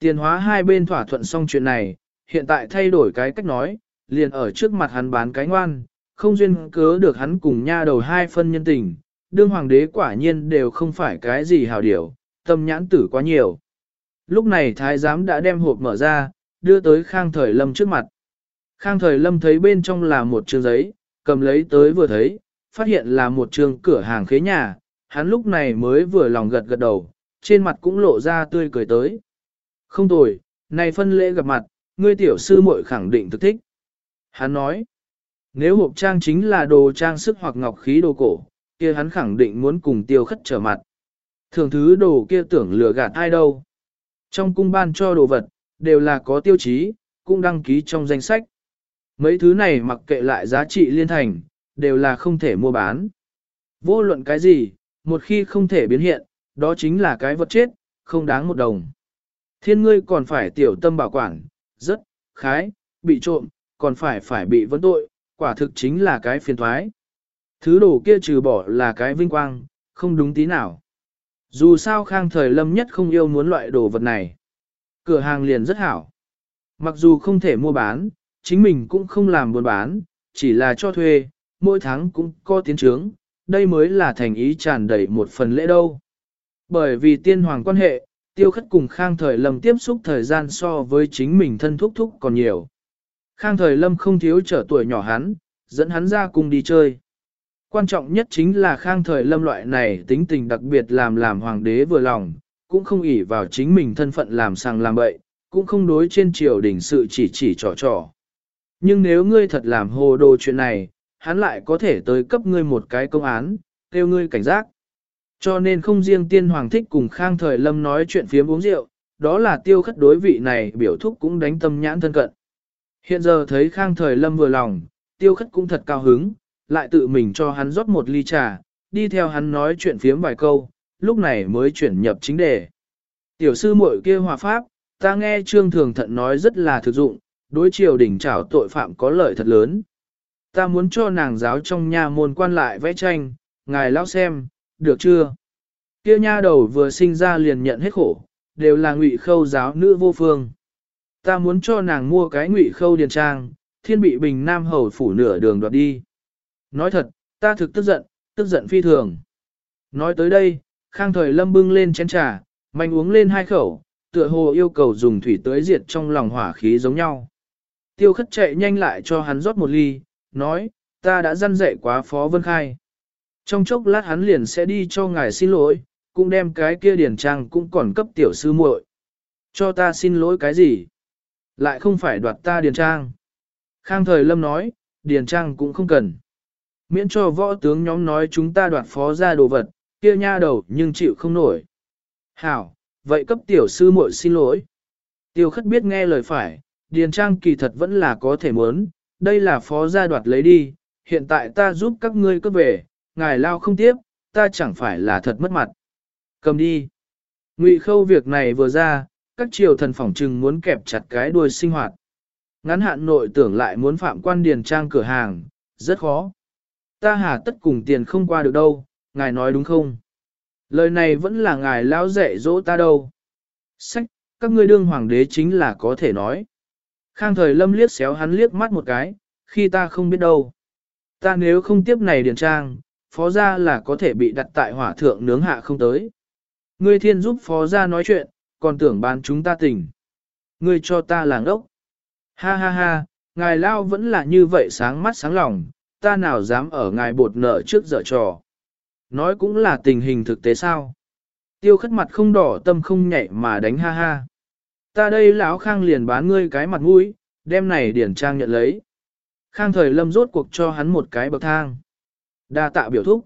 Tiền hóa hai bên thỏa thuận xong chuyện này, hiện tại thay đổi cái cách nói, liền ở trước mặt hắn bán cái ngoan, không duyên cớ được hắn cùng nha đầu hai phân nhân tình, đương hoàng đế quả nhiên đều không phải cái gì hào điểu, tâm nhãn tử quá nhiều. Lúc này thái giám đã đem hộp mở ra, đưa tới khang thời lâm trước mặt. Khang thời lâm thấy bên trong là một trường giấy, cầm lấy tới vừa thấy, phát hiện là một trường cửa hàng khế nhà, hắn lúc này mới vừa lòng gật gật đầu, trên mặt cũng lộ ra tươi cười tới. Không tồi, này phân lễ gặp mặt, ngươi tiểu sư muội khẳng định thực thích. Hắn nói, nếu hộp trang chính là đồ trang sức hoặc ngọc khí đồ cổ, kia hắn khẳng định muốn cùng tiêu khất trở mặt. Thường thứ đồ kia tưởng lừa gạt ai đâu. Trong cung ban cho đồ vật, đều là có tiêu chí, cũng đăng ký trong danh sách. Mấy thứ này mặc kệ lại giá trị liên thành, đều là không thể mua bán. Vô luận cái gì, một khi không thể biến hiện, đó chính là cái vật chết, không đáng một đồng. Thiên ngươi còn phải tiểu tâm bảo quản, rất, khái, bị trộm, còn phải phải bị vấn tội, quả thực chính là cái phiền thoái. Thứ đồ kia trừ bỏ là cái vinh quang, không đúng tí nào. Dù sao khang thời lâm nhất không yêu muốn loại đồ vật này. Cửa hàng liền rất hảo. Mặc dù không thể mua bán, chính mình cũng không làm buôn bán, chỉ là cho thuê, mỗi tháng cũng có tiến trướng, đây mới là thành ý tràn đầy một phần lễ đâu. Bởi vì tiên hoàng quan hệ, tiêu khất cùng khang thời lâm tiếp xúc thời gian so với chính mình thân thúc thúc còn nhiều. Khang thời lâm không thiếu trở tuổi nhỏ hắn, dẫn hắn ra cùng đi chơi. Quan trọng nhất chính là khang thời lâm loại này tính tình đặc biệt làm làm hoàng đế vừa lòng, cũng không ỷ vào chính mình thân phận làm sang làm bậy, cũng không đối trên triều đình sự chỉ chỉ trò trò. Nhưng nếu ngươi thật làm hồ đồ chuyện này, hắn lại có thể tới cấp ngươi một cái công án, kêu ngươi cảnh giác. Cho nên không riêng tiên hoàng thích cùng khang thời lâm nói chuyện phiếm uống rượu, đó là tiêu khất đối vị này biểu thúc cũng đánh tâm nhãn thân cận. Hiện giờ thấy khang thời lâm vừa lòng, tiêu khất cũng thật cao hứng, lại tự mình cho hắn rót một ly trà, đi theo hắn nói chuyện phiếm vài câu, lúc này mới chuyển nhập chính đề. Tiểu sư muội kia hòa pháp, ta nghe trương thường thận nói rất là thực dụng, đối triều đỉnh trảo tội phạm có lợi thật lớn. Ta muốn cho nàng giáo trong nhà môn quan lại vẽ tranh, ngài lao xem, được chưa? Kia nha đầu vừa sinh ra liền nhận hết khổ, đều là ngụy khâu giáo nữ vô phương. Ta muốn cho nàng mua cái ngụy khâu điền trang, thiên bị bình nam hầu phủ nửa đường đoạt đi. Nói thật, ta thực tức giận, tức giận phi thường. Nói tới đây, khang thời lâm bưng lên chén trà, mạnh uống lên hai khẩu, tựa hồ yêu cầu dùng thủy tới diệt trong lòng hỏa khí giống nhau. Tiêu khất chạy nhanh lại cho hắn rót một ly, nói, ta đã dăn dạy quá phó vân khai. Trong chốc lát hắn liền sẽ đi cho ngài xin lỗi, cũng đem cái kia điển trang cũng còn cấp tiểu sư muội. Cho ta xin lỗi cái gì? Lại không phải đoạt ta điền trang. Khang thời lâm nói, điền trang cũng không cần. Miễn cho võ tướng nhóm nói chúng ta đoạt phó ra đồ vật, kia nha đầu nhưng chịu không nổi. Hảo, vậy cấp tiểu sư muội xin lỗi. Tiêu khất biết nghe lời phải, điền trang kỳ thật vẫn là có thể muốn, đây là phó gia đoạt lấy đi, hiện tại ta giúp các ngươi cấp về, ngài lao không tiếp, ta chẳng phải là thật mất mặt. Cầm đi. Ngụy khâu việc này vừa ra, các triều thần phỏng trừng muốn kẹp chặt cái đuôi sinh hoạt. Ngắn hạn nội tưởng lại muốn phạm quan điền trang cửa hàng, rất khó. Ta hà tất cùng tiền không qua được đâu, ngài nói đúng không? Lời này vẫn là ngài lão dạy dỗ ta đâu. Sách, các ngươi đương hoàng đế chính là có thể nói. Khang thời lâm liếc xéo hắn liếc mắt một cái, khi ta không biết đâu. Ta nếu không tiếp này điền trang, phó gia là có thể bị đặt tại hỏa thượng nướng hạ không tới. Ngươi thiên giúp phó gia nói chuyện, còn tưởng bán chúng ta tỉnh. Ngươi cho ta làng ốc. Ha ha ha, ngài lao vẫn là như vậy sáng mắt sáng lòng, ta nào dám ở ngài bột nợ trước dở trò. Nói cũng là tình hình thực tế sao. Tiêu khất mặt không đỏ tâm không nhảy mà đánh ha ha. Ta đây lão khang liền bán ngươi cái mặt mũi, đem này điển trang nhận lấy. Khang thời lâm rốt cuộc cho hắn một cái bậc thang. Đa tạ biểu thúc.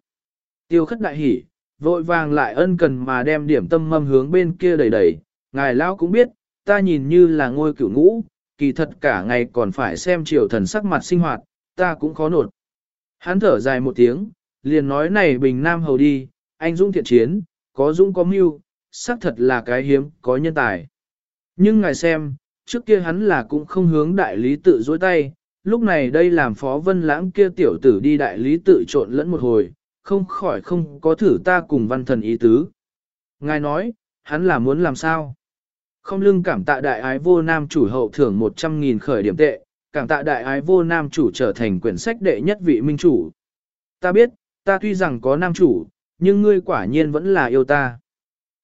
Tiêu khất đại hỉ, vội vàng lại ân cần mà đem điểm tâm mâm hướng bên kia đẩy đẩy. Ngài lão cũng biết, ta nhìn như là ngôi cửu ngũ, kỳ thật cả ngày còn phải xem triều thần sắc mặt sinh hoạt, ta cũng khó nột. Hắn thở dài một tiếng, liền nói này bình nam hầu đi, anh dũng thiện chiến, có dũng có mưu, xác thật là cái hiếm, có nhân tài. Nhưng ngài xem, trước kia hắn là cũng không hướng đại lý tự dối tay, lúc này đây làm phó vân lãng kia tiểu tử đi đại lý tự trộn lẫn một hồi, không khỏi không có thử ta cùng văn thần ý tứ. Ngài nói, hắn là muốn làm sao? Không lưng cảm tạ đại ái vô nam chủ hậu thưởng 100.000 khởi điểm tệ, cảm tạ đại ái vô nam chủ trở thành quyển sách đệ nhất vị minh chủ. Ta biết, ta tuy rằng có nam chủ, nhưng ngươi quả nhiên vẫn là yêu ta.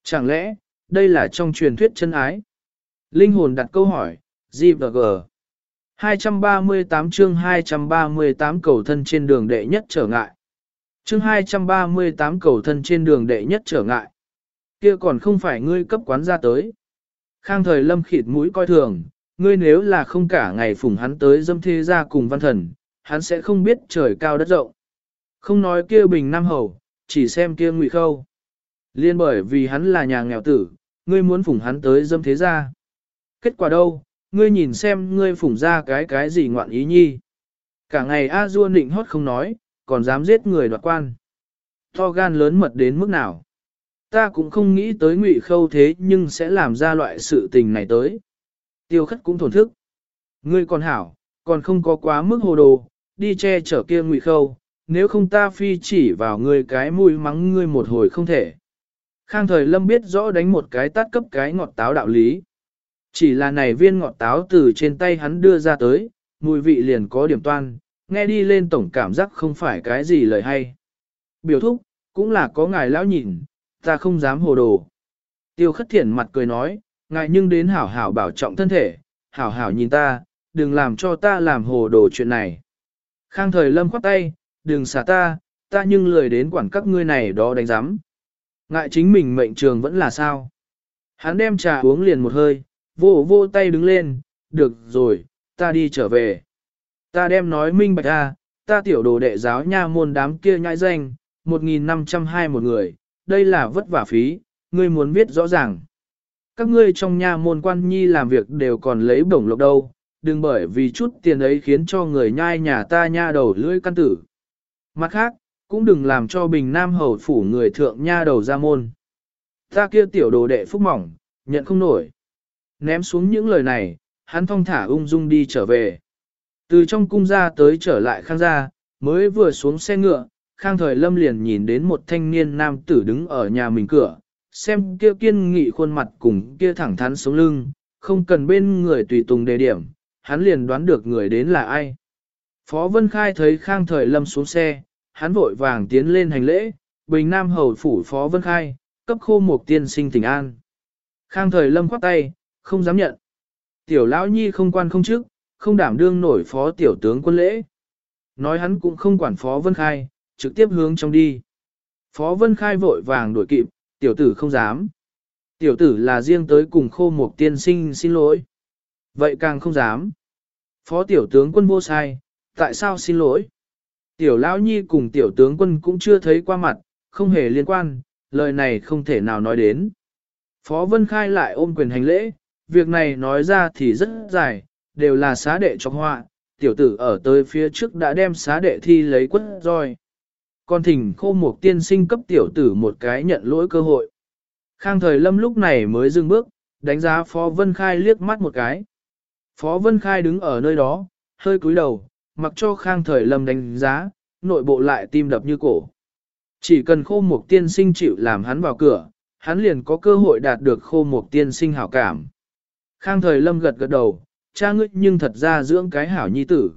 Chẳng lẽ, đây là trong truyền thuyết chân ái? Linh hồn đặt câu hỏi, G và G. 238 chương 238 cầu thân trên đường đệ nhất trở ngại. Chương 238 cầu thân trên đường đệ nhất trở ngại. Kia còn không phải ngươi cấp quán ra tới. Khang thời lâm khịt mũi coi thường, ngươi nếu là không cả ngày phùng hắn tới dâm thế ra cùng văn thần, hắn sẽ không biết trời cao đất rộng. Không nói kia bình nam hầu, chỉ xem kia ngụy khâu. Liên bởi vì hắn là nhà nghèo tử, ngươi muốn phủng hắn tới dâm thế ra. Kết quả đâu, ngươi nhìn xem ngươi phủng ra cái cái gì ngoạn ý nhi. Cả ngày A Dua nịnh hót không nói, còn dám giết người đoạt quan. To gan lớn mật đến mức nào. Ta cũng không nghĩ tới ngụy khâu thế nhưng sẽ làm ra loại sự tình này tới. Tiêu khất cũng thổn thức. Ngươi còn hảo, còn không có quá mức hồ đồ, đi che chở kia ngụy khâu, nếu không ta phi chỉ vào ngươi cái mũi mắng ngươi một hồi không thể. Khang thời lâm biết rõ đánh một cái tát cấp cái ngọt táo đạo lý. Chỉ là này viên ngọt táo từ trên tay hắn đưa ra tới, mùi vị liền có điểm toan, nghe đi lên tổng cảm giác không phải cái gì lời hay. Biểu thúc, cũng là có ngài lão nhìn, ta không dám hồ đồ. Tiêu khất thiện mặt cười nói, ngài nhưng đến hảo hảo bảo trọng thân thể, hảo hảo nhìn ta, đừng làm cho ta làm hồ đồ chuyện này. Khang thời lâm khoát tay, đừng xả ta, ta nhưng lười đến quản các ngươi này đó đánh giám. Ngại chính mình mệnh trường vẫn là sao. Hắn đem trà uống liền một hơi, vô vô tay đứng lên, được rồi, ta đi trở về. Ta đem nói minh bạch ra, ta tiểu đồ đệ giáo nha môn đám kia nhãi danh, 1.502 một người, đây là vất vả phí, ngươi muốn biết rõ ràng. Các ngươi trong nha môn quan nhi làm việc đều còn lấy bổng lộc đâu, đừng bởi vì chút tiền ấy khiến cho người nhai nhà ta nha đầu lưỡi căn tử. Mặt khác, cũng đừng làm cho bình nam hầu phủ người thượng nha đầu ra môn. Ta kia tiểu đồ đệ phúc mỏng, nhận không nổi. Ném xuống những lời này, hắn thong thả ung dung đi trở về. Từ trong cung ra tới trở lại khang gia, mới vừa xuống xe ngựa, khang thời lâm liền nhìn đến một thanh niên nam tử đứng ở nhà mình cửa, xem kia kiên nghị khuôn mặt cùng kia thẳng thắn sống lưng, không cần bên người tùy tùng đề điểm, hắn liền đoán được người đến là ai. Phó Vân Khai thấy khang thời lâm xuống xe, hắn vội vàng tiến lên hành lễ, bình nam hầu phủ Phó Vân Khai, cấp khô một tiên sinh tỉnh an. Khang thời lâm khoát tay, không dám nhận. Tiểu lão nhi không quan không chức, không đảm đương nổi phó tiểu tướng quân lễ. Nói hắn cũng không quản phó Vân Khai, trực tiếp hướng trong đi. Phó Vân Khai vội vàng đuổi kịp, tiểu tử không dám. Tiểu tử là riêng tới cùng khô một tiên sinh xin lỗi. Vậy càng không dám. Phó tiểu tướng quân vô sai, tại sao xin lỗi? Tiểu lão nhi cùng tiểu tướng quân cũng chưa thấy qua mặt, không hề liên quan, lời này không thể nào nói đến. Phó Vân Khai lại ôm quyền hành lễ, việc này nói ra thì rất dài, đều là xá đệ cho họa, tiểu tử ở tới phía trước đã đem xá đệ thi lấy quất roi. Còn thỉnh khô một tiên sinh cấp tiểu tử một cái nhận lỗi cơ hội. Khang thời lâm lúc này mới dừng bước, đánh giá Phó Vân Khai liếc mắt một cái. Phó Vân Khai đứng ở nơi đó, hơi cúi đầu, mặc cho khang thời lâm đánh giá, nội bộ lại tim đập như cổ. Chỉ cần khô một tiên sinh chịu làm hắn vào cửa, hắn liền có cơ hội đạt được khô một tiên sinh hảo cảm. Khang thời lâm gật gật đầu, cha ngươi nhưng thật ra dưỡng cái hảo nhi tử.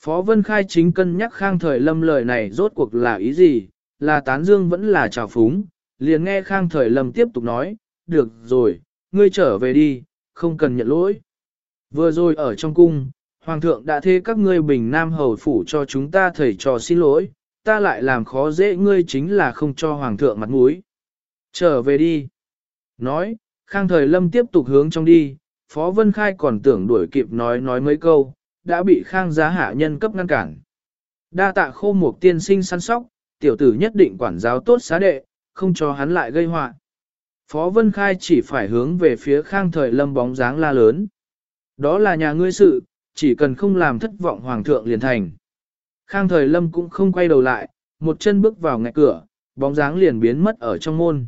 Phó Vân Khai chính cân nhắc Khang Thời Lâm lời này rốt cuộc là ý gì, là tán dương vẫn là trào phúng, liền nghe Khang Thời Lâm tiếp tục nói, được rồi, ngươi trở về đi, không cần nhận lỗi. Vừa rồi ở trong cung, Hoàng thượng đã thế các ngươi bình nam hầu phủ cho chúng ta thầy trò xin lỗi, ta lại làm khó dễ ngươi chính là không cho Hoàng thượng mặt mũi. Trở về đi. Nói, Khang Thời Lâm tiếp tục hướng trong đi, Phó Vân Khai còn tưởng đuổi kịp nói nói mấy câu, đã bị Khang giá hạ nhân cấp ngăn cản. Đa tạ khô một tiên sinh săn sóc, tiểu tử nhất định quản giáo tốt xá đệ, không cho hắn lại gây họa. Phó Vân Khai chỉ phải hướng về phía Khang Thời Lâm bóng dáng la lớn. Đó là nhà ngươi sự, chỉ cần không làm thất vọng Hoàng thượng liền thành. Khang Thời Lâm cũng không quay đầu lại, một chân bước vào ngạch cửa, bóng dáng liền biến mất ở trong môn.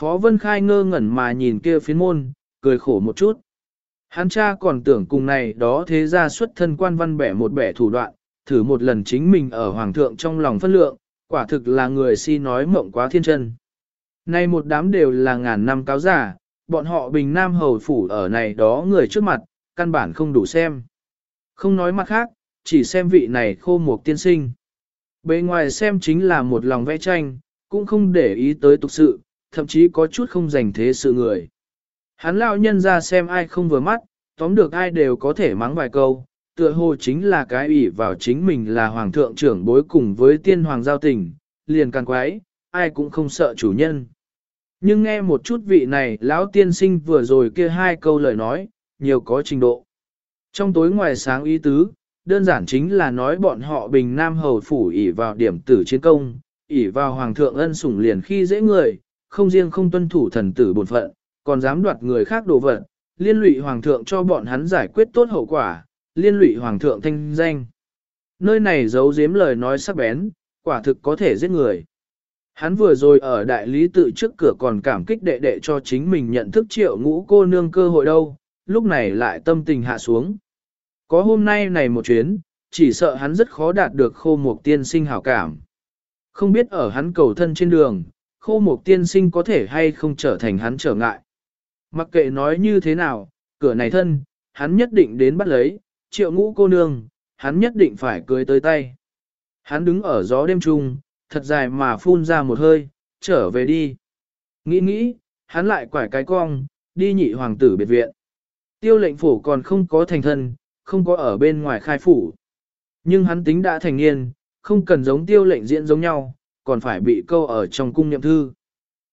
Phó Vân Khai ngơ ngẩn mà nhìn kia phiến môn, cười khổ một chút. Hắn cha còn tưởng cùng này đó thế ra xuất thân quan văn bẻ một bẻ thủ đoạn, thử một lần chính mình ở hoàng thượng trong lòng phân lượng, quả thực là người si nói mộng quá thiên chân. Nay một đám đều là ngàn năm cáo giả, bọn họ bình nam hầu phủ ở này đó người trước mặt, căn bản không đủ xem. Không nói mặt khác, chỉ xem vị này khô một tiên sinh. Bề ngoài xem chính là một lòng vẽ tranh, cũng không để ý tới tục sự, thậm chí có chút không dành thế sự người. Hắn lão nhân ra xem ai không vừa mắt, tóm được ai đều có thể mắng vài câu, tựa hồ chính là cái ủy vào chính mình là hoàng thượng trưởng bối cùng với tiên hoàng giao tình, liền càng quái, ai cũng không sợ chủ nhân. Nhưng nghe một chút vị này lão tiên sinh vừa rồi kia hai câu lời nói, nhiều có trình độ. Trong tối ngoài sáng ý tứ, đơn giản chính là nói bọn họ bình nam hầu phủ ỷ vào điểm tử chiến công, ỷ vào hoàng thượng ân sủng liền khi dễ người, không riêng không tuân thủ thần tử bổn phận, còn dám đoạt người khác đồ vật, liên lụy hoàng thượng cho bọn hắn giải quyết tốt hậu quả, liên lụy hoàng thượng thanh danh. Nơi này giấu giếm lời nói sắc bén, quả thực có thể giết người. Hắn vừa rồi ở đại lý tự trước cửa còn cảm kích đệ đệ cho chính mình nhận thức triệu ngũ cô nương cơ hội đâu, lúc này lại tâm tình hạ xuống. Có hôm nay này một chuyến, chỉ sợ hắn rất khó đạt được khô mục tiên sinh hảo cảm. Không biết ở hắn cầu thân trên đường, khô mục tiên sinh có thể hay không trở thành hắn trở ngại. Mặc kệ nói như thế nào, cửa này thân, hắn nhất định đến bắt lấy, triệu ngũ cô nương, hắn nhất định phải cưới tới tay. Hắn đứng ở gió đêm trung, thật dài mà phun ra một hơi, trở về đi. Nghĩ nghĩ, hắn lại quải cái cong, đi nhị hoàng tử biệt viện. Tiêu lệnh phủ còn không có thành thân, không có ở bên ngoài khai phủ. Nhưng hắn tính đã thành niên, không cần giống tiêu lệnh diễn giống nhau, còn phải bị câu ở trong cung niệm thư.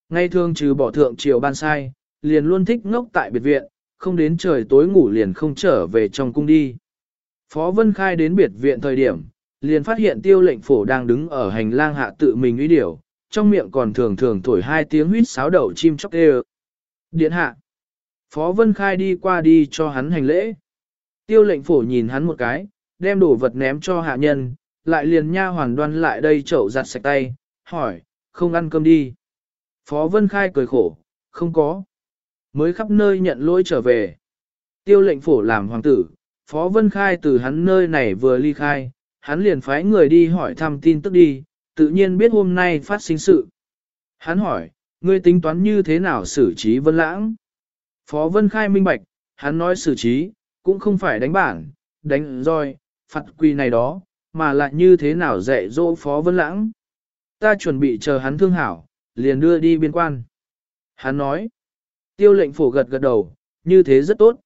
Ngay thường trừ bỏ thượng triều ban sai, liền luôn thích ngốc tại biệt viện, không đến trời tối ngủ liền không trở về trong cung đi. Phó Vân Khai đến biệt viện thời điểm, liền phát hiện tiêu lệnh phổ đang đứng ở hành lang hạ tự mình uy điểu, trong miệng còn thường thường thổi hai tiếng huýt sáo đầu chim chóc đê Điện hạ. Phó Vân Khai đi qua đi cho hắn hành lễ. Tiêu lệnh phổ nhìn hắn một cái, đem đồ vật ném cho hạ nhân, lại liền nha hoàn đoan lại đây chậu giặt sạch tay, hỏi, không ăn cơm đi. Phó Vân Khai cười khổ, không có. Mới khắp nơi nhận lỗi trở về. Tiêu lệnh phổ làm hoàng tử, Phó Vân Khai từ hắn nơi này vừa ly khai, hắn liền phái người đi hỏi thăm tin tức đi, tự nhiên biết hôm nay phát sinh sự. Hắn hỏi, ngươi tính toán như thế nào xử trí Vân Lãng? Phó Vân Khai minh bạch, hắn nói xử trí, cũng không phải đánh bản, đánh roi, phạt quy này đó, mà lại như thế nào dạy dỗ Phó Vân Lãng. Ta chuẩn bị chờ hắn thương hảo, liền đưa đi biên quan. Hắn nói, tiêu lệnh phổ gật gật đầu, như thế rất tốt.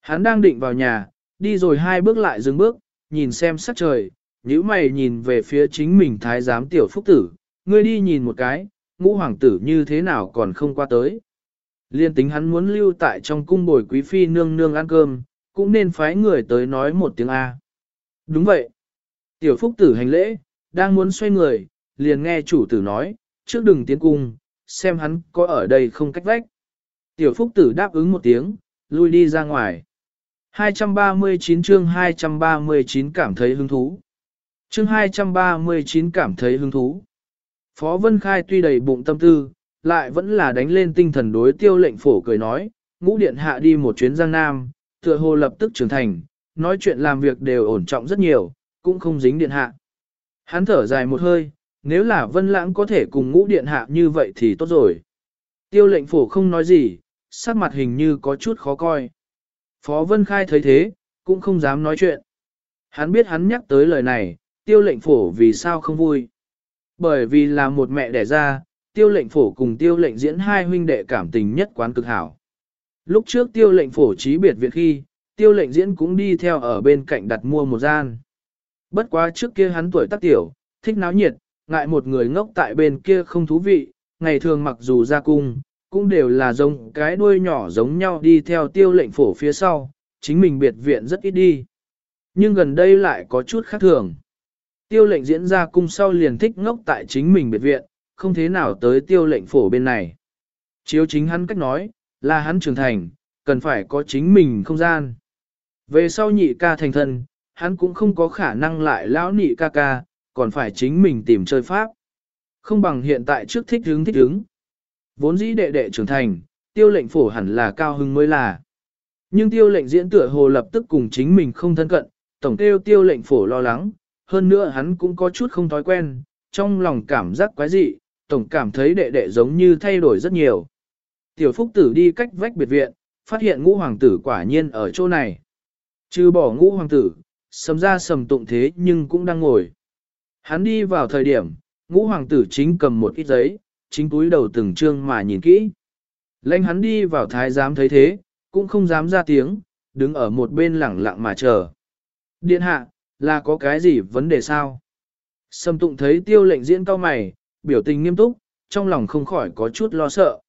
Hắn đang định vào nhà, đi rồi hai bước lại dừng bước, nhìn xem sắc trời, nhíu mày nhìn về phía chính mình thái giám tiểu phúc tử, ngươi đi nhìn một cái, ngũ hoàng tử như thế nào còn không qua tới. Liên tính hắn muốn lưu tại trong cung bồi quý phi nương nương ăn cơm, cũng nên phái người tới nói một tiếng A. Đúng vậy. Tiểu phúc tử hành lễ, đang muốn xoay người, liền nghe chủ tử nói, trước đừng tiến cung, xem hắn có ở đây không cách vách. Tiểu phúc tử đáp ứng một tiếng, lui đi ra ngoài. 239 chương 239 cảm thấy hứng thú. Chương 239 cảm thấy hứng thú. Phó Vân Khai tuy đầy bụng tâm tư, lại vẫn là đánh lên tinh thần đối tiêu lệnh phổ cười nói, ngũ điện hạ đi một chuyến Giang Nam, tựa hồ lập tức trưởng thành, nói chuyện làm việc đều ổn trọng rất nhiều, cũng không dính điện hạ. Hắn thở dài một hơi, nếu là Vân Lãng có thể cùng ngũ điện hạ như vậy thì tốt rồi. Tiêu lệnh phổ không nói gì, sắc mặt hình như có chút khó coi. Phó Vân Khai thấy thế, cũng không dám nói chuyện. Hắn biết hắn nhắc tới lời này, tiêu lệnh phổ vì sao không vui. Bởi vì là một mẹ đẻ ra, tiêu lệnh phổ cùng tiêu lệnh diễn hai huynh đệ cảm tình nhất quán cực hảo. Lúc trước tiêu lệnh phổ trí biệt viện khi, tiêu lệnh diễn cũng đi theo ở bên cạnh đặt mua một gian. Bất quá trước kia hắn tuổi tác tiểu, thích náo nhiệt, ngại một người ngốc tại bên kia không thú vị, ngày thường mặc dù ra cung, cũng đều là giống cái đuôi nhỏ giống nhau đi theo tiêu lệnh phổ phía sau, chính mình biệt viện rất ít đi. Nhưng gần đây lại có chút khác thường. Tiêu lệnh diễn ra cung sau liền thích ngốc tại chính mình biệt viện, không thế nào tới tiêu lệnh phổ bên này. Chiếu chính hắn cách nói, là hắn trưởng thành, cần phải có chính mình không gian. Về sau nhị ca thành thân, hắn cũng không có khả năng lại lão nhị ca ca, còn phải chính mình tìm chơi pháp. Không bằng hiện tại trước thích hứng thích hứng. Vốn dĩ đệ đệ trưởng thành, tiêu lệnh phổ hẳn là cao hưng mới là. Nhưng tiêu lệnh diễn tựa hồ lập tức cùng chính mình không thân cận, tổng tiêu tiêu lệnh phổ lo lắng, hơn nữa hắn cũng có chút không thói quen, trong lòng cảm giác quái dị, tổng cảm thấy đệ đệ giống như thay đổi rất nhiều. tiểu phúc tử đi cách vách biệt viện, phát hiện ngũ hoàng tử quả nhiên ở chỗ này. Trừ bỏ ngũ hoàng tử, sầm ra sầm tụng thế nhưng cũng đang ngồi. Hắn đi vào thời điểm, ngũ hoàng tử chính cầm một ít giấy, chính túi đầu từng chương mà nhìn kỹ. Lãnh hắn đi vào thái giám thấy thế, cũng không dám ra tiếng, đứng ở một bên lẳng lặng mà chờ. Điện hạ, là có cái gì vấn đề sao? Sầm tụng thấy tiêu lệnh diễn cao mày, biểu tình nghiêm túc, trong lòng không khỏi có chút lo sợ.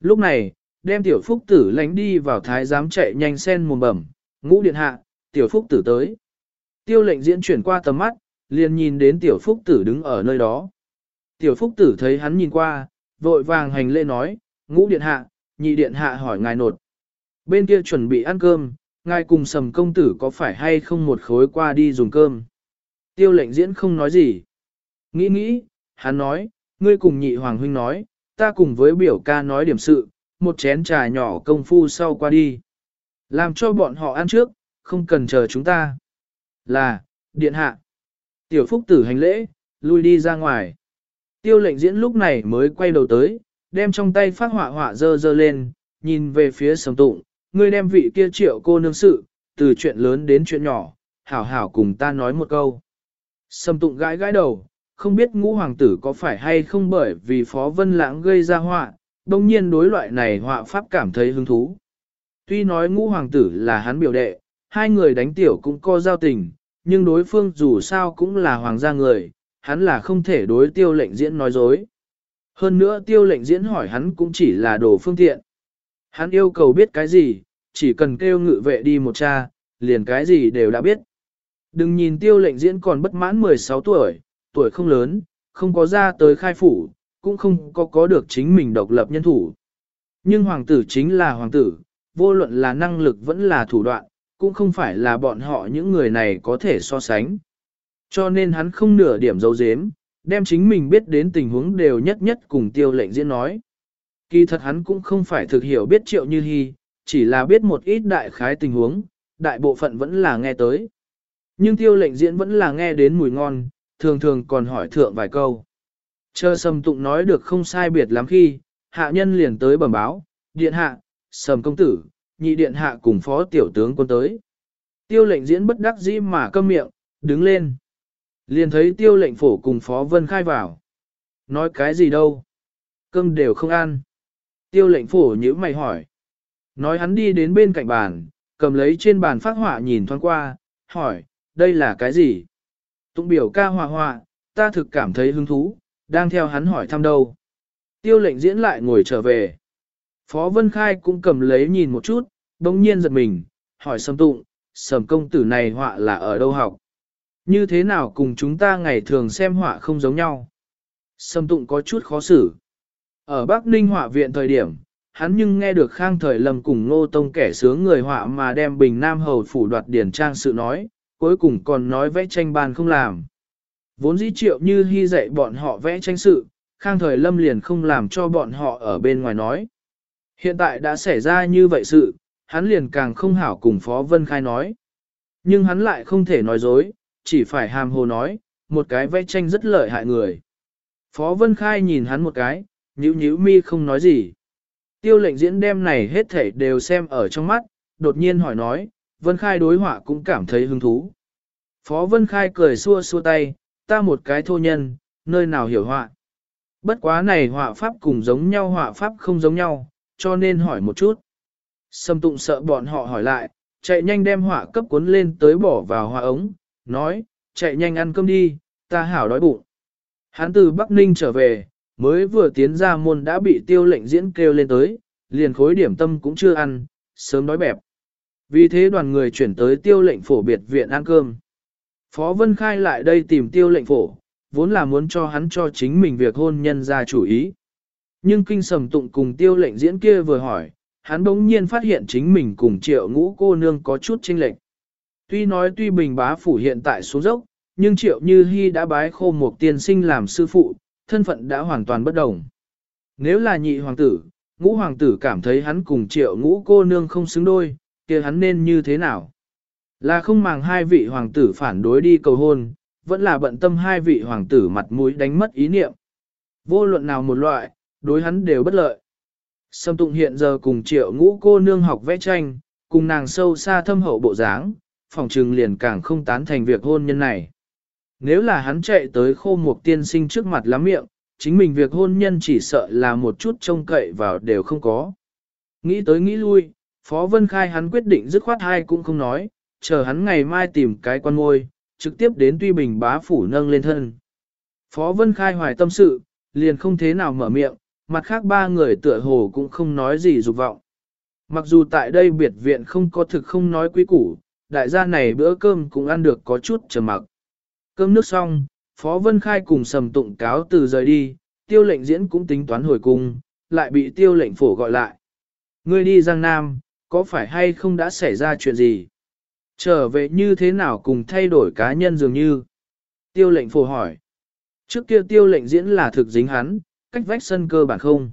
Lúc này, đem tiểu phúc tử lánh đi vào thái giám chạy nhanh sen mồm bẩm, ngũ điện hạ, tiểu phúc tử tới. Tiêu lệnh diễn chuyển qua tầm mắt, liền nhìn đến tiểu phúc tử đứng ở nơi đó. Tiểu phúc tử thấy hắn nhìn qua, vội vàng hành lễ nói, ngũ điện hạ, nhị điện hạ hỏi ngài nột. Bên kia chuẩn bị ăn cơm, ngài cùng sầm công tử có phải hay không một khối qua đi dùng cơm. Tiêu lệnh diễn không nói gì. Nghĩ nghĩ, hắn nói, ngươi cùng nhị hoàng huynh nói, ta cùng với biểu ca nói điểm sự, một chén trà nhỏ công phu sau qua đi. Làm cho bọn họ ăn trước, không cần chờ chúng ta. Là, điện hạ. Tiểu phúc tử hành lễ, lui đi ra ngoài. Tiêu lệnh diễn lúc này mới quay đầu tới, đem trong tay phát họa họa dơ dơ lên, nhìn về phía sầm tụng, ngươi đem vị kia triệu cô nương sự, từ chuyện lớn đến chuyện nhỏ, hảo hảo cùng ta nói một câu. Sầm tụng gãi gãi đầu, không biết ngũ hoàng tử có phải hay không bởi vì phó vân lãng gây ra họa, đồng nhiên đối loại này họa pháp cảm thấy hứng thú. Tuy nói ngũ hoàng tử là hắn biểu đệ, hai người đánh tiểu cũng có giao tình, nhưng đối phương dù sao cũng là hoàng gia người, hắn là không thể đối tiêu lệnh diễn nói dối. Hơn nữa tiêu lệnh diễn hỏi hắn cũng chỉ là đồ phương tiện. Hắn yêu cầu biết cái gì, chỉ cần kêu ngự vệ đi một cha, liền cái gì đều đã biết. Đừng nhìn tiêu lệnh diễn còn bất mãn 16 tuổi, tuổi không lớn, không có ra tới khai phủ, cũng không có có được chính mình độc lập nhân thủ. Nhưng hoàng tử chính là hoàng tử, vô luận là năng lực vẫn là thủ đoạn, cũng không phải là bọn họ những người này có thể so sánh. Cho nên hắn không nửa điểm dấu dếm, đem chính mình biết đến tình huống đều nhất nhất cùng tiêu lệnh diễn nói. Kỳ thật hắn cũng không phải thực hiểu biết triệu như hy, chỉ là biết một ít đại khái tình huống, đại bộ phận vẫn là nghe tới. Nhưng tiêu lệnh diễn vẫn là nghe đến mùi ngon, thường thường còn hỏi thượng vài câu. Chờ sầm tụng nói được không sai biệt lắm khi, hạ nhân liền tới bẩm báo, điện hạ, sầm công tử, nhị điện hạ cùng phó tiểu tướng quân tới. Tiêu lệnh diễn bất đắc dĩ mà câm miệng, đứng lên. Liền thấy tiêu lệnh phổ cùng phó vân khai vào. Nói cái gì đâu? Cơm đều không ăn. Tiêu lệnh phổ nhữ mày hỏi. Nói hắn đi đến bên cạnh bàn, cầm lấy trên bàn phát họa nhìn thoáng qua, hỏi, đây là cái gì? Tụng biểu ca họa họa, ta thực cảm thấy hứng thú, đang theo hắn hỏi thăm đâu. Tiêu lệnh diễn lại ngồi trở về. Phó Vân Khai cũng cầm lấy nhìn một chút, bỗng nhiên giật mình, hỏi sầm tụng, sầm công tử này họa là ở đâu học? Như thế nào cùng chúng ta ngày thường xem họa không giống nhau? Sầm tụng có chút khó xử. Ở Bắc Ninh họa viện thời điểm, hắn nhưng nghe được khang thời lầm cùng ngô tông kẻ sướng người họa mà đem bình nam hầu phủ đoạt điển trang sự nói, cuối cùng còn nói vẽ tranh bàn không làm. Vốn dĩ triệu như hy dạy bọn họ vẽ tranh sự, khang thời lâm liền không làm cho bọn họ ở bên ngoài nói. Hiện tại đã xảy ra như vậy sự, hắn liền càng không hảo cùng Phó Vân Khai nói. Nhưng hắn lại không thể nói dối, chỉ phải hàm hồ nói, một cái vẽ tranh rất lợi hại người. Phó Vân Khai nhìn hắn một cái, nhíu nhíu mi không nói gì. Tiêu lệnh diễn đem này hết thảy đều xem ở trong mắt, đột nhiên hỏi nói, Vân Khai đối họa cũng cảm thấy hứng thú. Phó Vân Khai cười xua xua tay, ta một cái thô nhân, nơi nào hiểu họa. Bất quá này họa pháp cùng giống nhau họa pháp không giống nhau, cho nên hỏi một chút. Sâm tụng sợ bọn họ hỏi lại, chạy nhanh đem hỏa cấp cuốn lên tới bỏ vào hỏa ống, nói, chạy nhanh ăn cơm đi, ta hảo đói bụng. Hắn từ Bắc Ninh trở về, mới vừa tiến ra môn đã bị tiêu lệnh diễn kêu lên tới, liền khối điểm tâm cũng chưa ăn, sớm đói bẹp. Vì thế đoàn người chuyển tới tiêu lệnh phổ biệt viện ăn cơm. Phó Vân Khai lại đây tìm tiêu lệnh phổ, vốn là muốn cho hắn cho chính mình việc hôn nhân ra chủ ý. Nhưng kinh sầm tụng cùng tiêu lệnh diễn kia vừa hỏi, hắn bỗng nhiên phát hiện chính mình cùng triệu ngũ cô nương có chút chênh lệch. Tuy nói tuy bình bá phủ hiện tại số dốc, nhưng triệu như hy đã bái khô một tiên sinh làm sư phụ, thân phận đã hoàn toàn bất đồng. Nếu là nhị hoàng tử, ngũ hoàng tử cảm thấy hắn cùng triệu ngũ cô nương không xứng đôi, kia hắn nên như thế nào? Là không màng hai vị hoàng tử phản đối đi cầu hôn, vẫn là bận tâm hai vị hoàng tử mặt mũi đánh mất ý niệm. Vô luận nào một loại, đối hắn đều bất lợi. Sâm Tụng hiện giờ cùng triệu ngũ cô nương học vẽ tranh, cùng nàng sâu xa thâm hậu bộ dáng, phòng trừng liền càng không tán thành việc hôn nhân này. Nếu là hắn chạy tới khô mục tiên sinh trước mặt lắm miệng, chính mình việc hôn nhân chỉ sợ là một chút trông cậy vào đều không có. Nghĩ tới nghĩ lui, Phó Vân Khai hắn quyết định dứt khoát hai cũng không nói, chờ hắn ngày mai tìm cái quan ngôi, trực tiếp đến tuy bình bá phủ nâng lên thân. Phó Vân Khai hoài tâm sự, liền không thế nào mở miệng, mặt khác ba người tựa hồ cũng không nói gì dục vọng. Mặc dù tại đây biệt viện không có thực không nói quý củ, đại gia này bữa cơm cũng ăn được có chút trầm mặc. Cơm nước xong, Phó Vân Khai cùng sầm tụng cáo từ rời đi, tiêu lệnh diễn cũng tính toán hồi cung, lại bị tiêu lệnh phổ gọi lại. Ngươi đi Giang Nam, có phải hay không đã xảy ra chuyện gì? Trở về như thế nào cùng thay đổi cá nhân dường như? Tiêu lệnh phổ hỏi. Trước kia tiêu lệnh diễn là thực dính hắn, cách vách sân cơ bản không.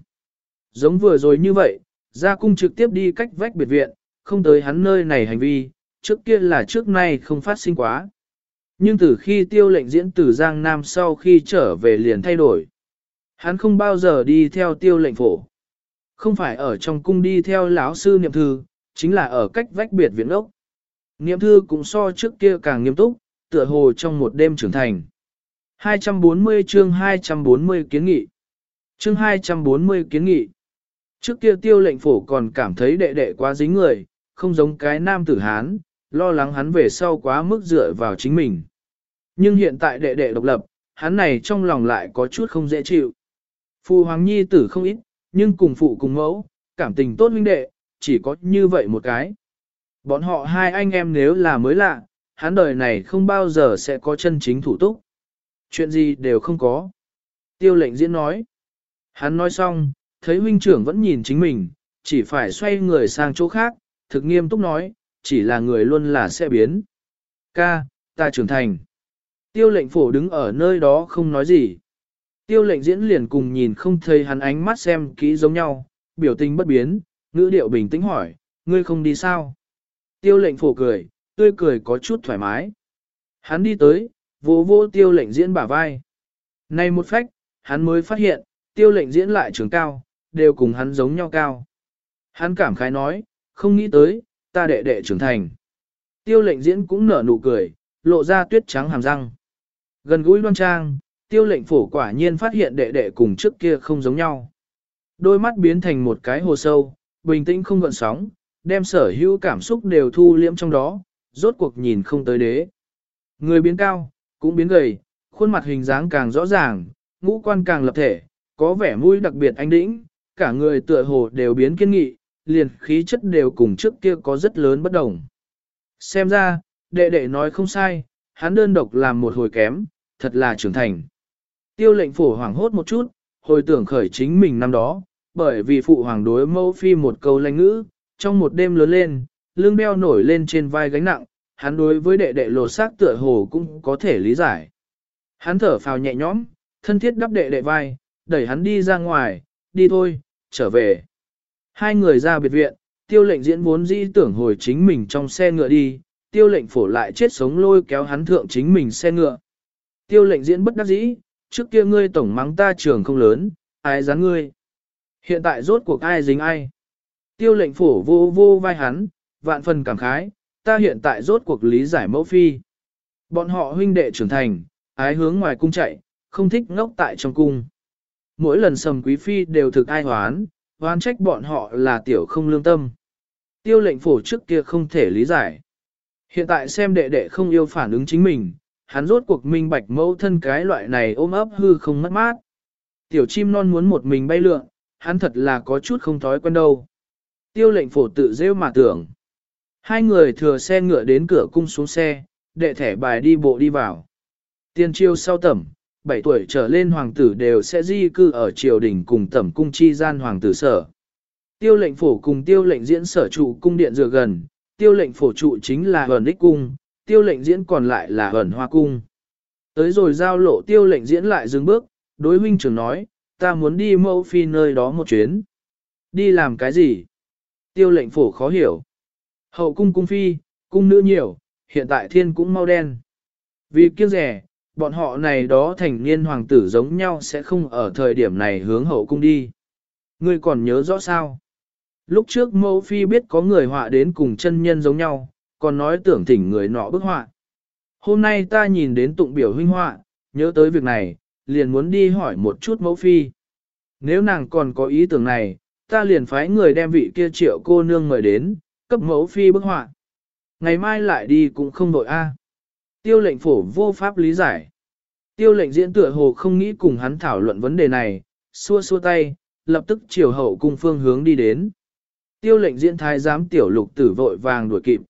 Giống vừa rồi như vậy, ra cung trực tiếp đi cách vách biệt viện, không tới hắn nơi này hành vi, trước kia là trước nay không phát sinh quá. Nhưng từ khi tiêu lệnh diễn từ Giang Nam sau khi trở về liền thay đổi. Hắn không bao giờ đi theo tiêu lệnh phổ. Không phải ở trong cung đi theo lão sư niệm thư, chính là ở cách vách biệt viện ốc. Niệm thư cũng so trước kia càng nghiêm túc, tựa hồ trong một đêm trưởng thành. 240 chương 240 kiến nghị. Chương 240 kiến nghị. Trước kia tiêu lệnh phổ còn cảm thấy đệ đệ quá dính người, không giống cái nam tử Hán, lo lắng hắn về sau quá mức dựa vào chính mình. Nhưng hiện tại đệ đệ độc lập, hắn này trong lòng lại có chút không dễ chịu. Phụ hoàng nhi tử không ít, nhưng cùng phụ cùng mẫu, cảm tình tốt huynh đệ, chỉ có như vậy một cái. Bọn họ hai anh em nếu là mới lạ, hắn đời này không bao giờ sẽ có chân chính thủ túc. Chuyện gì đều không có. Tiêu lệnh diễn nói. Hắn nói xong, thấy huynh trưởng vẫn nhìn chính mình, chỉ phải xoay người sang chỗ khác, thực nghiêm túc nói, chỉ là người luôn là sẽ biến. Ca, ta trưởng thành. Tiêu lệnh phổ đứng ở nơi đó không nói gì. Tiêu lệnh diễn liền cùng nhìn không thấy hắn ánh mắt xem kỹ giống nhau, biểu tình bất biến, ngữ điệu bình tĩnh hỏi, ngươi không đi sao? Tiêu lệnh phổ cười, tươi cười có chút thoải mái. Hắn đi tới, vô vô tiêu lệnh diễn bả vai. Này một phách, hắn mới phát hiện, tiêu lệnh diễn lại trường cao, đều cùng hắn giống nhau cao. Hắn cảm khái nói, không nghĩ tới, ta đệ đệ trưởng thành. Tiêu lệnh diễn cũng nở nụ cười, lộ ra tuyết trắng hàm răng. Gần gũi đoan trang, tiêu lệnh phổ quả nhiên phát hiện đệ đệ cùng trước kia không giống nhau. Đôi mắt biến thành một cái hồ sâu, bình tĩnh không gợn sóng, đem sở hữu cảm xúc đều thu liễm trong đó, rốt cuộc nhìn không tới đế. Người biến cao, cũng biến gầy, khuôn mặt hình dáng càng rõ ràng, ngũ quan càng lập thể, có vẻ mũi đặc biệt anh đĩnh, cả người tựa hồ đều biến kiên nghị, liền khí chất đều cùng trước kia có rất lớn bất đồng. Xem ra, đệ đệ nói không sai, hắn đơn độc làm một hồi kém, thật là trưởng thành. Tiêu lệnh phổ hoảng hốt một chút, hồi tưởng khởi chính mình năm đó, bởi vì phụ hoàng đối mẫu phi một câu lanh ngữ, trong một đêm lớn lên, lưng beo nổi lên trên vai gánh nặng, hắn đối với đệ đệ lột xác tựa hồ cũng có thể lý giải. Hắn thở phào nhẹ nhõm, thân thiết đắp đệ đệ vai, đẩy hắn đi ra ngoài, đi thôi, trở về. Hai người ra biệt viện, tiêu lệnh diễn vốn dĩ tưởng hồi chính mình trong xe ngựa đi, tiêu lệnh phổ lại chết sống lôi kéo hắn thượng chính mình xe ngựa. Tiêu lệnh diễn bất đắc dĩ, trước kia ngươi tổng mắng ta trường không lớn, ai dán ngươi. Hiện tại rốt cuộc ai dính ai. Tiêu lệnh phổ vô vô vai hắn, vạn phần cảm khái, ta hiện tại rốt cuộc lý giải mẫu phi. Bọn họ huynh đệ trưởng thành, ái hướng ngoài cung chạy, không thích ngốc tại trong cung. Mỗi lần sầm quý phi đều thực ai hoán, hoán trách bọn họ là tiểu không lương tâm. Tiêu lệnh phổ trước kia không thể lý giải. Hiện tại xem đệ đệ không yêu phản ứng chính mình, hắn rốt cuộc minh bạch mẫu thân cái loại này ôm ấp hư không mất mát. Tiểu chim non muốn một mình bay lượn, hắn thật là có chút không thói quen đâu. Tiêu lệnh phổ tự rêu mà tưởng. Hai người thừa xe ngựa đến cửa cung xuống xe, đệ thẻ bài đi bộ đi vào. Tiên chiêu sau tẩm, 7 tuổi trở lên hoàng tử đều sẽ di cư ở triều đình cùng tẩm cung chi gian hoàng tử sở. Tiêu lệnh phổ cùng tiêu lệnh diễn sở trụ cung điện dựa gần, tiêu lệnh phổ trụ chính là hờn đích cung, tiêu lệnh diễn còn lại là hờn hoa cung. Tới rồi giao lộ tiêu lệnh diễn lại dừng bước, đối huynh trưởng nói, ta muốn đi mẫu phi nơi đó một chuyến. Đi làm cái gì? Tiêu lệnh phổ khó hiểu. Hậu cung cung phi, cung nữ nhiều, hiện tại thiên cũng mau đen. Vì kiêng rẻ, bọn họ này đó thành niên hoàng tử giống nhau sẽ không ở thời điểm này hướng hậu cung đi. Ngươi còn nhớ rõ sao? Lúc trước mẫu phi biết có người họa đến cùng chân nhân giống nhau, còn nói tưởng thỉnh người nọ bức họa. Hôm nay ta nhìn đến tụng biểu huynh họa, nhớ tới việc này, liền muốn đi hỏi một chút mẫu phi. Nếu nàng còn có ý tưởng này, ta liền phái người đem vị kia triệu cô nương mời đến, cấp mẫu phi bức họa. Ngày mai lại đi cũng không đội a. Tiêu lệnh phổ vô pháp lý giải. Tiêu lệnh diễn tựa hồ không nghĩ cùng hắn thảo luận vấn đề này, xua xua tay, lập tức chiều hậu cung phương hướng đi đến. Tiêu lệnh diễn thái giám tiểu lục tử vội vàng đuổi kịp.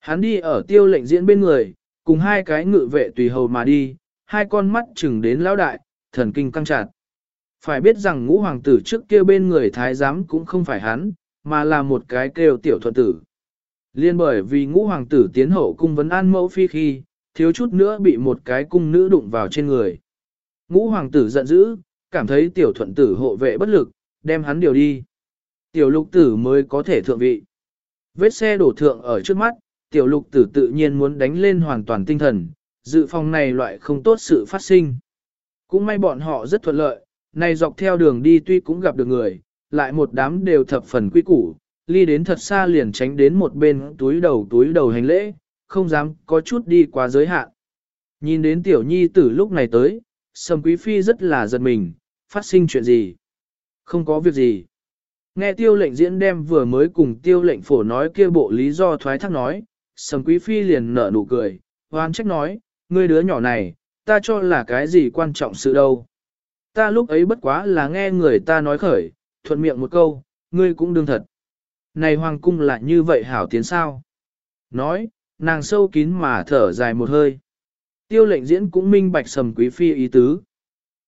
Hắn đi ở tiêu lệnh diễn bên người, cùng hai cái ngự vệ tùy hầu mà đi, hai con mắt chừng đến lão đại, thần kinh căng chặt. Phải biết rằng ngũ hoàng tử trước kia bên người thái giám cũng không phải hắn, mà là một cái kêu tiểu thuận tử. Liên bởi vì ngũ hoàng tử tiến hậu cung vấn an mẫu phi khi, thiếu chút nữa bị một cái cung nữ đụng vào trên người. Ngũ hoàng tử giận dữ, cảm thấy tiểu thuận tử hộ vệ bất lực, đem hắn điều đi. Tiểu lục tử mới có thể thượng vị. Vết xe đổ thượng ở trước mắt, tiểu lục tử tự nhiên muốn đánh lên hoàn toàn tinh thần, dự phòng này loại không tốt sự phát sinh. Cũng may bọn họ rất thuận lợi, này dọc theo đường đi tuy cũng gặp được người, lại một đám đều thập phần quy củ, ly đến thật xa liền tránh đến một bên túi đầu túi đầu hành lễ, không dám có chút đi quá giới hạn. Nhìn đến tiểu nhi tử lúc này tới, sầm quý phi rất là giật mình, phát sinh chuyện gì? Không có việc gì. Nghe tiêu lệnh diễn đem vừa mới cùng tiêu lệnh phổ nói kia bộ lý do thoái thác nói, sầm quý phi liền nở nụ cười, hoan trách nói, ngươi đứa nhỏ này, ta cho là cái gì quan trọng sự đâu. Ta lúc ấy bất quá là nghe người ta nói khởi, thuận miệng một câu, ngươi cũng đương thật. Này hoàng cung lại như vậy hảo tiến sao? Nói, nàng sâu kín mà thở dài một hơi. Tiêu lệnh diễn cũng minh bạch sầm quý phi ý tứ.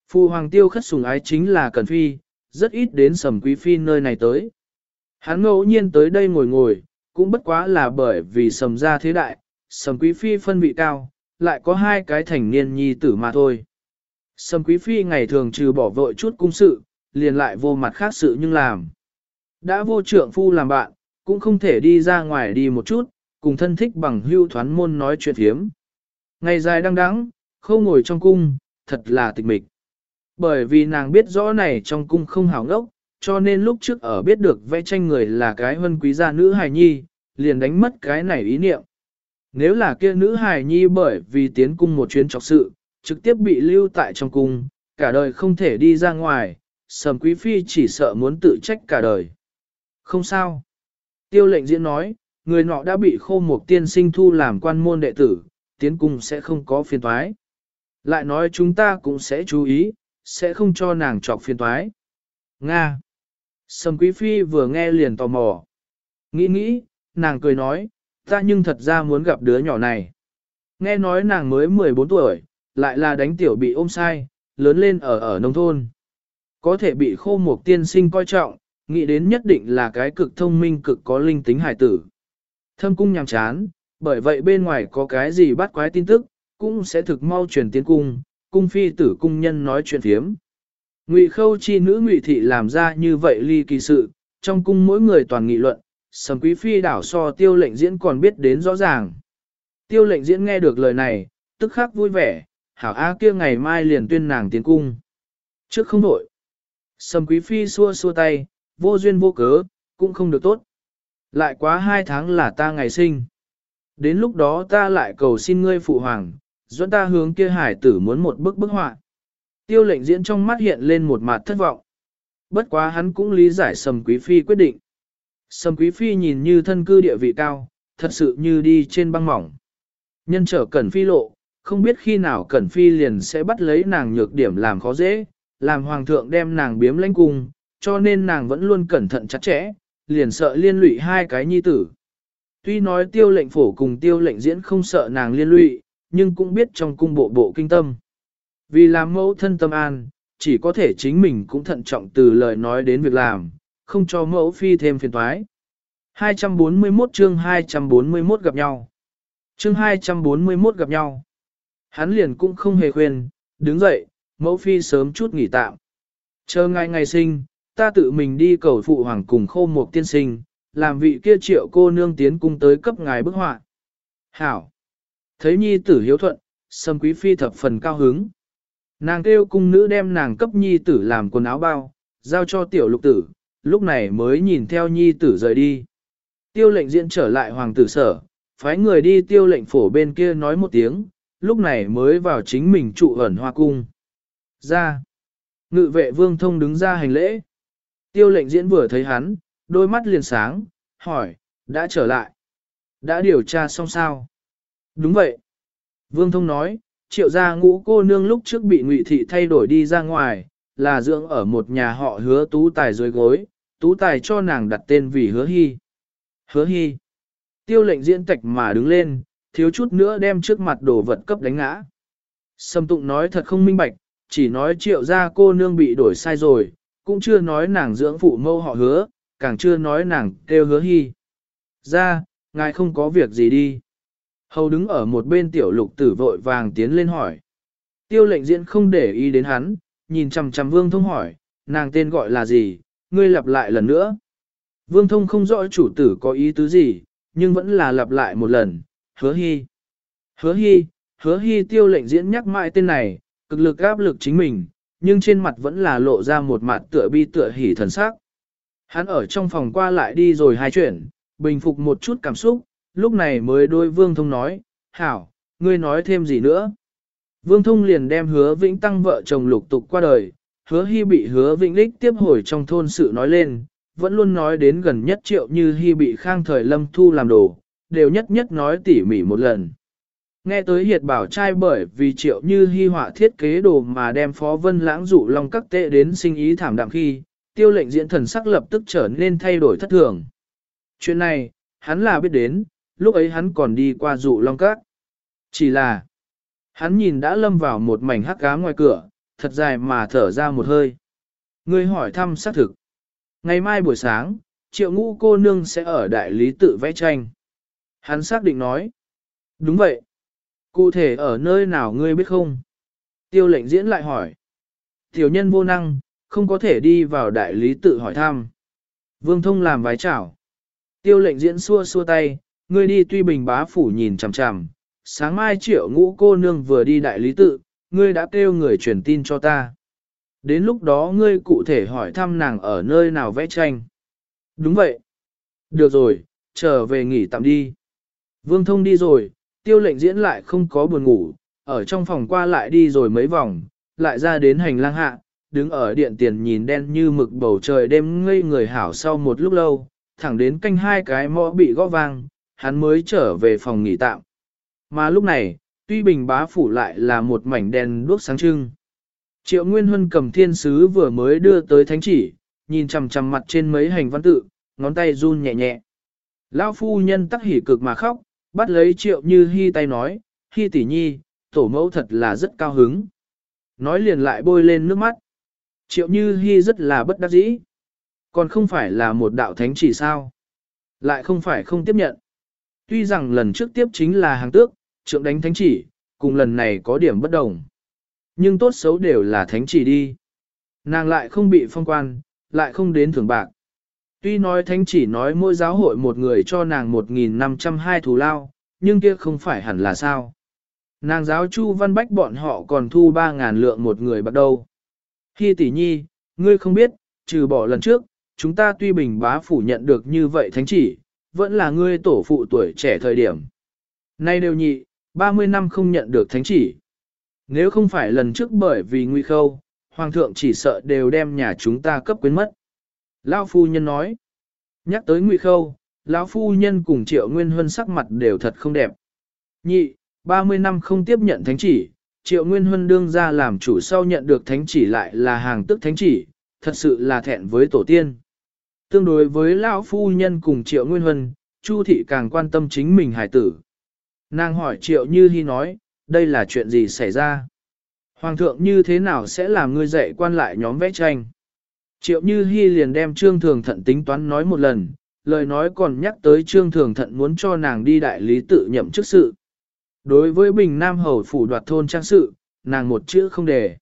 Phu hoàng tiêu khất sùng ái chính là Cần Phi, rất ít đến sầm quý phi nơi này tới. Hắn ngẫu nhiên tới đây ngồi ngồi, cũng bất quá là bởi vì sầm ra thế đại, sầm quý phi phân vị cao, lại có hai cái thành niên nhi tử mà thôi. Sầm quý phi ngày thường trừ bỏ vội chút cung sự, liền lại vô mặt khác sự nhưng làm. Đã vô trượng phu làm bạn, cũng không thể đi ra ngoài đi một chút, cùng thân thích bằng hưu thoán môn nói chuyện hiếm. Ngày dài đăng đắng, không ngồi trong cung, thật là tịch mịch. Bởi vì nàng biết rõ này trong cung không hảo ngốc, cho nên lúc trước ở biết được vẽ tranh người là cái hân quý gia nữ hài nhi, liền đánh mất cái này ý niệm. Nếu là kia nữ hài nhi bởi vì tiến cung một chuyến trọc sự, trực tiếp bị lưu tại trong cung, cả đời không thể đi ra ngoài, sầm quý phi chỉ sợ muốn tự trách cả đời. Không sao. Tiêu lệnh diễn nói, người nọ đã bị khô một tiên sinh thu làm quan môn đệ tử, tiến cung sẽ không có phiền toái. Lại nói chúng ta cũng sẽ chú ý, sẽ không cho nàng trọc phiền toái. Nga. Sầm quý phi vừa nghe liền tò mò. Nghĩ nghĩ, nàng cười nói, ta nhưng thật ra muốn gặp đứa nhỏ này. Nghe nói nàng mới 14 tuổi, lại là đánh tiểu bị ôm sai, lớn lên ở ở nông thôn. Có thể bị khô một tiên sinh coi trọng, nghĩ đến nhất định là cái cực thông minh cực có linh tính hải tử. Thâm cung nhàm chán, bởi vậy bên ngoài có cái gì bắt quái tin tức, cũng sẽ thực mau truyền tiến cung, cung phi tử cung nhân nói chuyện phiếm, Ngụy khâu chi nữ ngụy thị làm ra như vậy ly kỳ sự, trong cung mỗi người toàn nghị luận, sầm quý phi đảo so tiêu lệnh diễn còn biết đến rõ ràng. Tiêu lệnh diễn nghe được lời này, tức khắc vui vẻ, hảo á kia ngày mai liền tuyên nàng tiến cung. Trước không đổi. Sầm quý phi xua xua tay, vô duyên vô cớ, cũng không được tốt. Lại quá hai tháng là ta ngày sinh. Đến lúc đó ta lại cầu xin ngươi phụ hoàng, dẫn ta hướng kia hải tử muốn một bức bức họa. Tiêu lệnh diễn trong mắt hiện lên một mặt thất vọng. Bất quá hắn cũng lý giải sầm quý phi quyết định. Sầm quý phi nhìn như thân cư địa vị cao, thật sự như đi trên băng mỏng. Nhân trở cẩn phi lộ, không biết khi nào cẩn phi liền sẽ bắt lấy nàng nhược điểm làm khó dễ, làm hoàng thượng đem nàng biếm lãnh cung, cho nên nàng vẫn luôn cẩn thận chặt chẽ, liền sợ liên lụy hai cái nhi tử. Tuy nói tiêu lệnh phổ cùng tiêu lệnh diễn không sợ nàng liên lụy, nhưng cũng biết trong cung bộ bộ kinh tâm. Vì làm mẫu thân tâm an, chỉ có thể chính mình cũng thận trọng từ lời nói đến việc làm, không cho mẫu phi thêm phiền toái. 241 chương 241 gặp nhau. Chương 241 gặp nhau. Hắn liền cũng không hề khuyên, đứng dậy, mẫu phi sớm chút nghỉ tạm. Chờ ngày ngày sinh, ta tự mình đi cầu phụ hoàng cùng khô một tiên sinh, làm vị kia triệu cô nương tiến cung tới cấp ngài bức họa. Hảo! Thấy nhi tử hiếu thuận, sâm quý phi thập phần cao hứng. Nàng kêu cung nữ đem nàng cấp nhi tử làm quần áo bao, giao cho tiểu lục tử, lúc này mới nhìn theo nhi tử rời đi. Tiêu lệnh diễn trở lại hoàng tử sở, phái người đi tiêu lệnh phổ bên kia nói một tiếng, lúc này mới vào chính mình trụ ẩn hoa cung. Ra. Ngự vệ vương thông đứng ra hành lễ. Tiêu lệnh diễn vừa thấy hắn, đôi mắt liền sáng, hỏi, đã trở lại. Đã điều tra xong sao? Đúng vậy. Vương thông nói, triệu gia ngũ cô nương lúc trước bị ngụy thị thay đổi đi ra ngoài, là dưỡng ở một nhà họ hứa tú tài dưới gối, tú tài cho nàng đặt tên vì hứa hy. Hứa hy. Tiêu lệnh diễn tạch mà đứng lên, thiếu chút nữa đem trước mặt đồ vật cấp đánh ngã. Sâm tụng nói thật không minh bạch, chỉ nói triệu gia cô nương bị đổi sai rồi, cũng chưa nói nàng dưỡng phụ mâu họ hứa, càng chưa nói nàng kêu hứa hy. Ra, ngài không có việc gì đi. Hầu đứng ở một bên tiểu lục tử vội vàng tiến lên hỏi. Tiêu lệnh diễn không để ý đến hắn, nhìn chằm chằm vương thông hỏi, nàng tên gọi là gì, ngươi lặp lại lần nữa. Vương thông không rõ chủ tử có ý tứ gì, nhưng vẫn là lặp lại một lần, hứa hy. Hứa hy, hứa hy tiêu lệnh diễn nhắc mãi tên này, cực lực áp lực chính mình, nhưng trên mặt vẫn là lộ ra một mặt tựa bi tựa hỉ thần sắc. Hắn ở trong phòng qua lại đi rồi hai chuyện, bình phục một chút cảm xúc, lúc này mới đôi Vương Thông nói, Hảo, ngươi nói thêm gì nữa? Vương Thông liền đem hứa vĩnh tăng vợ chồng lục tục qua đời, hứa hy bị hứa vĩnh lích tiếp hồi trong thôn sự nói lên, vẫn luôn nói đến gần nhất triệu như hy bị khang thời lâm thu làm đồ, đều nhất nhất nói tỉ mỉ một lần. Nghe tới hiệt bảo trai bởi vì triệu như hy họa thiết kế đồ mà đem phó vân lãng dụ lòng các tệ đến sinh ý thảm đạm khi, tiêu lệnh diễn thần sắc lập tức trở nên thay đổi thất thường. Chuyện này, hắn là biết đến, lúc ấy hắn còn đi qua dụ long các. Chỉ là, hắn nhìn đã lâm vào một mảnh hắc cá ngoài cửa, thật dài mà thở ra một hơi. Người hỏi thăm xác thực. Ngày mai buổi sáng, triệu ngũ cô nương sẽ ở đại lý tự vẽ tranh. Hắn xác định nói. Đúng vậy. Cụ thể ở nơi nào ngươi biết không? Tiêu lệnh diễn lại hỏi. Tiểu nhân vô năng, không có thể đi vào đại lý tự hỏi thăm. Vương thông làm vái chảo. Tiêu lệnh diễn xua xua tay, ngươi đi tuy bình bá phủ nhìn chằm chằm. Sáng mai triệu ngũ cô nương vừa đi đại lý tự, ngươi đã kêu người truyền tin cho ta. Đến lúc đó ngươi cụ thể hỏi thăm nàng ở nơi nào vẽ tranh. Đúng vậy. Được rồi, trở về nghỉ tạm đi. Vương thông đi rồi, tiêu lệnh diễn lại không có buồn ngủ, ở trong phòng qua lại đi rồi mấy vòng, lại ra đến hành lang hạ, đứng ở điện tiền nhìn đen như mực bầu trời đêm ngây người hảo sau một lúc lâu, thẳng đến canh hai cái mõ bị gõ vang, hắn mới trở về phòng nghỉ tạm. Mà lúc này, tuy bình bá phủ lại là một mảnh đèn đuốc sáng trưng. Triệu Nguyên Huân cầm thiên sứ vừa mới đưa tới thánh chỉ, nhìn chằm chằm mặt trên mấy hành văn tự, ngón tay run nhẹ nhẹ. Lão phu nhân tắc hỉ cực mà khóc, bắt lấy triệu như hy tay nói, hy tỷ nhi, tổ mẫu thật là rất cao hứng. Nói liền lại bôi lên nước mắt. Triệu như hy rất là bất đắc dĩ. Còn không phải là một đạo thánh chỉ sao. Lại không phải không tiếp nhận. Tuy rằng lần trước tiếp chính là hàng tước, trượng đánh thánh chỉ, cùng lần này có điểm bất đồng. Nhưng tốt xấu đều là thánh chỉ đi. Nàng lại không bị phong quan, lại không đến thưởng bạc. Tuy nói thánh chỉ nói mỗi giáo hội một người cho nàng 1.502 thù lao, nhưng kia không phải hẳn là sao. Nàng giáo chu văn bách bọn họ còn thu 3.000 lượng một người bắt đầu. Khi tỷ nhi, ngươi không biết, trừ bỏ lần trước, chúng ta tuy bình bá phủ nhận được như vậy thánh chỉ, vẫn là ngươi tổ phụ tuổi trẻ thời điểm. Nay đều nhị, 30 năm không nhận được thánh chỉ. Nếu không phải lần trước bởi vì nguy khâu, hoàng thượng chỉ sợ đều đem nhà chúng ta cấp quyến mất. Lão phu nhân nói, nhắc tới ngụy khâu, lão phu nhân cùng triệu nguyên huân sắc mặt đều thật không đẹp. Nhị, 30 năm không tiếp nhận thánh chỉ, triệu nguyên huân đương ra làm chủ sau nhận được thánh chỉ lại là hàng tức thánh chỉ, thật sự là thẹn với tổ tiên. Tương đối với lão phu nhân cùng triệu nguyên huân, Chu thị càng quan tâm chính mình hải tử. Nàng hỏi triệu như hy nói, đây là chuyện gì xảy ra? Hoàng thượng như thế nào sẽ làm ngươi dạy quan lại nhóm vẽ tranh? Triệu Như Hi liền đem Trương Thường Thận tính toán nói một lần, lời nói còn nhắc tới Trương Thường Thận muốn cho nàng đi đại lý tự nhậm chức sự. Đối với Bình Nam Hầu phủ đoạt thôn trang sự, nàng một chữ không đề.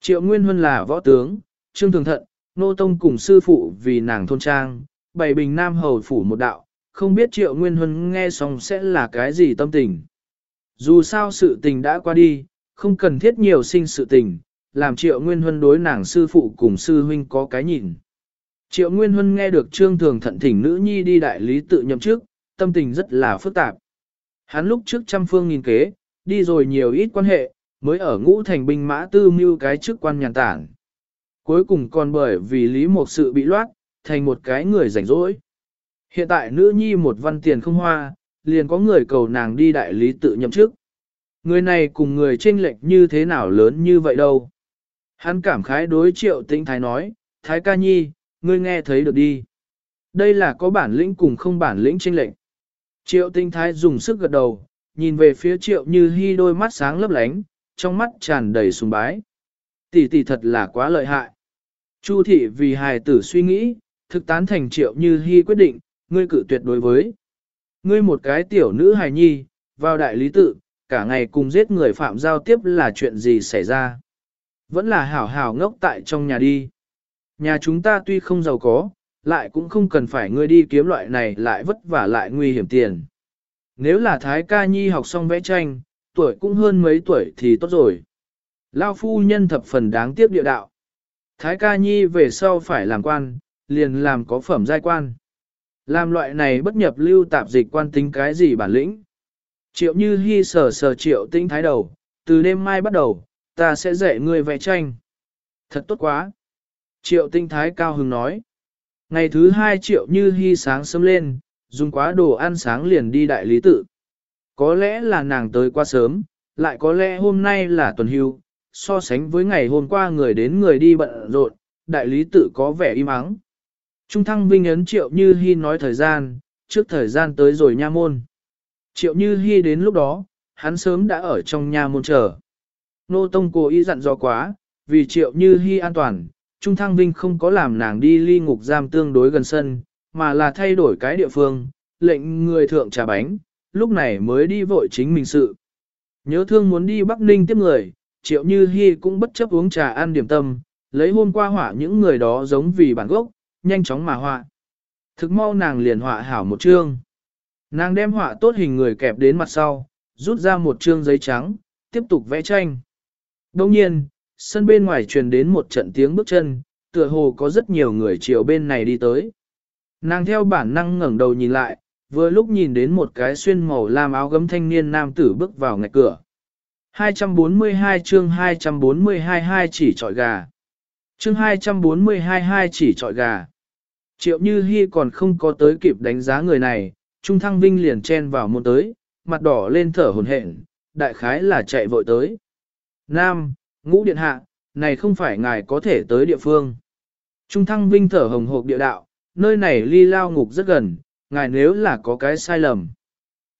Triệu Nguyên Huân là võ tướng, Trương Thường Thận, Nô Tông cùng sư phụ vì nàng thôn trang, bày Bình Nam Hầu phủ một đạo, không biết Triệu Nguyên Huân nghe xong sẽ là cái gì tâm tình. Dù sao sự tình đã qua đi, không cần thiết nhiều sinh sự tình, làm triệu nguyên huân đối nàng sư phụ cùng sư huynh có cái nhìn. Triệu Nguyên Huân nghe được Trương Thường thận thỉnh nữ nhi đi đại lý tự nhậm chức, tâm tình rất là phức tạp. Hắn lúc trước trăm phương nghìn kế, đi rồi nhiều ít quan hệ, mới ở ngũ thành binh mã tư mưu cái chức quan nhàn tản. Cuối cùng còn bởi vì lý một sự bị loát, thành một cái người rảnh rỗi. Hiện tại nữ nhi một văn tiền không hoa, liền có người cầu nàng đi đại lý tự nhậm chức. Người này cùng người chênh lệch như thế nào lớn như vậy đâu. Hắn cảm khái đối triệu tĩnh thái nói, Thái ca nhi, ngươi nghe thấy được đi. Đây là có bản lĩnh cùng không bản lĩnh tranh lệnh Triệu tinh thái dùng sức gật đầu, nhìn về phía triệu như hy đôi mắt sáng lấp lánh, trong mắt tràn đầy sùng bái. Tỷ tỷ thật là quá lợi hại. Chu thị vì hài tử suy nghĩ, thực tán thành triệu như hy quyết định, ngươi cử tuyệt đối với. Ngươi một cái tiểu nữ hài nhi, vào đại lý tự, cả ngày cùng giết người phạm giao tiếp là chuyện gì xảy ra. Vẫn là hảo hảo ngốc tại trong nhà đi. Nhà chúng ta tuy không giàu có, lại cũng không cần phải ngươi đi kiếm loại này lại vất vả lại nguy hiểm tiền. Nếu là Thái ca nhi học xong vẽ tranh, tuổi cũng hơn mấy tuổi thì tốt rồi. Lao phu nhân thập phần đáng tiếc địa đạo. Thái ca nhi về sau phải làm quan, liền làm có phẩm giai quan. Làm loại này bất nhập lưu tạp dịch quan tính cái gì bản lĩnh. Triệu như hy sờ sờ triệu tinh thái đầu, từ đêm mai bắt đầu, ta sẽ dạy ngươi vẽ tranh. Thật tốt quá. Triệu tinh thái cao hứng nói. Ngày thứ hai triệu như hy sáng sớm lên, dùng quá đồ ăn sáng liền đi đại lý tự. Có lẽ là nàng tới quá sớm, lại có lẽ hôm nay là tuần hưu, so sánh với ngày hôm qua người đến người đi bận rộn, đại lý tự có vẻ im ắng. Trung thăng vinh ấn triệu như hy nói thời gian, trước thời gian tới rồi nha môn. Triệu như hy đến lúc đó, hắn sớm đã ở trong nha môn chờ. Nô Tông cố ý dặn dò quá, vì triệu như hy an toàn, Trung Thăng Vinh không có làm nàng đi ly ngục giam tương đối gần sân, mà là thay đổi cái địa phương, lệnh người thượng trà bánh, lúc này mới đi vội chính mình sự. Nhớ thương muốn đi Bắc Ninh tiếp người, triệu như hy cũng bất chấp uống trà ăn điểm tâm, lấy hôm qua họa những người đó giống vì bản gốc, nhanh chóng mà họa. Thực mau nàng liền họa hảo một chương. Nàng đem họa tốt hình người kẹp đến mặt sau, rút ra một chương giấy trắng, tiếp tục vẽ tranh. Đồng nhiên, sân bên ngoài truyền đến một trận tiếng bước chân, tựa hồ có rất nhiều người chiều bên này đi tới. Nàng theo bản năng ngẩng đầu nhìn lại, vừa lúc nhìn đến một cái xuyên màu lam áo gấm thanh niên nam tử bước vào ngạch cửa. 242 chương 242 hai chỉ trọi gà. Chương 242 hai chỉ trọi gà. Triệu Như Hi còn không có tới kịp đánh giá người này, Trung Thăng Vinh liền chen vào môn tới, mặt đỏ lên thở hổn hển, đại khái là chạy vội tới. Nam, Ngũ điện hạ, này không phải ngài có thể tới địa phương. Trung thăng vinh thở hồng hộp địa đạo, nơi này ly lao ngục rất gần, ngài nếu là có cái sai lầm.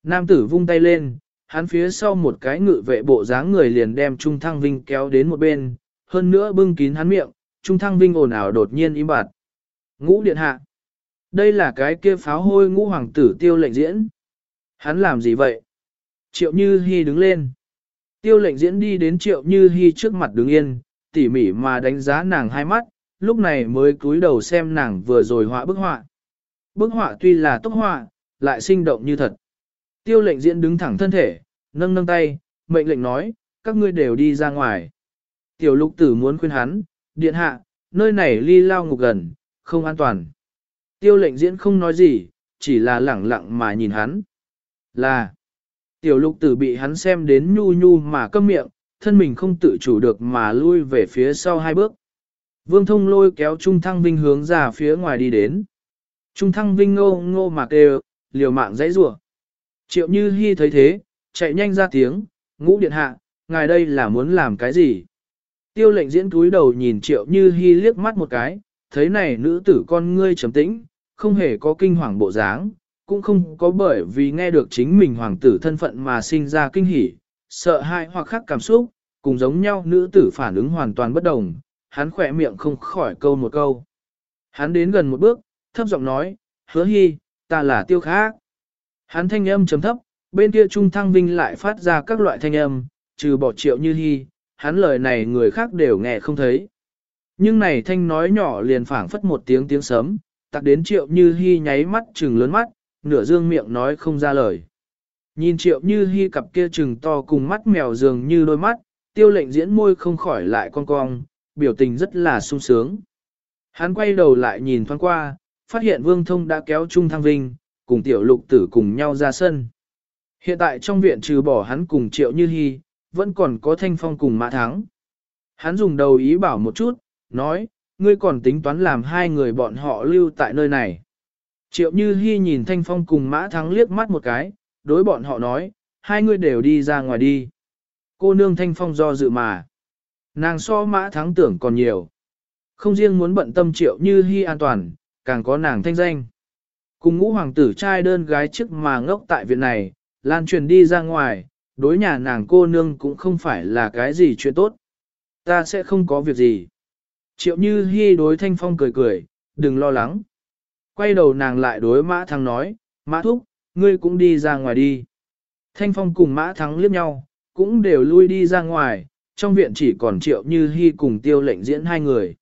Nam tử vung tay lên, hắn phía sau một cái ngự vệ bộ dáng người liền đem Trung thăng vinh kéo đến một bên, hơn nữa bưng kín hắn miệng, Trung thăng vinh ồn ào đột nhiên im bặt. Ngũ điện hạ. Đây là cái kia pháo hôi ngũ hoàng tử tiêu lệnh diễn. Hắn làm gì vậy? Triệu Như Hi đứng lên. Tiêu lệnh diễn đi đến triệu như hy trước mặt đứng yên, tỉ mỉ mà đánh giá nàng hai mắt, lúc này mới cúi đầu xem nàng vừa rồi họa bức họa. Bức họa tuy là tốc họa, lại sinh động như thật. Tiêu lệnh diễn đứng thẳng thân thể, nâng nâng tay, mệnh lệnh nói, các ngươi đều đi ra ngoài. Tiểu lục tử muốn khuyên hắn, điện hạ, nơi này ly lao ngục gần, không an toàn. Tiêu lệnh diễn không nói gì, chỉ là lẳng lặng mà nhìn hắn. Là, Tiểu lục tử bị hắn xem đến nhu nhu mà câm miệng, thân mình không tự chủ được mà lui về phía sau hai bước. Vương thông lôi kéo Trung Thăng Vinh hướng ra phía ngoài đi đến. Trung Thăng Vinh ngô ngô mà kêu, liều mạng dãy rủa. Triệu Như Hi thấy thế, chạy nhanh ra tiếng, ngũ điện hạ, ngài đây là muốn làm cái gì? Tiêu lệnh diễn túi đầu nhìn Triệu Như Hi liếc mắt một cái, thấy này nữ tử con ngươi trầm tĩnh, không hề có kinh hoàng bộ dáng, cũng không có bởi vì nghe được chính mình hoàng tử thân phận mà sinh ra kinh hỉ, sợ hãi hoặc khác cảm xúc, cùng giống nhau nữ tử phản ứng hoàn toàn bất đồng, hắn khỏe miệng không khỏi câu một câu. Hắn đến gần một bước, thấp giọng nói, hứa hy, ta là tiêu khác. Hắn thanh âm chấm thấp, bên kia trung thăng vinh lại phát ra các loại thanh âm, trừ bỏ triệu như hy, hắn lời này người khác đều nghe không thấy. Nhưng này thanh nói nhỏ liền phảng phất một tiếng tiếng sấm, tặc đến triệu như hy nháy mắt trừng lớn mắt, nửa dương miệng nói không ra lời. Nhìn triệu như hy cặp kia trừng to cùng mắt mèo dường như đôi mắt, tiêu lệnh diễn môi không khỏi lại con cong, biểu tình rất là sung sướng. Hắn quay đầu lại nhìn thoáng qua, phát hiện Vương Thông đã kéo Trung Thăng Vinh, cùng tiểu lục tử cùng nhau ra sân. Hiện tại trong viện trừ bỏ hắn cùng Triệu Như hy, vẫn còn có Thanh Phong cùng Mã Thắng. Hắn dùng đầu ý bảo một chút, nói, ngươi còn tính toán làm hai người bọn họ lưu tại nơi này. Triệu Như Hi nhìn Thanh Phong cùng Mã Thắng liếc mắt một cái, đối bọn họ nói, hai người đều đi ra ngoài đi. Cô nương Thanh Phong do dự mà. Nàng so Mã Thắng tưởng còn nhiều. Không riêng muốn bận tâm Triệu Như Hi an toàn, càng có nàng thanh danh. Cùng ngũ hoàng tử trai đơn gái trước mà ngốc tại viện này, lan truyền đi ra ngoài, đối nhà nàng cô nương cũng không phải là cái gì chuyện tốt. Ta sẽ không có việc gì. Triệu Như Hi đối Thanh Phong cười cười, đừng lo lắng. Quay đầu nàng lại đối Mã Thắng nói, Mã Thúc, ngươi cũng đi ra ngoài đi. Thanh Phong cùng Mã Thắng liếc nhau, cũng đều lui đi ra ngoài, trong viện chỉ còn Triệu Như Hi cùng Tiêu lệnh diễn hai người.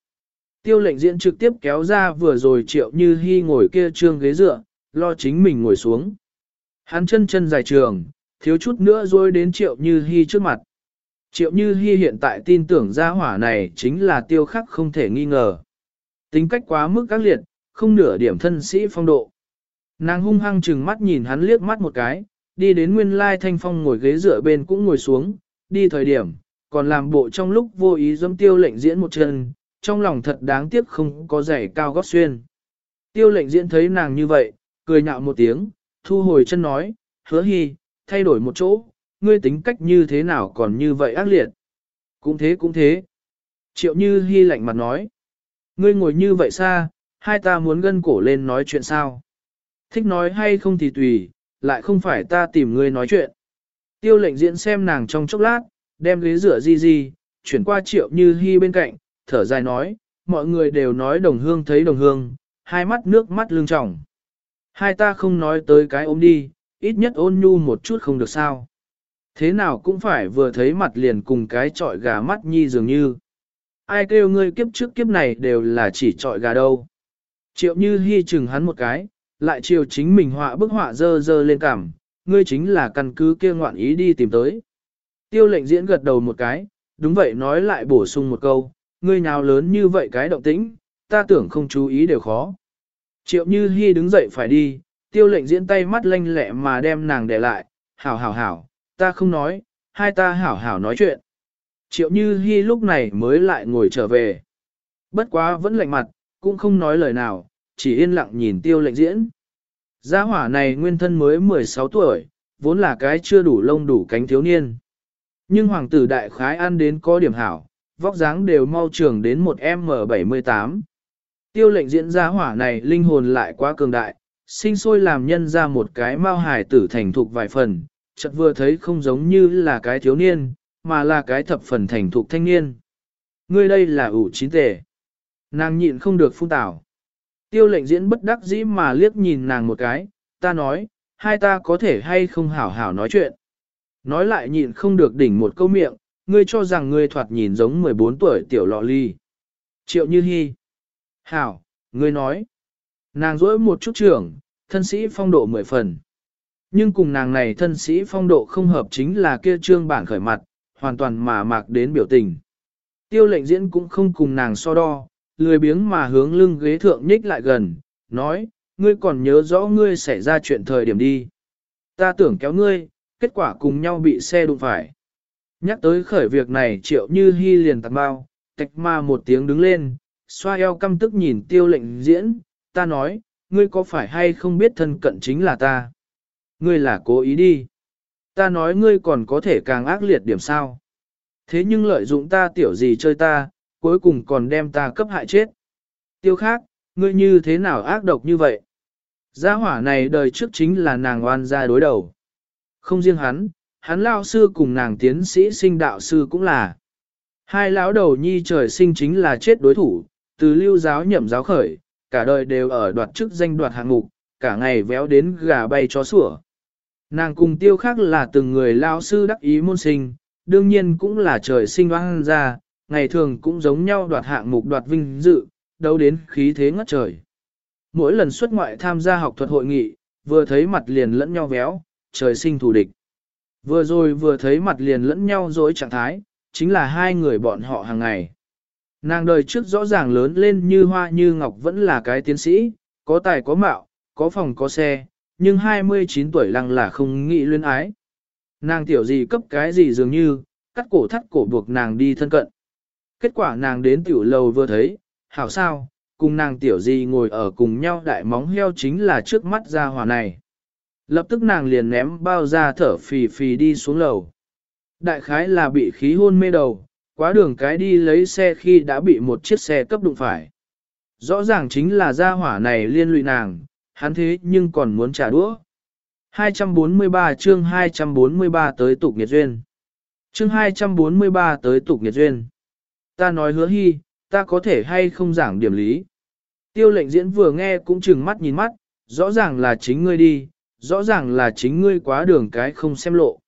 Tiêu lệnh diễn trực tiếp kéo ra vừa rồi Triệu Như Hi ngồi kia trương ghế dựa, lo chính mình ngồi xuống. Hắn chân chân dài trường, thiếu chút nữa rồi đến Triệu Như Hi trước mặt. Triệu Như Hi hiện tại tin tưởng gia hỏa này chính là tiêu khắc không thể nghi ngờ. Tính cách quá mức các liệt, không nửa điểm thân sĩ phong độ. Nàng hung hăng chừng mắt nhìn hắn liếc mắt một cái, đi đến nguyên lai thanh phong ngồi ghế dựa bên cũng ngồi xuống, đi thời điểm, còn làm bộ trong lúc vô ý dâm tiêu lệnh diễn một chân, trong lòng thật đáng tiếc không có giày cao gót xuyên. Tiêu lệnh diễn thấy nàng như vậy, cười nhạo một tiếng, thu hồi chân nói, hứa hy, thay đổi một chỗ, ngươi tính cách như thế nào còn như vậy ác liệt. Cũng thế cũng thế. Triệu như hy lạnh mặt nói, ngươi ngồi như vậy xa, hai ta muốn gân cổ lên nói chuyện sao. Thích nói hay không thì tùy, lại không phải ta tìm ngươi nói chuyện. Tiêu lệnh diễn xem nàng trong chốc lát, đem ghế rửa di di, chuyển qua triệu như hy bên cạnh, thở dài nói, mọi người đều nói đồng hương thấy đồng hương, hai mắt nước mắt lưng tròng. Hai ta không nói tới cái ôm đi, ít nhất ôn nhu một chút không được sao. Thế nào cũng phải vừa thấy mặt liền cùng cái trọi gà mắt nhi dường như. Ai kêu ngươi kiếp trước kiếp này đều là chỉ trọi gà đâu. Triệu như hy chừng hắn một cái, lại chiều chính mình họa bức họa dơ dơ lên cảm, ngươi chính là căn cứ kia ngoạn ý đi tìm tới. Tiêu lệnh diễn gật đầu một cái, đúng vậy nói lại bổ sung một câu, ngươi nào lớn như vậy cái động tĩnh, ta tưởng không chú ý đều khó. Triệu Như Hi đứng dậy phải đi, tiêu lệnh diễn tay mắt lanh lẹ mà đem nàng để lại, hảo hảo hảo, ta không nói, hai ta hảo hảo nói chuyện. Triệu Như Hi lúc này mới lại ngồi trở về. Bất quá vẫn lạnh mặt, cũng không nói lời nào, chỉ yên lặng nhìn tiêu lệnh diễn. Gia hỏa này nguyên thân mới 16 tuổi, vốn là cái chưa đủ lông đủ cánh thiếu niên. Nhưng hoàng tử đại khái ăn đến có điểm hảo, vóc dáng đều mau trường đến một M78. Tiêu lệnh diễn gia hỏa này linh hồn lại quá cường đại, sinh sôi làm nhân ra một cái mau hải tử thành thục vài phần, chợt vừa thấy không giống như là cái thiếu niên, mà là cái thập phần thành thục thanh niên. Ngươi đây là ủ chín tề. Nàng nhịn không được phun tảo. Tiêu lệnh diễn bất đắc dĩ mà liếc nhìn nàng một cái, ta nói, hai ta có thể hay không hảo hảo nói chuyện. Nói lại nhịn không được đỉnh một câu miệng, ngươi cho rằng ngươi thoạt nhìn giống 14 tuổi tiểu lọ ly. Triệu Như hy, Hảo, ngươi nói. Nàng dỗi một chút trưởng, thân sĩ phong độ mười phần. Nhưng cùng nàng này thân sĩ phong độ không hợp chính là kia trương bản khởi mặt, hoàn toàn mà mạc đến biểu tình. Tiêu lệnh diễn cũng không cùng nàng so đo, lười biếng mà hướng lưng ghế thượng nhích lại gần, nói, ngươi còn nhớ rõ ngươi xảy ra chuyện thời điểm đi. Ta tưởng kéo ngươi, kết quả cùng nhau bị xe đụng phải. Nhắc tới khởi việc này triệu như hy liền tặng bao, tạch ma một tiếng đứng lên, xoa eo căm tức nhìn tiêu lệnh diễn, ta nói, ngươi có phải hay không biết thân cận chính là ta? Ngươi là cố ý đi. Ta nói ngươi còn có thể càng ác liệt điểm sao. Thế nhưng lợi dụng ta tiểu gì chơi ta, cuối cùng còn đem ta cấp hại chết. Tiêu khác, ngươi như thế nào ác độc như vậy? Gia hỏa này đời trước chính là nàng oan gia đối đầu. Không riêng hắn, hắn lao sư cùng nàng tiến sĩ sinh đạo sư cũng là. Hai lão đầu nhi trời sinh chính là chết đối thủ, từ lưu giáo nhậm giáo khởi, cả đời đều ở đoạt chức danh đoạt hạng mục, cả ngày véo đến gà bay chó sủa. Nàng cùng tiêu khác là từng người lao sư đắc ý môn sinh, đương nhiên cũng là trời sinh oan ra, ngày thường cũng giống nhau đoạt hạng mục đoạt vinh dự, đấu đến khí thế ngất trời. Mỗi lần xuất ngoại tham gia học thuật hội nghị, vừa thấy mặt liền lẫn nhau véo, trời sinh thù địch. Vừa rồi vừa thấy mặt liền lẫn nhau dối trạng thái, chính là hai người bọn họ hàng ngày. Nàng đời trước rõ ràng lớn lên như hoa như ngọc vẫn là cái tiến sĩ, có tài có mạo, có phòng có xe, nhưng 29 tuổi lăng là không nghĩ luyến ái. Nàng tiểu gì cấp cái gì dường như, cắt cổ thắt cổ buộc nàng đi thân cận. Kết quả nàng đến tiểu lầu vừa thấy, hảo sao, cùng nàng tiểu gì ngồi ở cùng nhau đại móng heo chính là trước mắt ra hòa này. Lập tức nàng liền ném bao ra thở phì phì đi xuống lầu. Đại khái là bị khí hôn mê đầu, quá đường cái đi lấy xe khi đã bị một chiếc xe cấp đụng phải. Rõ ràng chính là gia hỏa này liên lụy nàng, hắn thế nhưng còn muốn trả đũa. 243 chương 243 tới tục nghiệt duyên. Chương 243 tới tục nghiệt duyên. Ta nói hứa hy, ta có thể hay không giảng điểm lý. Tiêu lệnh diễn vừa nghe cũng chừng mắt nhìn mắt, rõ ràng là chính ngươi đi, rõ ràng là chính ngươi quá đường cái không xem lộ.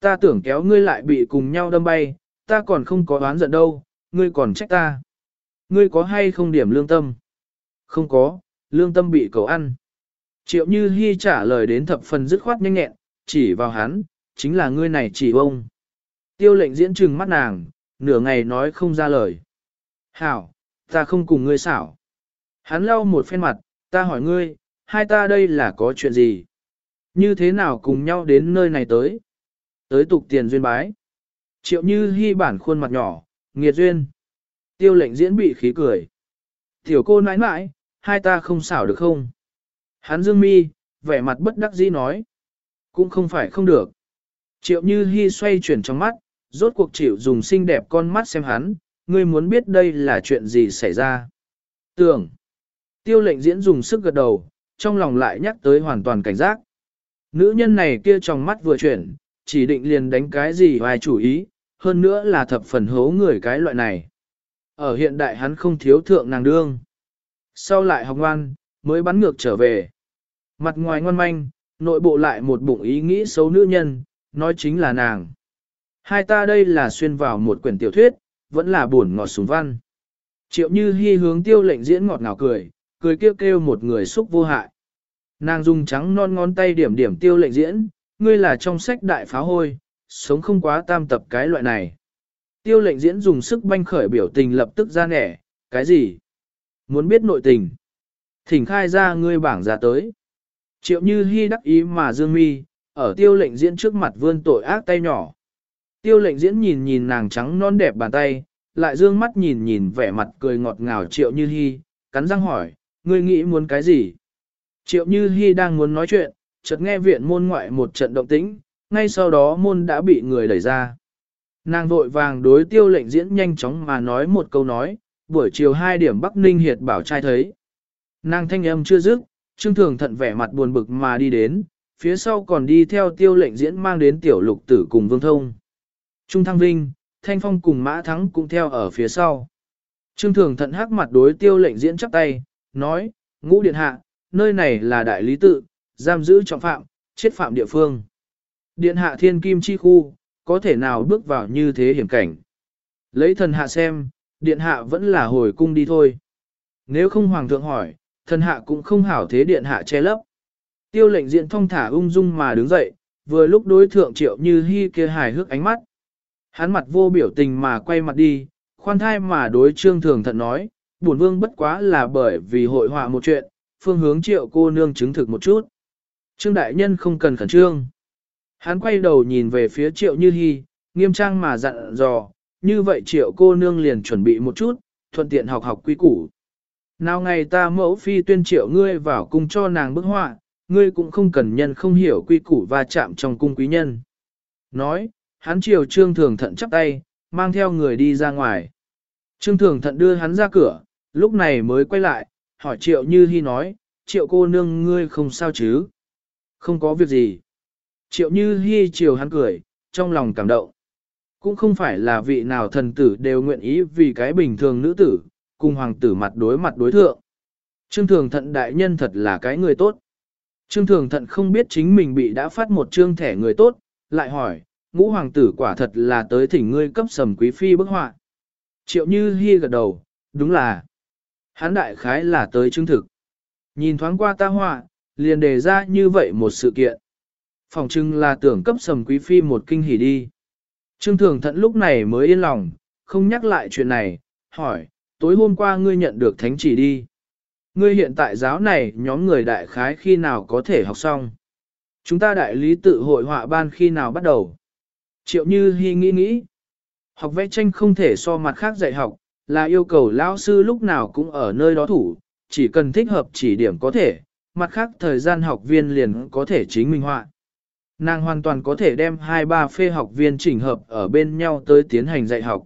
Ta tưởng kéo ngươi lại bị cùng nhau đâm bay, ta còn không có oán giận đâu, ngươi còn trách ta. Ngươi có hay không điểm lương tâm? Không có, lương tâm bị cầu ăn. Triệu Như Hi trả lời đến thập phần dứt khoát nhanh nhẹn, chỉ vào hắn, chính là ngươi này chỉ ông. Tiêu lệnh diễn trừng mắt nàng, nửa ngày nói không ra lời. Hảo, ta không cùng ngươi xảo. Hắn lau một phen mặt, ta hỏi ngươi, hai ta đây là có chuyện gì? Như thế nào cùng nhau đến nơi này tới? Tới tục tiền duyên bái. Triệu như hy bản khuôn mặt nhỏ, nghiệt duyên. Tiêu lệnh diễn bị khí cười. Tiểu cô nãi nãi, hai ta không xảo được không? Hắn dương mi, vẻ mặt bất đắc dĩ nói. Cũng không phải không được. Triệu như hy xoay chuyển trong mắt, rốt cuộc chịu dùng xinh đẹp con mắt xem hắn, ngươi muốn biết đây là chuyện gì xảy ra. Tưởng. Tiêu lệnh diễn dùng sức gật đầu, trong lòng lại nhắc tới hoàn toàn cảnh giác. Nữ nhân này kia trong mắt vừa chuyển, chỉ định liền đánh cái gì vài chủ ý, hơn nữa là thập phần hố người cái loại này. Ở hiện đại hắn không thiếu thượng nàng đương. Sau lại học ngoan, mới bắn ngược trở về. Mặt ngoài ngoan manh, nội bộ lại một bụng ý nghĩ xấu nữ nhân, nói chính là nàng. Hai ta đây là xuyên vào một quyển tiểu thuyết, vẫn là buồn ngọt súng văn. Triệu như hy hướng tiêu lệnh diễn ngọt ngào cười, cười kêu kêu một người xúc vô hại. Nàng dùng trắng non ngón tay điểm điểm tiêu lệnh diễn, ngươi là trong sách đại phá hôi, sống không quá tam tập cái loại này. Tiêu lệnh diễn dùng sức banh khởi biểu tình lập tức ra nẻ, cái gì? Muốn biết nội tình? Thỉnh khai ra ngươi bảng ra tới. Triệu như hy đắc ý mà dương mi, ở tiêu lệnh diễn trước mặt vươn tội ác tay nhỏ. Tiêu lệnh diễn nhìn nhìn nàng trắng non đẹp bàn tay, lại dương mắt nhìn nhìn vẻ mặt cười ngọt ngào triệu như hy, cắn răng hỏi, ngươi nghĩ muốn cái gì? Triệu như hy đang muốn nói chuyện, chợt nghe viện môn ngoại một trận động tĩnh, ngay sau đó môn đã bị người đẩy ra. Nàng vội vàng đối tiêu lệnh diễn nhanh chóng mà nói một câu nói, buổi chiều 2 điểm Bắc Ninh Hiệt bảo trai thấy. Nàng thanh âm chưa dứt, Trương Thường thận vẻ mặt buồn bực mà đi đến, phía sau còn đi theo tiêu lệnh diễn mang đến tiểu lục tử cùng vương thông. Trung Thăng Vinh, Thanh Phong cùng Mã Thắng cũng theo ở phía sau. Trương Thường thận hắc mặt đối tiêu lệnh diễn chắp tay, nói, ngũ điện hạ, nơi này là đại lý tự, giam giữ trọng phạm, chết phạm địa phương. Điện hạ thiên kim chi khu, có thể nào bước vào như thế hiểm cảnh. Lấy thần hạ xem, điện hạ vẫn là hồi cung đi thôi. Nếu không hoàng thượng hỏi, thần hạ cũng không hảo thế điện hạ che lấp. Tiêu lệnh diện thông thả ung dung mà đứng dậy, vừa lúc đối thượng triệu như hy kia hài hước ánh mắt. Hắn mặt vô biểu tình mà quay mặt đi, khoan thai mà đối trương thường thận nói, bổn vương bất quá là bởi vì hội họa một chuyện, phương hướng triệu cô nương chứng thực một chút. Trương đại nhân không cần khẩn trương. Hắn quay đầu nhìn về phía triệu như hy, nghiêm trang mà dặn dò, như vậy triệu cô nương liền chuẩn bị một chút, thuận tiện học học quy củ. Nào ngày ta mẫu phi tuyên triệu ngươi vào cung cho nàng bức họa, ngươi cũng không cần nhân không hiểu quy củ và chạm trong cung quý nhân. Nói, hắn chiều trương thường thận chắp tay, mang theo người đi ra ngoài. Trương thường thận đưa hắn ra cửa, lúc này mới quay lại, hỏi triệu như hy nói, triệu cô nương ngươi không sao chứ? Không có việc gì. Triệu như hy chiều hắn cười, trong lòng cảm động. Cũng không phải là vị nào thần tử đều nguyện ý vì cái bình thường nữ tử, cùng hoàng tử mặt đối mặt đối thượng. Trương thường thận đại nhân thật là cái người tốt. Trương thường thận không biết chính mình bị đã phát một trương thẻ người tốt, lại hỏi, ngũ hoàng tử quả thật là tới thỉnh ngươi cấp sầm quý phi bức họa. Triệu như Hi gật đầu, đúng là. Hán đại khái là tới chứng thực. Nhìn thoáng qua ta họa, liền đề ra như vậy một sự kiện. Phòng trưng là tưởng cấp sầm quý phi một kinh hỉ đi. Trương Thường Thận lúc này mới yên lòng, không nhắc lại chuyện này, hỏi, tối hôm qua ngươi nhận được thánh chỉ đi. Ngươi hiện tại giáo này nhóm người đại khái khi nào có thể học xong. Chúng ta đại lý tự hội họa ban khi nào bắt đầu. Triệu Như Hi nghĩ nghĩ. Học vẽ tranh không thể so mặt khác dạy học, là yêu cầu lão sư lúc nào cũng ở nơi đó thủ, chỉ cần thích hợp chỉ điểm có thể, mặt khác thời gian học viên liền có thể chính minh họa. Nàng hoàn toàn có thể đem hai ba phê học viên chỉnh hợp ở bên nhau tới tiến hành dạy học.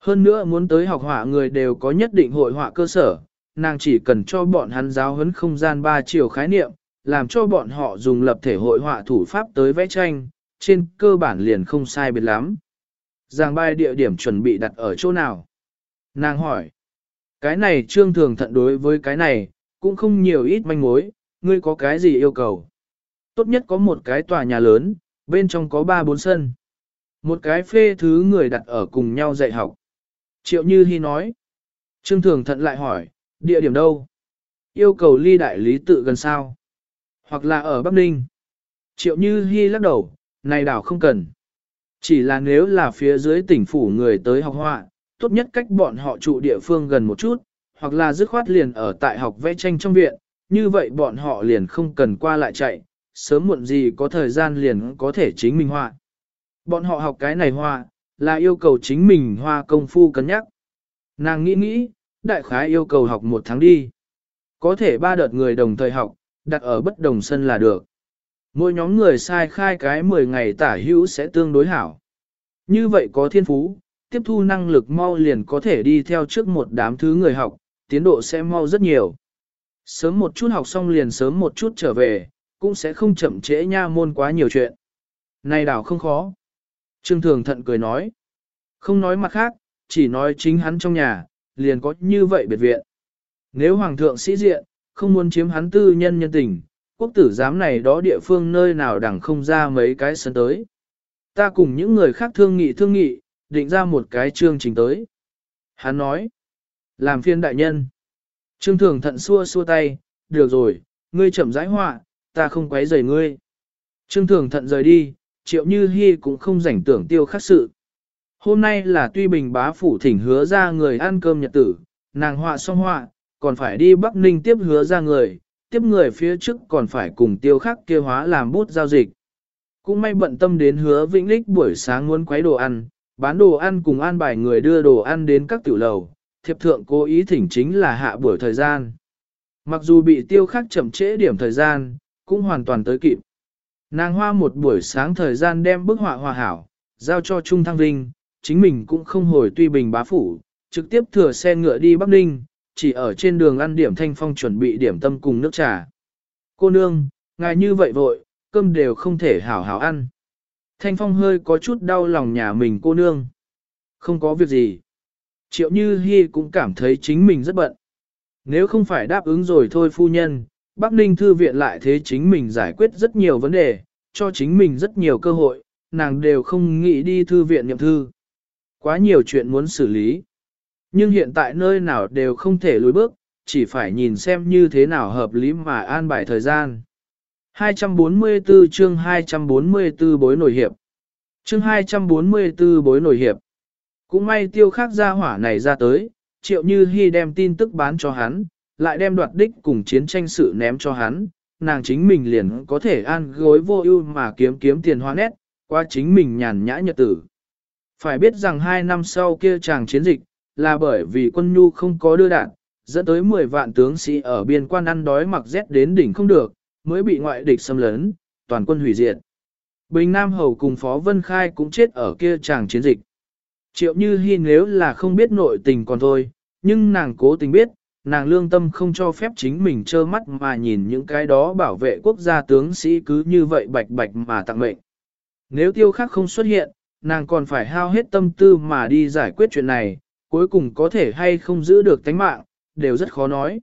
Hơn nữa muốn tới học họa người đều có nhất định hội họa cơ sở, nàng chỉ cần cho bọn hắn giáo huấn không gian ba chiều khái niệm, làm cho bọn họ dùng lập thể hội họa thủ pháp tới vẽ tranh, trên cơ bản liền không sai biệt lắm. Giảng bài địa điểm chuẩn bị đặt ở chỗ nào? Nàng hỏi. Cái này trương thường thận đối với cái này, cũng không nhiều ít manh mối, ngươi có cái gì yêu cầu? Tốt nhất có một cái tòa nhà lớn, bên trong có ba bốn sân. Một cái phê thứ người đặt ở cùng nhau dạy học. Triệu Như Hi nói. Trương Thường Thận lại hỏi, địa điểm đâu? Yêu cầu ly đại lý tự gần sao? Hoặc là ở Bắc Ninh? Triệu Như Hi lắc đầu, này đảo không cần. Chỉ là nếu là phía dưới tỉnh phủ người tới học họa, tốt nhất cách bọn họ trụ địa phương gần một chút, hoặc là dứt khoát liền ở tại học vẽ tranh trong viện, như vậy bọn họ liền không cần qua lại chạy, sớm muộn gì có thời gian liền có thể chính mình họa. Bọn họ học cái này họa, là yêu cầu chính mình hoa công phu cân nhắc. Nàng nghĩ nghĩ, đại khái yêu cầu học một tháng đi. Có thể ba đợt người đồng thời học, đặt ở bất đồng sân là được. Mỗi nhóm người sai khai cái 10 ngày tả hữu sẽ tương đối hảo. Như vậy có thiên phú, tiếp thu năng lực mau liền có thể đi theo trước một đám thứ người học, tiến độ sẽ mau rất nhiều. Sớm một chút học xong liền sớm một chút trở về, cũng sẽ không chậm trễ nha môn quá nhiều chuyện. Này đảo không khó. Trương Thường Thận cười nói. Không nói mặt khác, chỉ nói chính hắn trong nhà, liền có như vậy biệt viện. Nếu Hoàng thượng sĩ diện, không muốn chiếm hắn tư nhân nhân tình, quốc tử giám này đó địa phương nơi nào đẳng không ra mấy cái sân tới. Ta cùng những người khác thương nghị thương nghị, định ra một cái chương trình tới. Hắn nói, làm phiên đại nhân. Trương thường thận xua xua tay, được rồi, ngươi chậm rãi họa, ta không quấy rầy ngươi. Trương thường thận rời đi, triệu như hy cũng không rảnh tưởng tiêu khắc sự. Hôm nay là tuy bình bá phủ thỉnh hứa ra người ăn cơm nhật tử, nàng họa xong họa, còn phải đi Bắc Ninh tiếp hứa ra người, tiếp người phía trước còn phải cùng tiêu khắc kia hóa làm bút giao dịch. Cũng may bận tâm đến hứa vĩnh lích buổi sáng muốn quấy đồ ăn, bán đồ ăn cùng an bài người đưa đồ ăn đến các tiểu lầu, thiệp thượng cố ý thỉnh chính là hạ buổi thời gian. Mặc dù bị tiêu khắc chậm trễ điểm thời gian, cũng hoàn toàn tới kịp. Nàng hoa một buổi sáng thời gian đem bức họa hòa hảo, giao cho Trung Thăng Vinh, chính mình cũng không hồi tuy bình bá phủ, trực tiếp thừa xe ngựa đi Bắc Ninh, chỉ ở trên đường ăn điểm thanh phong chuẩn bị điểm tâm cùng nước trà. Cô nương, ngài như vậy vội, cơm đều không thể hảo hảo ăn. Thanh phong hơi có chút đau lòng nhà mình cô nương. Không có việc gì. Triệu Như Hi cũng cảm thấy chính mình rất bận. Nếu không phải đáp ứng rồi thôi phu nhân, Bắc Ninh Thư viện lại thế chính mình giải quyết rất nhiều vấn đề, cho chính mình rất nhiều cơ hội, nàng đều không nghĩ đi thư viện nhậm thư. Quá nhiều chuyện muốn xử lý. Nhưng hiện tại nơi nào đều không thể lùi bước, chỉ phải nhìn xem như thế nào hợp lý mà an bài thời gian. 244 chương 244 bối nổi hiệp. Chương 244 bối nổi hiệp. Cũng may tiêu khắc gia hỏa này ra tới, triệu như hy đem tin tức bán cho hắn, lại đem đoạt đích cùng chiến tranh sự ném cho hắn, nàng chính mình liền có thể an gối vô ưu mà kiếm kiếm tiền hoa nét, qua chính mình nhàn nhã nhật tử. Phải biết rằng hai năm sau kia chàng chiến dịch, là bởi vì quân nhu không có đưa đạn, dẫn tới 10 vạn tướng sĩ ở biên quan ăn đói mặc rét đến đỉnh không được, mới bị ngoại địch xâm lấn, toàn quân hủy diệt. Bình Nam Hầu cùng Phó Vân Khai cũng chết ở kia chàng chiến dịch. Triệu Như Hi nếu là không biết nội tình còn thôi, nhưng nàng cố tình biết, nàng lương tâm không cho phép chính mình trơ mắt mà nhìn những cái đó bảo vệ quốc gia tướng sĩ cứ như vậy bạch bạch mà tặng mệnh. Nếu tiêu khắc không xuất hiện, nàng còn phải hao hết tâm tư mà đi giải quyết chuyện này, cuối cùng có thể hay không giữ được tánh mạng, đều rất khó nói.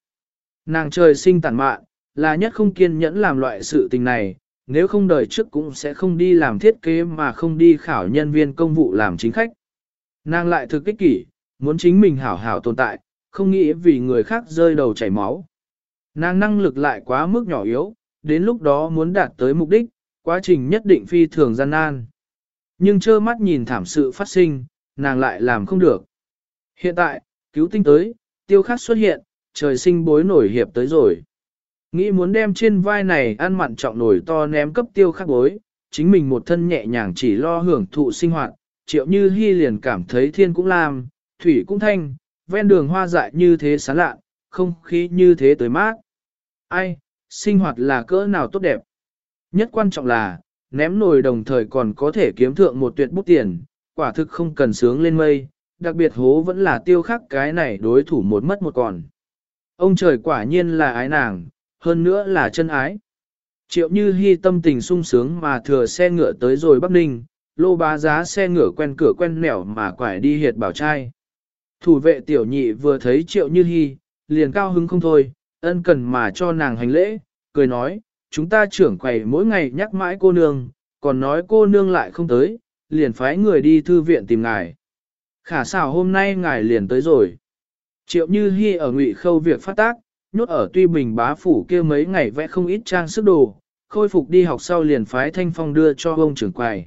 Nàng trời sinh tàn mạn, là nhất không kiên nhẫn làm loại sự tình này, nếu không đời trước cũng sẽ không đi làm thiết kế mà không đi khảo nhân viên công vụ làm chính khách. Nàng lại thực kích kỷ, muốn chính mình hảo hảo tồn tại, không nghĩ vì người khác rơi đầu chảy máu. Nàng năng lực lại quá mức nhỏ yếu, đến lúc đó muốn đạt tới mục đích, quá trình nhất định phi thường gian nan. Nhưng trơ mắt nhìn thảm sự phát sinh, nàng lại làm không được. Hiện tại, cứu tinh tới, tiêu khắc xuất hiện, trời sinh bối nổi hiệp tới rồi. Nghĩ muốn đem trên vai này ăn mặn trọng nổi to ném cấp tiêu khắc bối, chính mình một thân nhẹ nhàng chỉ lo hưởng thụ sinh hoạt, triệu như hy liền cảm thấy thiên cũng làm, thủy cũng thanh, ven đường hoa dại như thế sán lạ, không khí như thế tới mát. Ai, sinh hoạt là cỡ nào tốt đẹp. Nhất quan trọng là, ném nồi đồng thời còn có thể kiếm thượng một tuyệt bút tiền, quả thực không cần sướng lên mây, đặc biệt hố vẫn là tiêu khắc cái này đối thủ một mất một còn. Ông trời quả nhiên là ái nàng, hơn nữa là chân ái. Triệu như hy tâm tình sung sướng mà thừa xe ngựa tới rồi Bắc Ninh, lô bá giá xe ngựa quen cửa quen nẻo mà quải đi hiệt bảo trai. Thủ vệ tiểu nhị vừa thấy triệu như hy, liền cao hứng không thôi, ân cần mà cho nàng hành lễ, cười nói, chúng ta trưởng quầy mỗi ngày nhắc mãi cô nương, còn nói cô nương lại không tới, liền phái người đi thư viện tìm ngài. Khả xảo hôm nay ngài liền tới rồi. Triệu Như Hi ở ngụy khâu việc phát tác, nhốt ở tuy bình bá phủ kia mấy ngày vẽ không ít trang sức đồ, khôi phục đi học sau liền phái thanh phong đưa cho ông trưởng quầy.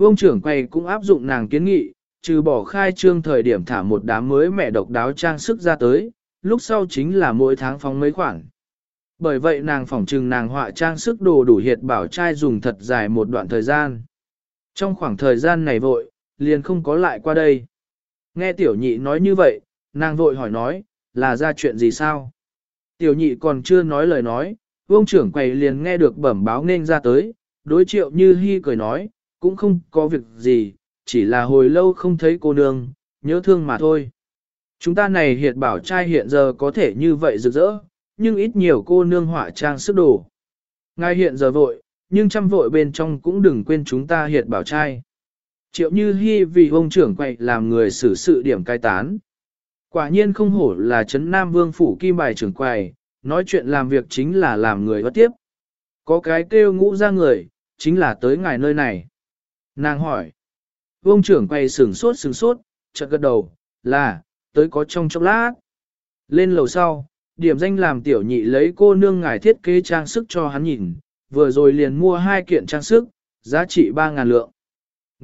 Ông trưởng quầy cũng áp dụng nàng kiến nghị, trừ bỏ khai trương thời điểm thả một đám mới mẹ độc đáo trang sức ra tới, lúc sau chính là mỗi tháng phóng mấy khoản. Bởi vậy nàng phỏng trừng nàng họa trang sức đồ đủ hiệt bảo trai dùng thật dài một đoạn thời gian. Trong khoảng thời gian này vội, liền không có lại qua đây. Nghe tiểu nhị nói như vậy, nàng vội hỏi nói, là ra chuyện gì sao? Tiểu nhị còn chưa nói lời nói, vương trưởng quầy liền nghe được bẩm báo nên ra tới, đối triệu như hy cười nói, cũng không có việc gì, chỉ là hồi lâu không thấy cô nương, nhớ thương mà thôi. Chúng ta này hiện bảo trai hiện giờ có thể như vậy rực rỡ, nhưng ít nhiều cô nương họa trang sức đồ. Ngài hiện giờ vội, nhưng chăm vội bên trong cũng đừng quên chúng ta hiện bảo trai. Triệu như hy vì ông trưởng quậy làm người xử sự điểm cai tán. Quả nhiên không hổ là Trấn Nam Vương Phủ Kim Bài trưởng quầy, nói chuyện làm việc chính là làm người bất tiếp. Có cái kêu ngũ ra người, chính là tới ngài nơi này. Nàng hỏi. Vương trưởng quay sừng sốt sừng sốt, chợt gật đầu, là, tới có trong chốc lát. Lên lầu sau, điểm danh làm tiểu nhị lấy cô nương ngài thiết kế trang sức cho hắn nhìn, vừa rồi liền mua hai kiện trang sức, giá trị 3.000 lượng.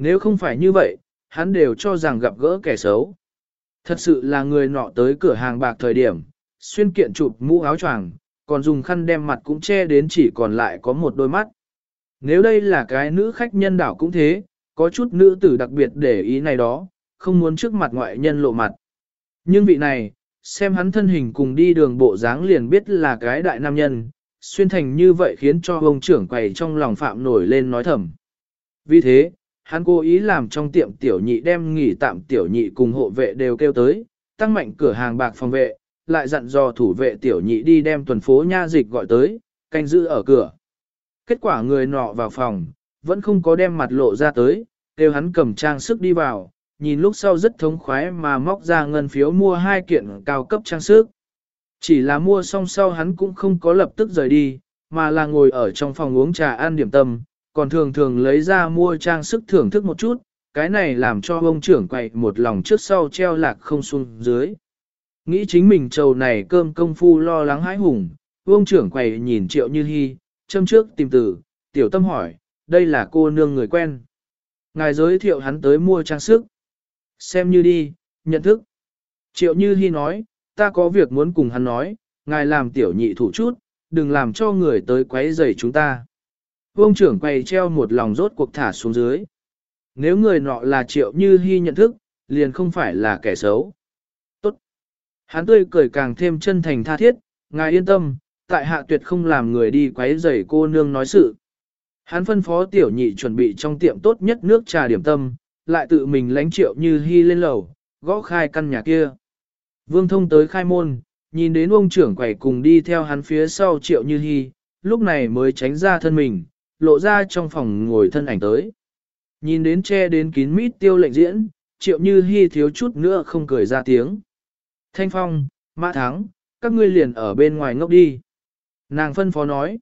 Nếu không phải như vậy, hắn đều cho rằng gặp gỡ kẻ xấu. Thật sự là người nọ tới cửa hàng bạc thời điểm, xuyên kiện chụp mũ áo choàng, còn dùng khăn đem mặt cũng che đến chỉ còn lại có một đôi mắt. Nếu đây là cái nữ khách nhân đảo cũng thế, có chút nữ tử đặc biệt để ý này đó, không muốn trước mặt ngoại nhân lộ mặt. Nhưng vị này, xem hắn thân hình cùng đi đường bộ dáng liền biết là cái đại nam nhân, xuyên thành như vậy khiến cho ông trưởng quầy trong lòng phạm nổi lên nói thầm. Vì thế, hắn cố ý làm trong tiệm tiểu nhị đem nghỉ tạm tiểu nhị cùng hộ vệ đều kêu tới, tăng mạnh cửa hàng bạc phòng vệ, lại dặn dò thủ vệ tiểu nhị đi đem tuần phố nha dịch gọi tới, canh giữ ở cửa. Kết quả người nọ vào phòng, vẫn không có đem mặt lộ ra tới, kêu hắn cầm trang sức đi vào, nhìn lúc sau rất thống khoái mà móc ra ngân phiếu mua hai kiện cao cấp trang sức. Chỉ là mua xong sau hắn cũng không có lập tức rời đi, mà là ngồi ở trong phòng uống trà ăn điểm tâm, còn thường thường lấy ra mua trang sức thưởng thức một chút, cái này làm cho ông trưởng quậy một lòng trước sau treo lạc không xuống dưới. Nghĩ chính mình trầu này cơm công phu lo lắng hãi hùng, ông trưởng quậy nhìn triệu như hy, châm trước tìm từ, tiểu tâm hỏi, đây là cô nương người quen. Ngài giới thiệu hắn tới mua trang sức. Xem như đi, nhận thức. Triệu như hy nói, ta có việc muốn cùng hắn nói, ngài làm tiểu nhị thủ chút, đừng làm cho người tới quấy rầy chúng ta. Vương trưởng quay treo một lòng rốt cuộc thả xuống dưới. Nếu người nọ là triệu như hy nhận thức, liền không phải là kẻ xấu. Tốt. Hắn tươi cười càng thêm chân thành tha thiết, ngài yên tâm, tại hạ tuyệt không làm người đi quấy rầy cô nương nói sự. Hắn phân phó tiểu nhị chuẩn bị trong tiệm tốt nhất nước trà điểm tâm, lại tự mình lánh triệu như hy lên lầu, gõ khai căn nhà kia. Vương thông tới khai môn, nhìn đến ông trưởng quầy cùng đi theo hắn phía sau triệu như hy, lúc này mới tránh ra thân mình, lộ ra trong phòng ngồi thân ảnh tới. Nhìn đến che đến kín mít tiêu lệnh diễn, triệu như hy thiếu chút nữa không cười ra tiếng. Thanh phong, mã thắng, các ngươi liền ở bên ngoài ngốc đi. Nàng phân phó nói.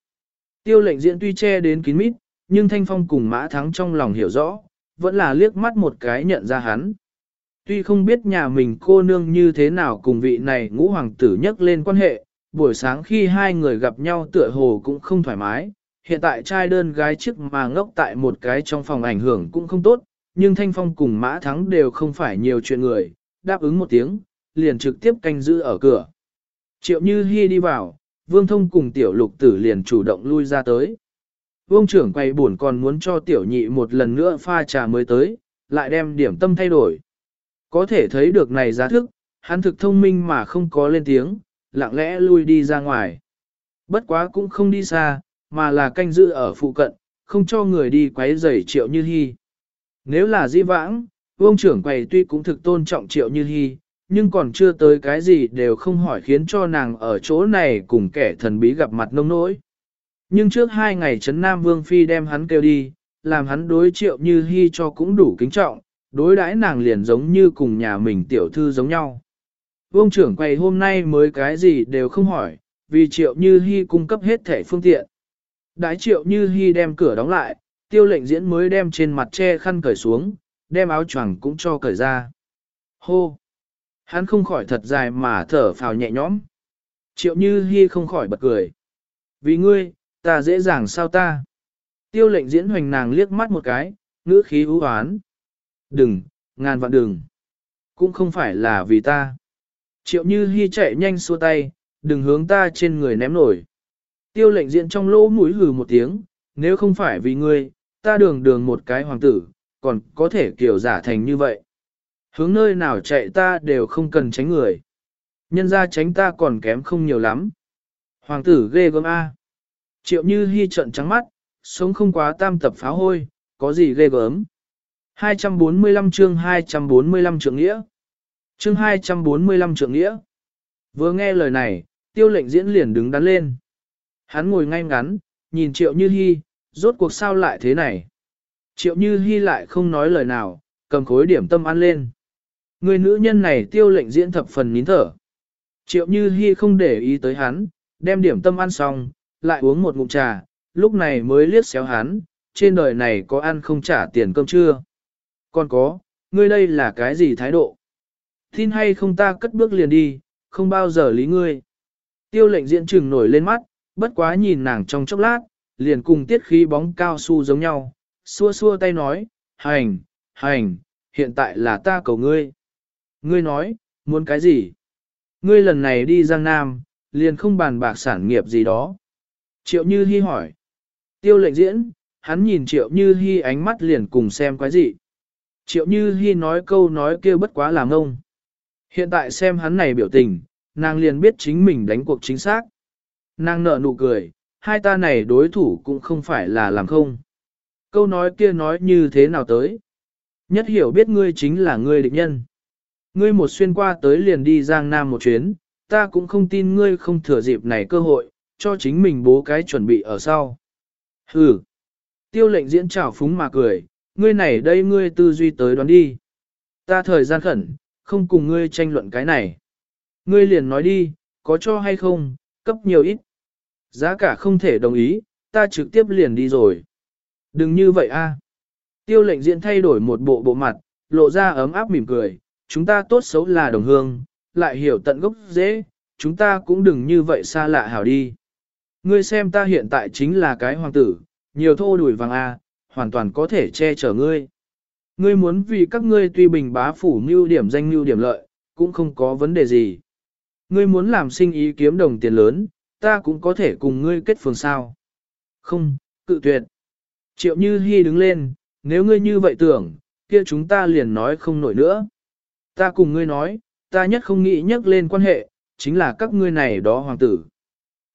Tiêu lệnh diễn tuy che đến kín mít, nhưng thanh phong cùng mã thắng trong lòng hiểu rõ, vẫn là liếc mắt một cái nhận ra hắn. Tuy không biết nhà mình cô nương như thế nào cùng vị này ngũ hoàng tử nhắc lên quan hệ, buổi sáng khi hai người gặp nhau tựa hồ cũng không thoải mái, hiện tại trai đơn gái trước mà ngốc tại một cái trong phòng ảnh hưởng cũng không tốt, nhưng Thanh Phong cùng Mã Thắng đều không phải nhiều chuyện người, đáp ứng một tiếng, liền trực tiếp canh giữ ở cửa. Triệu Như Hi đi vào, Vương Thông cùng tiểu lục tử liền chủ động lui ra tới. Vương trưởng quay buồn còn muốn cho tiểu nhị một lần nữa pha trà mới tới, lại đem điểm tâm thay đổi. Có thể thấy được này giá thức, hắn thực thông minh mà không có lên tiếng, lặng lẽ lui đi ra ngoài. Bất quá cũng không đi xa, mà là canh giữ ở phụ cận, không cho người đi quấy rầy triệu như hy. Nếu là di vãng, vương trưởng quầy tuy cũng thực tôn trọng triệu như hy, nhưng còn chưa tới cái gì đều không hỏi khiến cho nàng ở chỗ này cùng kẻ thần bí gặp mặt nông nỗi. Nhưng trước hai ngày Trấn Nam Vương Phi đem hắn kêu đi, làm hắn đối triệu như hy cho cũng đủ kính trọng, đối đãi nàng liền giống như cùng nhà mình tiểu thư giống nhau. Vương trưởng quầy hôm nay mới cái gì đều không hỏi, vì triệu như hy cung cấp hết thể phương tiện. Đái triệu như hy đem cửa đóng lại, tiêu lệnh diễn mới đem trên mặt che khăn cởi xuống, đem áo choàng cũng cho cởi ra. Hô! Hắn không khỏi thật dài mà thở phào nhẹ nhõm. Triệu như hy không khỏi bật cười. Vì ngươi, ta dễ dàng sao ta? Tiêu lệnh diễn hoành nàng liếc mắt một cái, ngữ khí ưu hoán. Đừng, ngàn vạn đừng. Cũng không phải là vì ta. Triệu như hy chạy nhanh xua tay, đừng hướng ta trên người ném nổi. Tiêu lệnh diện trong lỗ mũi hừ một tiếng, nếu không phải vì ngươi, ta đường đường một cái hoàng tử, còn có thể kiểu giả thành như vậy. Hướng nơi nào chạy ta đều không cần tránh người. Nhân ra tránh ta còn kém không nhiều lắm. Hoàng tử ghê gớm A. Triệu như hy trận trắng mắt, sống không quá tam tập phá hôi, có gì ghê gớm. 245 chương 245 trượng nghĩa. Chương 245 trượng nghĩa. Vừa nghe lời này, tiêu lệnh diễn liền đứng đắn lên. Hắn ngồi ngay ngắn, nhìn triệu như hy, rốt cuộc sao lại thế này. Triệu như hy lại không nói lời nào, cầm khối điểm tâm ăn lên. Người nữ nhân này tiêu lệnh diễn thập phần nín thở. Triệu như hy không để ý tới hắn, đem điểm tâm ăn xong, lại uống một ngụm trà, lúc này mới liếc xéo hắn, trên đời này có ăn không trả tiền cơm chưa? Còn có, ngươi đây là cái gì thái độ? Tin hay không ta cất bước liền đi, không bao giờ lý ngươi. Tiêu lệnh diễn trừng nổi lên mắt, bất quá nhìn nàng trong chốc lát, liền cùng tiết khí bóng cao su giống nhau, xua xua tay nói, hành, hành, hiện tại là ta cầu ngươi. Ngươi nói, muốn cái gì? Ngươi lần này đi Giang Nam, liền không bàn bạc sản nghiệp gì đó. Triệu Như Hi hỏi. Tiêu lệnh diễn, hắn nhìn Triệu Như Hi ánh mắt liền cùng xem quái gì. Triệu Như Hi nói câu nói kia bất quá là ngông. Hiện tại xem hắn này biểu tình, nàng liền biết chính mình đánh cuộc chính xác. Nàng nở nụ cười, hai ta này đối thủ cũng không phải là làm không. Câu nói kia nói như thế nào tới? Nhất hiểu biết ngươi chính là ngươi định nhân. Ngươi một xuyên qua tới liền đi Giang Nam một chuyến, ta cũng không tin ngươi không thừa dịp này cơ hội, cho chính mình bố cái chuẩn bị ở sau. Hừ. Tiêu lệnh diễn trào phúng mà cười, ngươi này đây ngươi tư duy tới đoán đi. Ta thời gian khẩn, không cùng ngươi tranh luận cái này. Ngươi liền nói đi, có cho hay không, cấp nhiều ít. Giá cả không thể đồng ý, ta trực tiếp liền đi rồi. Đừng như vậy a. Tiêu lệnh diễn thay đổi một bộ bộ mặt, lộ ra ấm áp mỉm cười, chúng ta tốt xấu là đồng hương, lại hiểu tận gốc dễ, chúng ta cũng đừng như vậy xa lạ hảo đi. Ngươi xem ta hiện tại chính là cái hoàng tử, nhiều thô đuổi vàng a, hoàn toàn có thể che chở ngươi. Ngươi muốn vì các ngươi tuy bình bá phủ mưu điểm danh mưu điểm lợi, cũng không có vấn đề gì. Ngươi muốn làm sinh ý kiếm đồng tiền lớn, ta cũng có thể cùng ngươi kết phường sao. Không, cự tuyệt. Triệu Như Hi đứng lên, nếu ngươi như vậy tưởng, kia chúng ta liền nói không nổi nữa. Ta cùng ngươi nói, ta nhất không nghĩ nhắc lên quan hệ, chính là các ngươi này đó hoàng tử.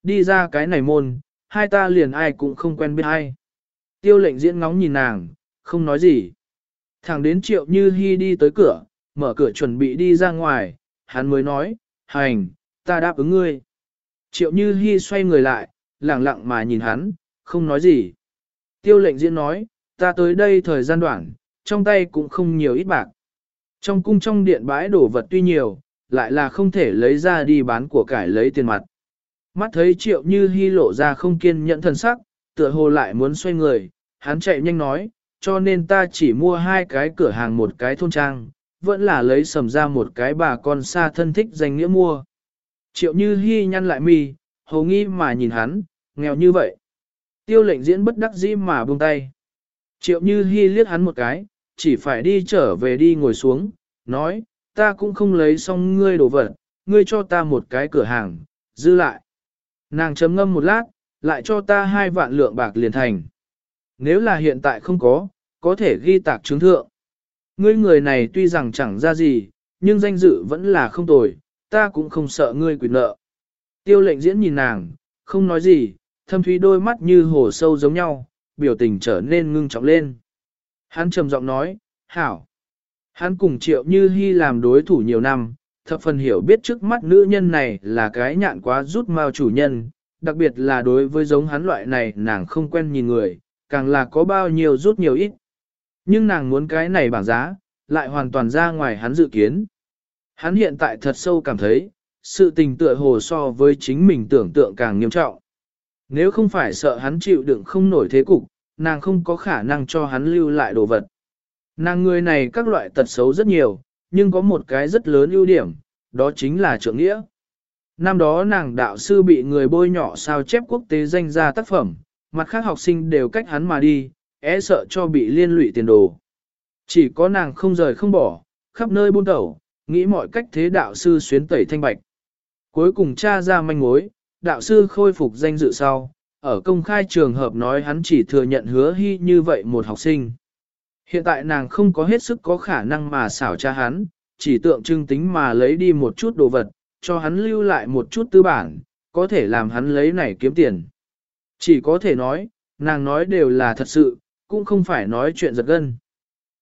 Đi ra cái này môn, hai ta liền ai cũng không quen biết ai. Tiêu lệnh diễn ngóng nhìn nàng, không nói gì. Thẳng đến triệu như hy đi tới cửa, mở cửa chuẩn bị đi ra ngoài, hắn mới nói, hành, ta đáp ứng ngươi. Triệu như Hi xoay người lại, lặng lặng mà nhìn hắn, không nói gì. Tiêu lệnh diễn nói, ta tới đây thời gian đoạn, trong tay cũng không nhiều ít bạc. Trong cung trong điện bãi đổ vật tuy nhiều, lại là không thể lấy ra đi bán của cải lấy tiền mặt. Mắt thấy triệu như Hi lộ ra không kiên nhẫn thần sắc, tựa hồ lại muốn xoay người, hắn chạy nhanh nói, cho nên ta chỉ mua hai cái cửa hàng một cái thôn trang, vẫn là lấy sầm ra một cái bà con xa thân thích danh nghĩa mua. Triệu như Hi nhăn lại mi, hầu nghi mà nhìn hắn, nghèo như vậy. Tiêu lệnh diễn bất đắc dĩ mà buông tay. Triệu như Hi liếc hắn một cái, chỉ phải đi trở về đi ngồi xuống, nói, ta cũng không lấy xong ngươi đồ vật, ngươi cho ta một cái cửa hàng, dư lại. Nàng chấm ngâm một lát, lại cho ta hai vạn lượng bạc liền thành. Nếu là hiện tại không có, có thể ghi tạc chứng thượng. Ngươi người này tuy rằng chẳng ra gì, nhưng danh dự vẫn là không tồi, ta cũng không sợ ngươi quỵt nợ. Tiêu lệnh diễn nhìn nàng, không nói gì, thâm thúy đôi mắt như hồ sâu giống nhau, biểu tình trở nên ngưng trọng lên. Hắn trầm giọng nói, hảo. Hắn cùng triệu như hy làm đối thủ nhiều năm, thập phần hiểu biết trước mắt nữ nhân này là cái nhạn quá rút mao chủ nhân, đặc biệt là đối với giống hắn loại này nàng không quen nhìn người, càng là có bao nhiêu rút nhiều ít. Nhưng nàng muốn cái này bảng giá, lại hoàn toàn ra ngoài hắn dự kiến. Hắn hiện tại thật sâu cảm thấy, sự tình tựa hồ so với chính mình tưởng tượng càng nghiêm trọng. Nếu không phải sợ hắn chịu đựng không nổi thế cục, nàng không có khả năng cho hắn lưu lại đồ vật. Nàng người này các loại tật xấu rất nhiều, nhưng có một cái rất lớn ưu điểm, đó chính là trưởng nghĩa. Năm đó nàng đạo sư bị người bôi nhỏ sao chép quốc tế danh ra tác phẩm, mặt khác học sinh đều cách hắn mà đi, e sợ cho bị liên lụy tiền đồ. Chỉ có nàng không rời không bỏ, khắp nơi buôn tẩu, nghĩ mọi cách thế đạo sư xuyến tẩy thanh bạch. Cuối cùng cha ra manh mối, đạo sư khôi phục danh dự sau, ở công khai trường hợp nói hắn chỉ thừa nhận hứa hy như vậy một học sinh. Hiện tại nàng không có hết sức có khả năng mà xảo cha hắn, chỉ tượng trưng tính mà lấy đi một chút đồ vật, cho hắn lưu lại một chút tư bản, có thể làm hắn lấy này kiếm tiền. Chỉ có thể nói, nàng nói đều là thật sự, cũng không phải nói chuyện giật gân.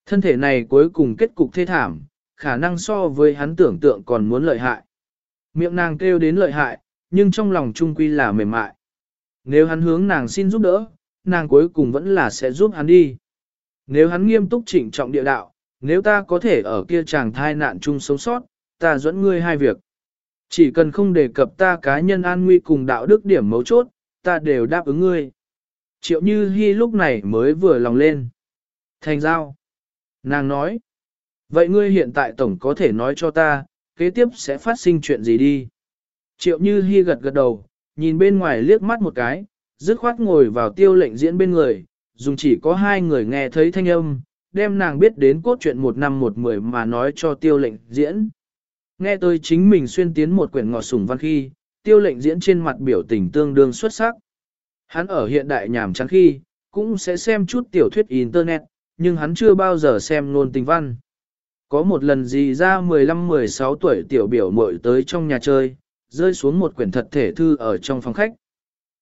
Thân thể này cuối cùng kết cục thê thảm, khả năng so với hắn tưởng tượng còn muốn lợi hại. Miệng nàng kêu đến lợi hại, nhưng trong lòng trung quy là mềm mại. Nếu hắn hướng nàng xin giúp đỡ, nàng cuối cùng vẫn là sẽ giúp hắn đi. Nếu hắn nghiêm túc chỉnh trọng địa đạo, nếu ta có thể ở kia chàng thai nạn chung sống sót, ta dẫn ngươi hai việc. Chỉ cần không đề cập ta cá nhân an nguy cùng đạo đức điểm mấu chốt, ta đều đáp ứng ngươi. Triệu Như Hi lúc này mới vừa lòng lên. Thành giao. Nàng nói. Vậy ngươi hiện tại tổng có thể nói cho ta, kế tiếp sẽ phát sinh chuyện gì đi. Triệu Như Hi gật gật đầu, nhìn bên ngoài liếc mắt một cái, dứt khoát ngồi vào tiêu lệnh diễn bên người, dùng chỉ có hai người nghe thấy thanh âm, đem nàng biết đến cốt truyện một năm một mười mà nói cho tiêu lệnh diễn. Nghe tôi chính mình xuyên tiến một quyển ngọt sủng văn khi, tiêu lệnh diễn trên mặt biểu tình tương đương xuất sắc. Hắn ở hiện đại nhàm chán khi, cũng sẽ xem chút tiểu thuyết internet, nhưng hắn chưa bao giờ xem nôn tình văn. Có một lần gì ra 15-16 tuổi tiểu biểu muội tới trong nhà chơi, rơi xuống một quyển thật thể thư ở trong phòng khách.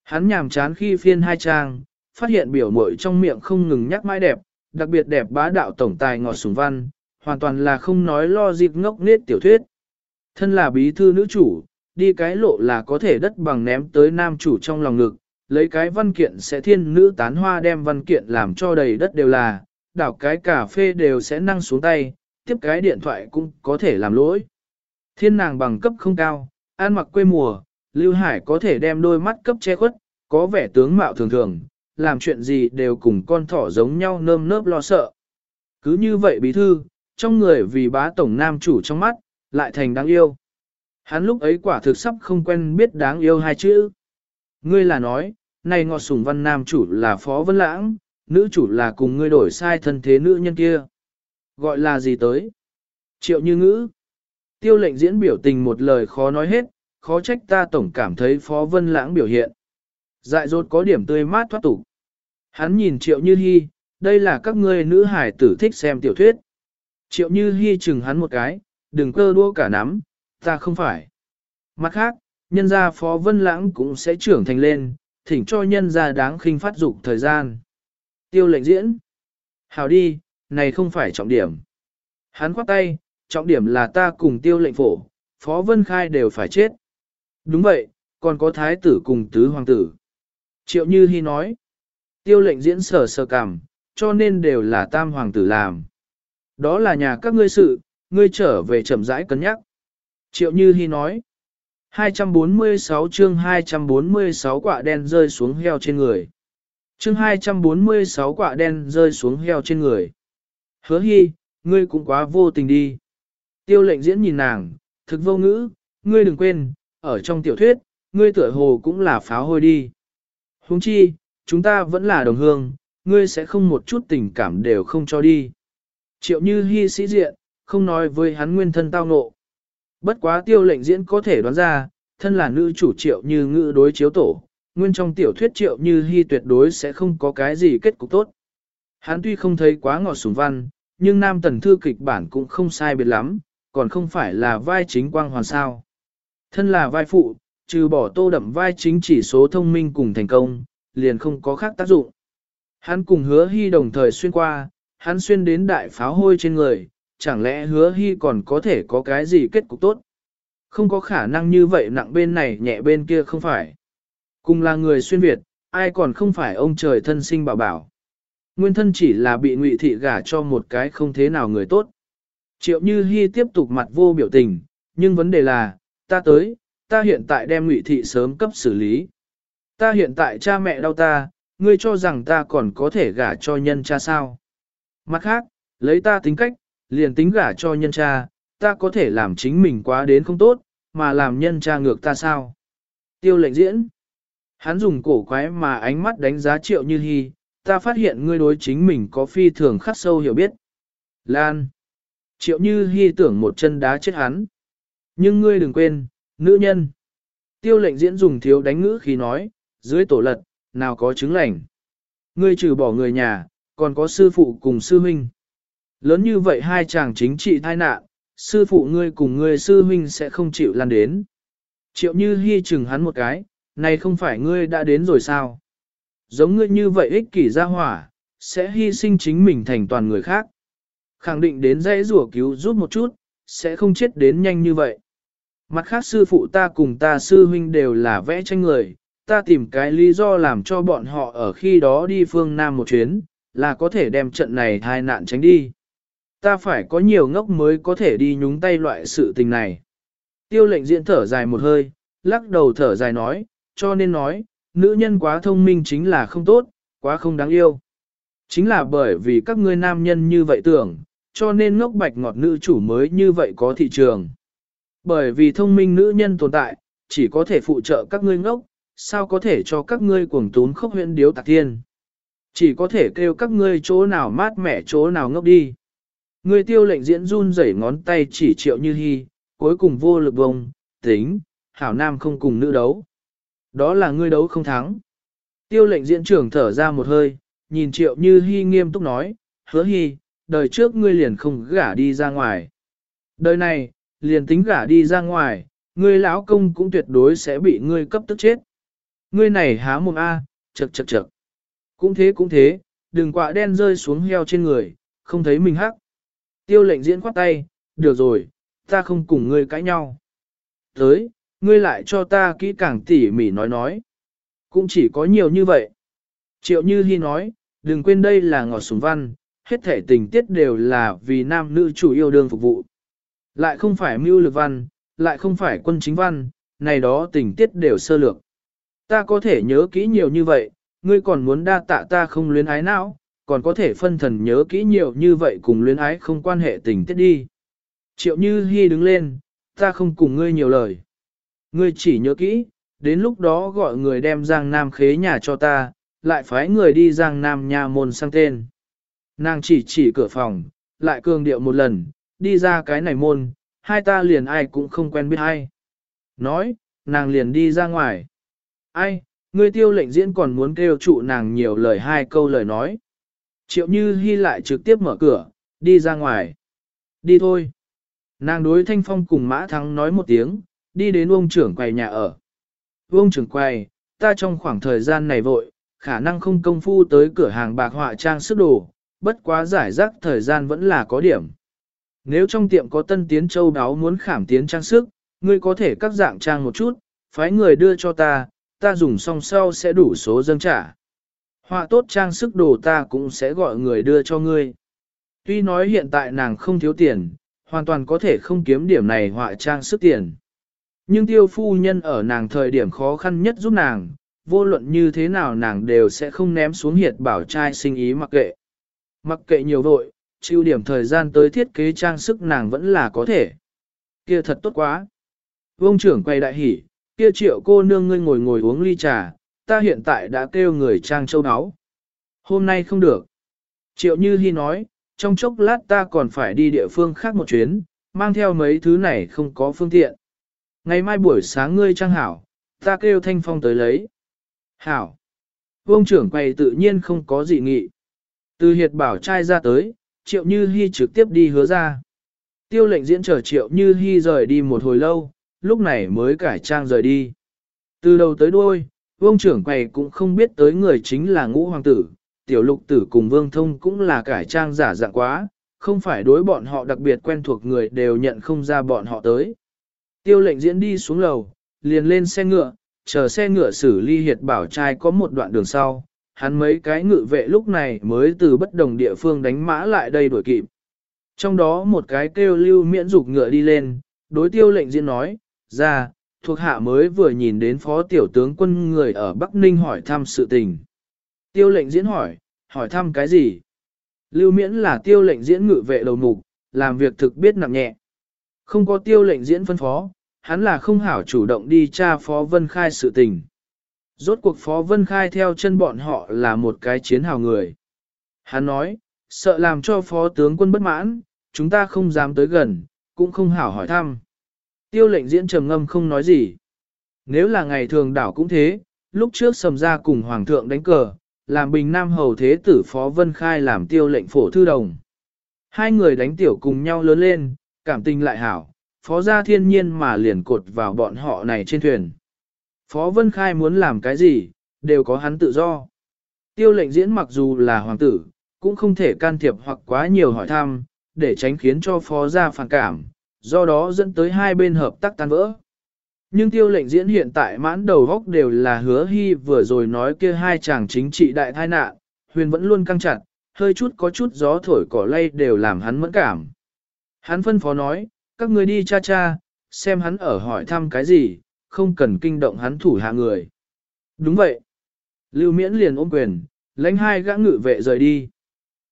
Hắn nhàm chán khi phiên hai trang, phát hiện biểu muội trong miệng không ngừng nhắc mãi đẹp, đặc biệt đẹp bá đạo tổng tài ngọt sùng văn, hoàn toàn là không nói lo dịp ngốc nết tiểu thuyết. Thân là bí thư nữ chủ, đi cái lộ là có thể đất bằng ném tới nam chủ trong lòng ngực, lấy cái văn kiện sẽ thiên nữ tán hoa đem văn kiện làm cho đầy đất đều là, đảo cái cà phê đều sẽ năng xuống tay, tiếp cái điện thoại cũng có thể làm lỗi. Thiên nàng bằng cấp không cao, an mặc quê mùa, Lưu Hải có thể đem đôi mắt cấp che khuất, có vẻ tướng mạo thường thường, làm chuyện gì đều cùng con thỏ giống nhau nơm nớp lo sợ. Cứ như vậy bí thư, trong người vì bá tổng nam chủ trong mắt, lại thành đáng yêu. Hắn lúc ấy quả thực sắp không quen biết đáng yêu hai chữ. Ngươi là nói, này ngọt sùng văn nam chủ là Phó Vân Lãng, nữ chủ là cùng ngươi đổi sai thân thế nữ nhân kia. Gọi là gì tới? Triệu như ngữ. Tiêu lệnh diễn biểu tình một lời khó nói hết, khó trách ta tổng cảm thấy Phó Vân Lãng biểu hiện. Dại dột có điểm tươi mát thoát tục. Hắn nhìn Triệu Như Hi, đây là các ngươi nữ hải tử thích xem tiểu thuyết. Triệu Như Hi chừng hắn một cái, đừng cơ đua cả nắm, ta không phải. Mặt khác, nhân gia Phó Vân Lãng cũng sẽ trưởng thành lên, thỉnh cho nhân gia đáng khinh phát dục thời gian. Tiêu lệnh diễn. Hào đi, này không phải trọng điểm. Hắn khoát tay, trọng điểm là ta cùng tiêu lệnh phổ, Phó Vân Khai đều phải chết. Đúng vậy, còn có thái tử cùng tứ hoàng tử. Triệu Như Hi nói, tiêu lệnh diễn sở sơ cảm, cho nên đều là tam hoàng tử làm. Đó là nhà các ngươi sự, ngươi trở về chậm rãi cân nhắc. Triệu Như Hi nói, 246 chương 246 quả đen rơi xuống heo trên người. Chương 246 quả đen rơi xuống heo trên người. Hứa Hy, ngươi cũng quá vô tình đi. Tiêu lệnh diễn nhìn nàng, thực vô ngữ, ngươi đừng quên, ở trong tiểu thuyết, ngươi tựa hồ cũng là pháo hôi đi. Huống chi, chúng ta vẫn là đồng hương, ngươi sẽ không một chút tình cảm đều không cho đi. Triệu như hy sĩ diện, không nói với hắn nguyên thân tao nộ. Bất quá tiêu lệnh diễn có thể đoán ra, thân là nữ chủ triệu như ngữ đối chiếu tổ, nguyên trong tiểu thuyết triệu như hy tuyệt đối sẽ không có cái gì kết cục tốt. Hắn tuy không thấy quá ngọt sùng văn, nhưng nam tần thư kịch bản cũng không sai biệt lắm, còn không phải là vai chính quang hoàn sao. Thân là vai phụ, trừ bỏ tô đậm vai chính chỉ số thông minh cùng thành công, liền không có khác tác dụng. Hắn cùng hứa hy đồng thời xuyên qua, hắn xuyên đến đại pháo hôi trên người, chẳng lẽ hứa hy còn có thể có cái gì kết cục tốt? Không có khả năng như vậy nặng bên này nhẹ bên kia không phải. Cùng là người xuyên Việt, ai còn không phải ông trời thân sinh bảo bảo. Nguyên thân chỉ là bị ngụy thị gả cho một cái không thế nào người tốt. Triệu Như Hi tiếp tục mặt vô biểu tình, nhưng vấn đề là, ta tới, ta hiện tại đem ngụy thị sớm cấp xử lý. Ta hiện tại cha mẹ đau ta, ngươi cho rằng ta còn có thể gả cho nhân cha sao. Mặt khác, lấy ta tính cách, liền tính gả cho nhân cha, ta có thể làm chính mình quá đến không tốt, mà làm nhân cha ngược ta sao. Tiêu lệnh diễn. Hắn dùng cổ quái mà ánh mắt đánh giá triệu như hy, ta phát hiện ngươi đối chính mình có phi thường khắc sâu hiểu biết. Lan. Triệu như hy tưởng một chân đá chết hắn. Nhưng ngươi đừng quên, nữ nhân. Tiêu lệnh diễn dùng thiếu đánh ngữ khi nói, dưới tổ lật, nào có chứng lành. Ngươi trừ bỏ người nhà, còn có sư phụ cùng sư huynh. Lớn như vậy hai chàng chính trị thai nạn, sư phụ ngươi cùng ngươi sư huynh sẽ không chịu lan đến. Triệu như hy chừng hắn một cái, này không phải ngươi đã đến rồi sao? Giống ngươi như vậy ích kỷ ra hỏa, sẽ hy sinh chính mình thành toàn người khác. Khẳng định đến dãy rủa cứu giúp một chút, sẽ không chết đến nhanh như vậy. Mặt khác sư phụ ta cùng ta sư huynh đều là vẽ tranh người, ta tìm cái lý do làm cho bọn họ ở khi đó đi phương Nam một chuyến, là có thể đem trận này thai nạn tránh đi. Ta phải có nhiều ngốc mới có thể đi nhúng tay loại sự tình này. Tiêu lệnh diễn thở dài một hơi, lắc đầu thở dài nói, cho nên nói, nữ nhân quá thông minh chính là không tốt, quá không đáng yêu. Chính là bởi vì các ngươi nam nhân như vậy tưởng, cho nên ngốc bạch ngọt nữ chủ mới như vậy có thị trường. Bởi vì thông minh nữ nhân tồn tại, chỉ có thể phụ trợ các ngươi ngốc, sao có thể cho các ngươi cuồng tún khốc huyện điếu tạc thiên. Chỉ có thể kêu các ngươi chỗ nào mát mẻ chỗ nào ngốc đi. Ngươi tiêu lệnh diễn run rẩy ngón tay chỉ triệu như hy, cuối cùng vô lực bông, tính, hảo nam không cùng nữ đấu. Đó là ngươi đấu không thắng. Tiêu lệnh diễn trưởng thở ra một hơi, nhìn triệu như hy nghiêm túc nói, hứa hy, đời trước ngươi liền không gả đi ra ngoài. Đời này, liền tính gả đi ra ngoài, ngươi lão công cũng tuyệt đối sẽ bị ngươi cấp tức chết. Ngươi này há mồm A, chật chật chật. Cũng thế cũng thế, đừng quạ đen rơi xuống heo trên người, không thấy mình hắc. Tiêu lệnh diễn khoát tay, được rồi, ta không cùng ngươi cãi nhau. Tới, ngươi lại cho ta kỹ càng tỉ mỉ nói nói. Cũng chỉ có nhiều như vậy. Triệu Như Hi nói, đừng quên đây là ngọt súng văn, hết thể tình tiết đều là vì nam nữ chủ yêu đương phục vụ. Lại không phải mưu lực văn, lại không phải quân chính văn, này đó tình tiết đều sơ lược. Ta có thể nhớ kỹ nhiều như vậy, ngươi còn muốn đa tạ ta không luyến ái não, còn có thể phân thần nhớ kỹ nhiều như vậy cùng luyến ái không quan hệ tình tiết đi. Triệu Như Hi đứng lên, ta không cùng ngươi nhiều lời. Ngươi chỉ nhớ kỹ, đến lúc đó gọi người đem Giang Nam khế nhà cho ta, lại phái người đi Giang Nam nhà môn sang tên. Nàng chỉ chỉ cửa phòng, lại cường điệu một lần, đi ra cái này môn, hai ta liền ai cũng không quen biết ai. Nói, nàng liền đi ra ngoài. Ai, ngươi tiêu lệnh diễn còn muốn kêu trụ nàng nhiều lời hai câu lời nói. Triệu Như Hi lại trực tiếp mở cửa, đi ra ngoài. Đi thôi. Nàng đối Thanh Phong cùng Mã Thắng nói một tiếng, đi đến ông trưởng quầy nhà ở. Ông trưởng quầy, ta trong khoảng thời gian này vội, khả năng không công phu tới cửa hàng bạc họa trang sức đồ, bất quá giải rác thời gian vẫn là có điểm. Nếu trong tiệm có tân tiến châu đáo muốn khảm tiến trang sức, ngươi có thể cắt dạng trang một chút, phái người đưa cho ta, ta dùng xong sau sẽ đủ số dâng trả. Họa tốt trang sức đồ ta cũng sẽ gọi người đưa cho ngươi. Tuy nói hiện tại nàng không thiếu tiền, hoàn toàn có thể không kiếm điểm này họa trang sức tiền. Nhưng tiêu phu nhân ở nàng thời điểm khó khăn nhất giúp nàng, vô luận như thế nào nàng đều sẽ không ném xuống hiệt bảo trai sinh ý mặc kệ. Mặc kệ nhiều vội, chịu điểm thời gian tới thiết kế trang sức nàng vẫn là có thể. Kia thật tốt quá. Vông trưởng quay đại hỉ, kia triệu cô nương ngươi ngồi ngồi uống ly trà, ta hiện tại đã kêu người trang châu áo. Hôm nay không được. Triệu Như Hi nói, trong chốc lát ta còn phải đi địa phương khác một chuyến, mang theo mấy thứ này không có phương tiện. Ngày mai buổi sáng ngươi trang hảo, ta kêu Thanh Phong tới lấy. Hảo. Vương trưởng quầy tự nhiên không có gì nghị. Từ hiệt bảo trai ra tới, Triệu Như Hi trực tiếp đi hứa ra. Tiêu lệnh diễn chờ Triệu Như Hi rời đi một hồi lâu, lúc này mới cải trang rời đi. Từ đầu tới đuôi, vương trưởng quầy cũng không biết tới người chính là ngũ hoàng tử, tiểu lục tử cùng vương thông cũng là cải trang giả dạng quá, không phải đối bọn họ đặc biệt quen thuộc người đều nhận không ra bọn họ tới. Tiêu lệnh diễn đi xuống lầu, liền lên xe ngựa, chờ xe ngựa xử ly hiệt bảo trai có một đoạn đường sau, hắn mấy cái ngự vệ lúc này mới từ bất đồng địa phương đánh mã lại đây đuổi kịp. Trong đó một cái kêu lưu miễn dục ngựa đi lên, đối tiêu lệnh diễn nói, ra, thuộc hạ mới vừa nhìn đến phó tiểu tướng quân người ở Bắc Ninh hỏi thăm sự tình. Tiêu lệnh diễn hỏi, hỏi thăm cái gì? Lưu miễn là tiêu lệnh diễn ngự vệ đầu mục, làm việc thực biết nặng nhẹ. Không có tiêu lệnh diễn phân phó, hắn là không hảo chủ động đi tra phó vân khai sự tình. Rốt cuộc phó vân khai theo chân bọn họ là một cái chiến hào người. Hắn nói, sợ làm cho phó tướng quân bất mãn, chúng ta không dám tới gần, cũng không hảo hỏi thăm. Tiêu lệnh diễn trầm ngâm không nói gì. Nếu là ngày thường đảo cũng thế, lúc trước sầm ra cùng hoàng thượng đánh cờ, làm bình nam hầu thế tử phó vân khai làm tiêu lệnh phổ thư đồng. Hai người đánh tiểu cùng nhau lớn lên, cảm tình lại hảo, phó gia thiên nhiên mà liền cột vào bọn họ này trên thuyền. Phó vân khai muốn làm cái gì, đều có hắn tự do. Tiêu lệnh diễn mặc dù là hoàng tử, cũng không thể can thiệp hoặc quá nhiều hỏi thăm, để tránh khiến cho phó gia phản cảm, do đó dẫn tới hai bên hợp tác tan vỡ. Nhưng tiêu lệnh diễn hiện tại mãn đầu góc đều là hứa hy vừa rồi nói kia hai chàng chính trị đại thai nạn, huyền vẫn luôn căng chặt, hơi chút có chút gió thổi cỏ lay đều làm hắn mẫn cảm. Hắn phân phó nói, các người đi cha cha, xem hắn ở hỏi thăm cái gì, không cần kinh động hắn thủ hạ người. Đúng vậy. Lưu miễn liền ôm quyền, lãnh hai gã ngự vệ rời đi.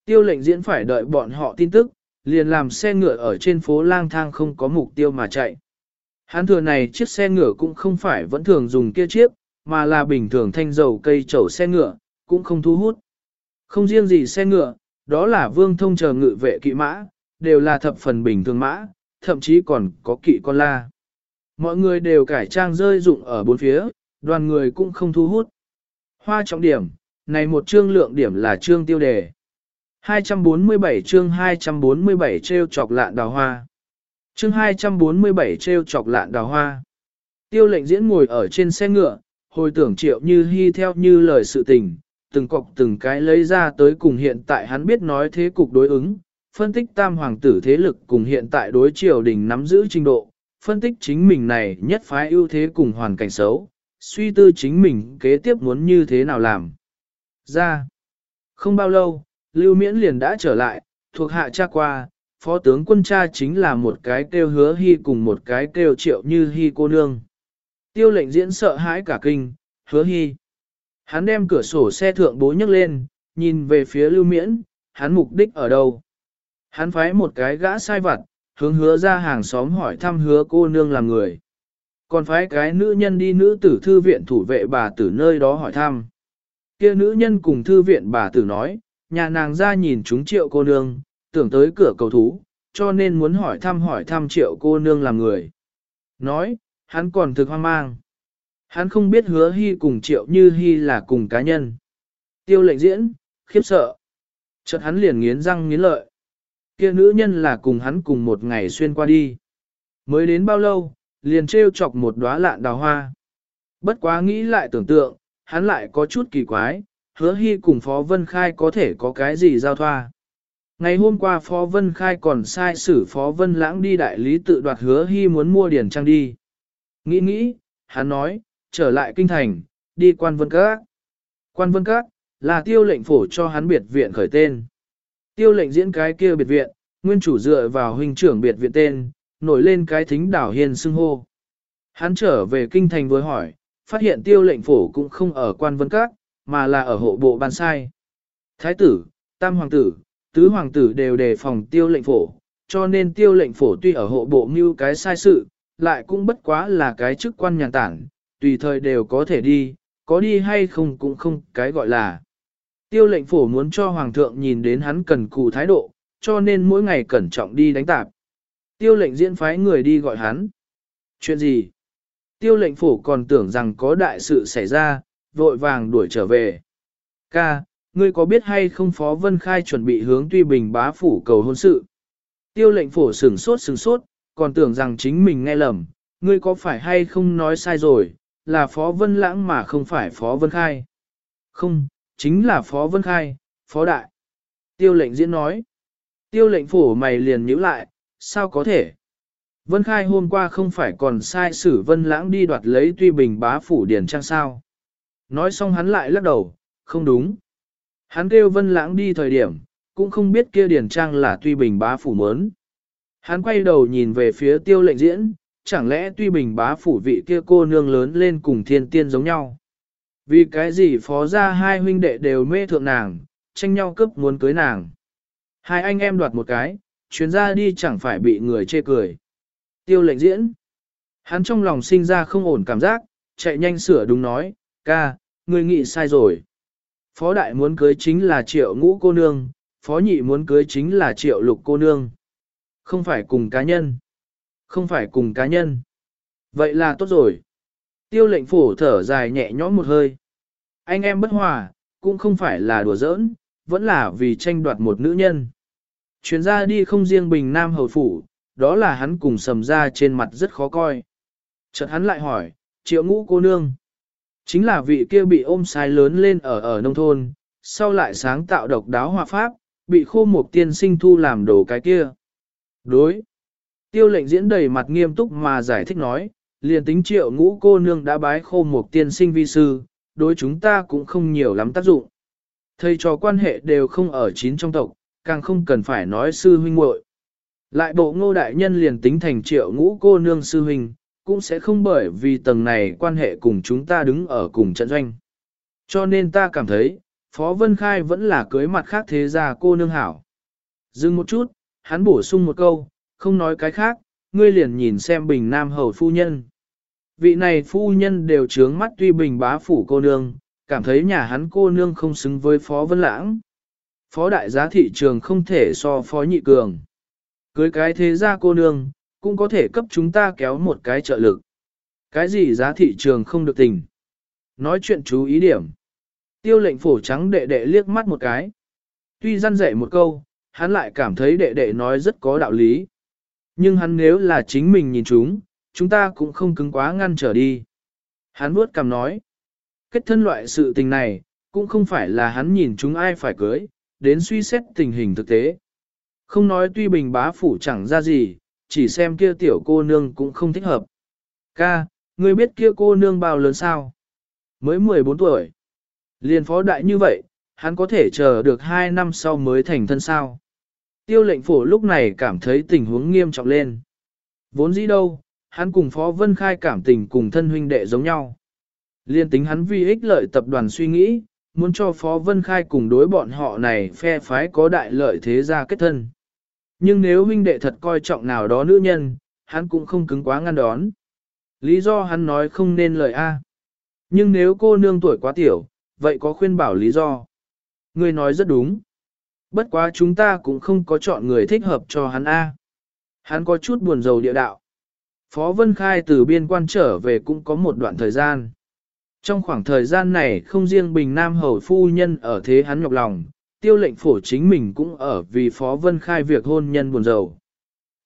Tiêu lệnh diễn phải đợi bọn họ tin tức, liền làm xe ngựa ở trên phố lang thang không có mục tiêu mà chạy. Hắn thừa này chiếc xe ngựa cũng không phải vẫn thường dùng kia chiếc, mà là bình thường thanh dầu cây chậu xe ngựa, cũng không thu hút. Không riêng gì xe ngựa, đó là vương thông chờ ngự vệ kỵ mã, đều là thập phần bình thường mã, thậm chí còn có kỵ con la. Mọi người đều cải trang rơi dụng ở bốn phía, đoàn người cũng không thu hút. Hoa trọng điểm, này một chương lượng điểm là chương tiêu đề. 247 chương 247 treo chọc lạn đào hoa. Chương 247 treo chọc lạn đào hoa. Tiêu lệnh diễn ngồi ở trên xe ngựa, hồi tưởng triệu như hy theo như lời sự tình, từng cọc từng cái lấy ra tới cùng hiện tại hắn biết nói thế cục đối ứng, phân tích tam hoàng tử thế lực cùng hiện tại đối triều đình nắm giữ trình độ, phân tích chính mình này nhất phái ưu thế cùng hoàn cảnh xấu, suy tư chính mình kế tiếp muốn như thế nào làm. Ra, không bao lâu, Lưu Miễn liền đã trở lại, thuộc hạ cha qua, phó tướng quân cha chính là một cái kêu hứa hy cùng một cái kêu triệu như hy cô nương. Tiêu lệnh diễn sợ hãi cả kinh, hứa hy. Hắn đem cửa sổ xe thượng bố nhấc lên, nhìn về phía lưu miễn, hắn mục đích ở đâu. Hắn phái một cái gã sai vặt, hướng hứa ra hàng xóm hỏi thăm hứa cô nương làm người. Còn phái cái nữ nhân đi nữ tử thư viện thủ vệ bà tử nơi đó hỏi thăm. kia nữ nhân cùng thư viện bà tử nói, nhà nàng ra nhìn chúng triệu cô nương, tưởng tới cửa cầu thú, cho nên muốn hỏi thăm hỏi thăm triệu cô nương làm người. Nói, hắn còn thực hoang mang. Hắn không biết hứa hy cùng triệu như hy là cùng cá nhân. Tiêu lệnh diễn, khiếp sợ. Chợt hắn liền nghiến răng nghiến lợi. Kia nữ nhân là cùng hắn cùng một ngày xuyên qua đi. Mới đến bao lâu, liền trêu chọc một đóa lạn đào hoa. Bất quá nghĩ lại tưởng tượng, hắn lại có chút kỳ quái, hứa hy cùng Phó Vân Khai có thể có cái gì giao thoa. Ngày hôm qua Phó Vân Khai còn sai xử Phó Vân Lãng đi đại lý tự đoạt hứa hy muốn mua điển trang đi. Nghĩ nghĩ, hắn nói, trở lại kinh thành, đi quan vân các. Quan vân các, là tiêu lệnh phổ cho hắn biệt viện khởi tên. Tiêu lệnh diễn cái kia biệt viện, nguyên chủ dựa vào huynh trưởng biệt viện tên, nổi lên cái thính đảo hiền xưng hô. Hắn trở về kinh thành với hỏi, phát hiện tiêu lệnh phổ cũng không ở quan vân các, mà là ở hộ bộ ban sai. Thái tử, tam hoàng tử, tứ hoàng tử đều đề phòng tiêu lệnh phổ, cho nên tiêu lệnh phổ tuy ở hộ bộ mưu cái sai sự, lại cũng bất quá là cái chức quan nhàn tản, tùy thời đều có thể đi, có đi hay không cũng không cái gọi là. Tiêu lệnh phổ muốn cho hoàng thượng nhìn đến hắn cần cù thái độ, cho nên mỗi ngày cẩn trọng đi đánh tạp. Tiêu lệnh diễn phái người đi gọi hắn. Chuyện gì? Tiêu lệnh phổ còn tưởng rằng có đại sự xảy ra, vội vàng đuổi trở về. Ca, ngươi có biết hay không Phó Vân Khai chuẩn bị hướng tuy bình bá phủ cầu hôn sự? Tiêu lệnh phổ sửng sốt sửng sốt, còn tưởng rằng chính mình nghe lầm, ngươi có phải hay không nói sai rồi, là Phó Vân Lãng mà không phải Phó Vân Khai. Không, chính là Phó Vân Khai, Phó Đại. Tiêu lệnh diễn nói. Tiêu lệnh phổ mày liền nhíu lại, sao có thể? Vân Khai hôm qua không phải còn sai sử Vân Lãng đi đoạt lấy tuy bình bá phủ điển trang sao. Nói xong hắn lại lắc đầu, không đúng. Hắn kêu Vân Lãng đi thời điểm, cũng không biết kia điển trang là tuy bình bá phủ mớn. Hắn quay đầu nhìn về phía tiêu lệnh diễn, chẳng lẽ tuy bình bá phủ vị kia cô nương lớn lên cùng thiên tiên giống nhau. Vì cái gì phó ra hai huynh đệ đều mê thượng nàng, tranh nhau cướp muốn cưới nàng. Hai anh em đoạt một cái, chuyến ra đi chẳng phải bị người chê cười. Tiêu lệnh diễn. Hắn trong lòng sinh ra không ổn cảm giác, chạy nhanh sửa đúng nói, ca, người nghĩ sai rồi. Phó đại muốn cưới chính là triệu ngũ cô nương, phó nhị muốn cưới chính là triệu lục cô nương. Không phải cùng cá nhân. Không phải cùng cá nhân. Vậy là tốt rồi. Tiêu lệnh phổ thở dài nhẹ nhõm một hơi. Anh em bất hòa, cũng không phải là đùa giỡn, vẫn là vì tranh đoạt một nữ nhân. Chuyến ra đi không riêng bình nam hầu phủ, đó là hắn cùng sầm ra trên mặt rất khó coi. Chợt hắn lại hỏi, triệu ngũ cô nương. Chính là vị kia bị ôm sai lớn lên ở ở nông thôn, sau lại sáng tạo độc đáo hòa pháp, bị khô một tiên sinh thu làm đồ cái kia. Đối. Tiêu lệnh diễn đầy mặt nghiêm túc mà giải thích nói, liền tính triệu ngũ cô nương đã bái khô một tiên sinh vi sư, đối chúng ta cũng không nhiều lắm tác dụng. Thầy trò quan hệ đều không ở chín trong tộc, càng không cần phải nói sư huynh muội. Lại bộ ngô đại nhân liền tính thành triệu ngũ cô nương sư huynh, cũng sẽ không bởi vì tầng này quan hệ cùng chúng ta đứng ở cùng trận doanh. Cho nên ta cảm thấy, Phó Vân Khai vẫn là cưới mặt khác thế gia cô nương hảo. Dừng một chút, hắn bổ sung một câu, không nói cái khác, ngươi liền nhìn xem bình nam hầu phu nhân. Vị này phu nhân đều trướng mắt tuy bình bá phủ cô nương, cảm thấy nhà hắn cô nương không xứng với Phó Vân Lãng. Phó đại giá thị trường không thể so phó nhị cường. Cưới cái thế gia cô nương, cũng có thể cấp chúng ta kéo một cái trợ lực. Cái gì giá thị trường không được tình. Nói chuyện chú ý điểm. Tiêu lệnh phổ trắng đệ đệ liếc mắt một cái. Tuy răn dạy một câu, hắn lại cảm thấy đệ đệ nói rất có đạo lý. Nhưng hắn nếu là chính mình nhìn chúng, chúng ta cũng không cứng quá ngăn trở đi. Hắn vuốt cằm nói. Kết thân loại sự tình này, cũng không phải là hắn nhìn chúng ai phải cưới, đến suy xét tình hình thực tế. Không nói tuy bình bá phủ chẳng ra gì, chỉ xem kia tiểu cô nương cũng không thích hợp. Ca, ngươi biết kia cô nương bao lớn sao? Mới 14 tuổi. Liên phó đại như vậy, hắn có thể chờ được 2 năm sau mới thành thân sao. Tiêu lệnh phổ lúc này cảm thấy tình huống nghiêm trọng lên. Vốn dĩ đâu, hắn cùng Phó Vân Khai cảm tình cùng thân huynh đệ giống nhau. Liên tính hắn vì ích lợi tập đoàn suy nghĩ, muốn cho Phó Vân Khai cùng đối bọn họ này phe phái có đại lợi thế ra kết thân. Nhưng nếu huynh đệ thật coi trọng nào đó nữ nhân, hắn cũng không cứng quá ngăn đón. Lý do hắn nói không nên lời A. Nhưng nếu cô nương tuổi quá tiểu, vậy có khuyên bảo lý do. Người nói rất đúng. Bất quá chúng ta cũng không có chọn người thích hợp cho hắn A. Hắn có chút buồn rầu địa đạo. Phó Vân Khai từ biên quan trở về cũng có một đoạn thời gian. Trong khoảng thời gian này không riêng Bình Nam Hầu Phu Nhân ở thế hắn nhọc lòng, tiêu lệnh phổ chính mình cũng ở vì Phó Vân Khai việc hôn nhân buồn rầu.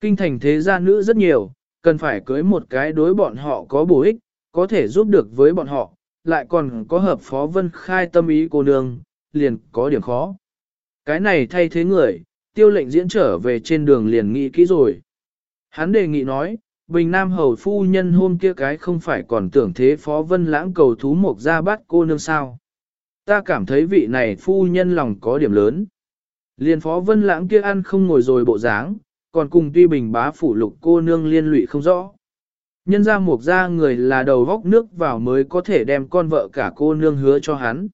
Kinh thành thế gia nữ rất nhiều, cần phải cưới một cái đối bọn họ có bổ ích, có thể giúp được với bọn họ, lại còn có hợp Phó Vân Khai tâm ý cô nương, liền có điểm khó. Cái này thay thế người, tiêu lệnh diễn trở về trên đường liền nghĩ kỹ rồi. Hắn đề nghị nói, Bình Nam Hầu Phu Nhân hôm kia cái không phải còn tưởng thế Phó Vân Lãng cầu thú một ra bắt cô nương sao. Ta cảm thấy vị này Phu Nhân lòng có điểm lớn. Liên Phó Vân Lãng kia ăn không ngồi rồi bộ dáng, còn cùng tuy bình bá phủ lục cô nương liên lụy không rõ. Nhân ra một ra người là đầu vóc nước vào mới có thể đem con vợ cả cô nương hứa cho hắn.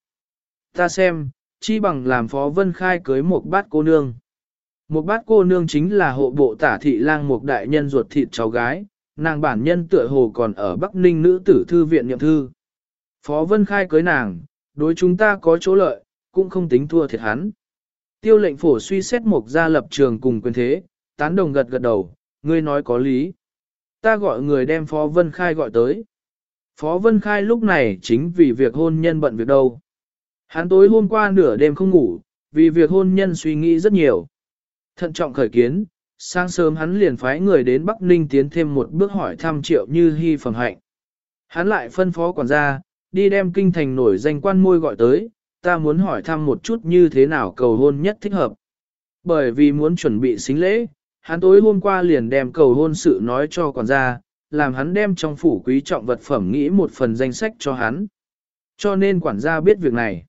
Ta xem, chi bằng làm Phó Vân Khai cưới một bát cô nương. Một bát cô nương chính là hộ bộ tả thị lang một đại nhân ruột thịt cháu gái, nàng bản nhân tựa hồ còn ở Bắc Ninh nữ tử thư viện nhậm thư. Phó Vân Khai cưới nàng, đối chúng ta có chỗ lợi, cũng không tính thua thiệt hắn. Tiêu lệnh phổ suy xét một gia lập trường cùng quyền thế, tán đồng gật gật đầu, ngươi nói có lý. Ta gọi người đem Phó Vân Khai gọi tới. Phó Vân Khai lúc này chính vì việc hôn nhân bận việc đâu. Hắn tối hôm qua nửa đêm không ngủ, vì việc hôn nhân suy nghĩ rất nhiều. Thận trọng khởi kiến, sáng sớm hắn liền phái người đến Bắc Ninh tiến thêm một bước hỏi thăm triệu như hy phẩm hạnh. Hắn lại phân phó quản gia, đi đem kinh thành nổi danh quan môi gọi tới, ta muốn hỏi thăm một chút như thế nào cầu hôn nhất thích hợp. Bởi vì muốn chuẩn bị xính lễ, hắn tối hôm qua liền đem cầu hôn sự nói cho quản gia, làm hắn đem trong phủ quý trọng vật phẩm nghĩ một phần danh sách cho hắn. Cho nên quản gia biết việc này.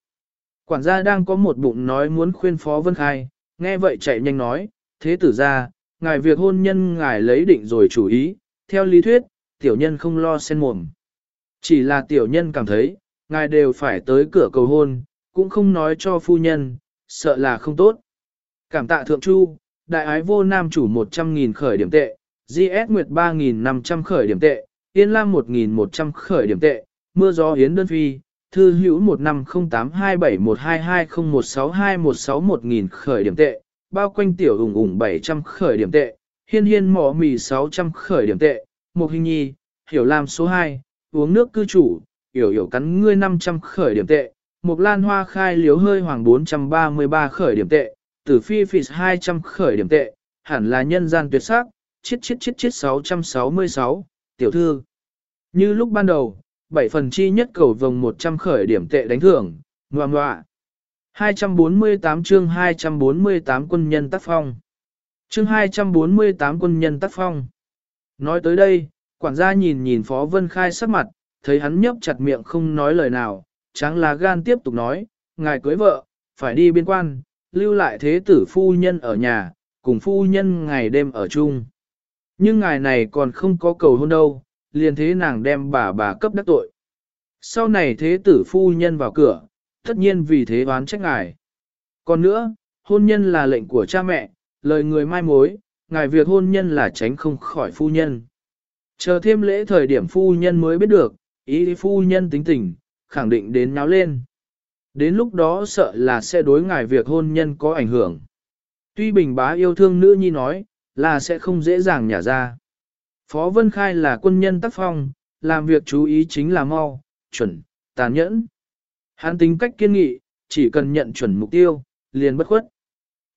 Quản gia đang có một bụng nói muốn khuyên Phó Vân Khai, nghe vậy chạy nhanh nói, thế tử ra, ngài việc hôn nhân ngài lấy định rồi chủ ý, theo lý thuyết, tiểu nhân không lo sen mồm. Chỉ là tiểu nhân cảm thấy, ngài đều phải tới cửa cầu hôn, cũng không nói cho phu nhân, sợ là không tốt. Cảm tạ thượng chu, đại ái vô nam chủ 100.000 khởi điểm tệ, GS Nguyệt 3.500 khởi điểm tệ, Yên Lam 1.100 khởi điểm tệ, mưa gió hiến đơn phi, thư hữu 1508271220162161 khởi điểm tệ, bao quanh tiểu ủng ủng 700 khởi điểm tệ, hiên hiên mỏ mì 600 khởi điểm tệ, một hình nhi, hiểu làm số 2, uống nước cư chủ, hiểu hiểu cắn ngươi 500 khởi điểm tệ, một lan hoa khai liếu hơi hoàng 433 khởi điểm tệ, tử phi phì 200 khởi điểm tệ, hẳn là nhân gian tuyệt sắc, chết chết chết chết 666, tiểu thư. Như lúc ban đầu, bảy phần chi nhất cầu vòng 100 khởi điểm tệ đánh thưởng, ngoà ngoạ. 248 chương 248 quân nhân tác phong. Chương 248 quân nhân tác phong. Nói tới đây, quản gia nhìn nhìn Phó Vân Khai sắc mặt, thấy hắn nhấp chặt miệng không nói lời nào, tráng là gan tiếp tục nói, ngài cưới vợ, phải đi biên quan, lưu lại thế tử phu nhân ở nhà, cùng phu nhân ngày đêm ở chung. Nhưng ngài này còn không có cầu hôn đâu, liền thế nàng đem bà bà cấp đắc tội. Sau này thế tử phu nhân vào cửa, tất nhiên vì thế oán trách ngài. Còn nữa, hôn nhân là lệnh của cha mẹ, lời người mai mối, ngài việc hôn nhân là tránh không khỏi phu nhân. Chờ thêm lễ thời điểm phu nhân mới biết được, ý phu nhân tính tình, khẳng định đến náo lên. Đến lúc đó sợ là sẽ đối ngài việc hôn nhân có ảnh hưởng. Tuy bình bá yêu thương nữ nhi nói, là sẽ không dễ dàng nhả ra. Phó Vân Khai là quân nhân tác phong, làm việc chú ý chính là mau, chuẩn, tàn nhẫn. Hắn tính cách kiên nghị, chỉ cần nhận chuẩn mục tiêu, liền bất khuất.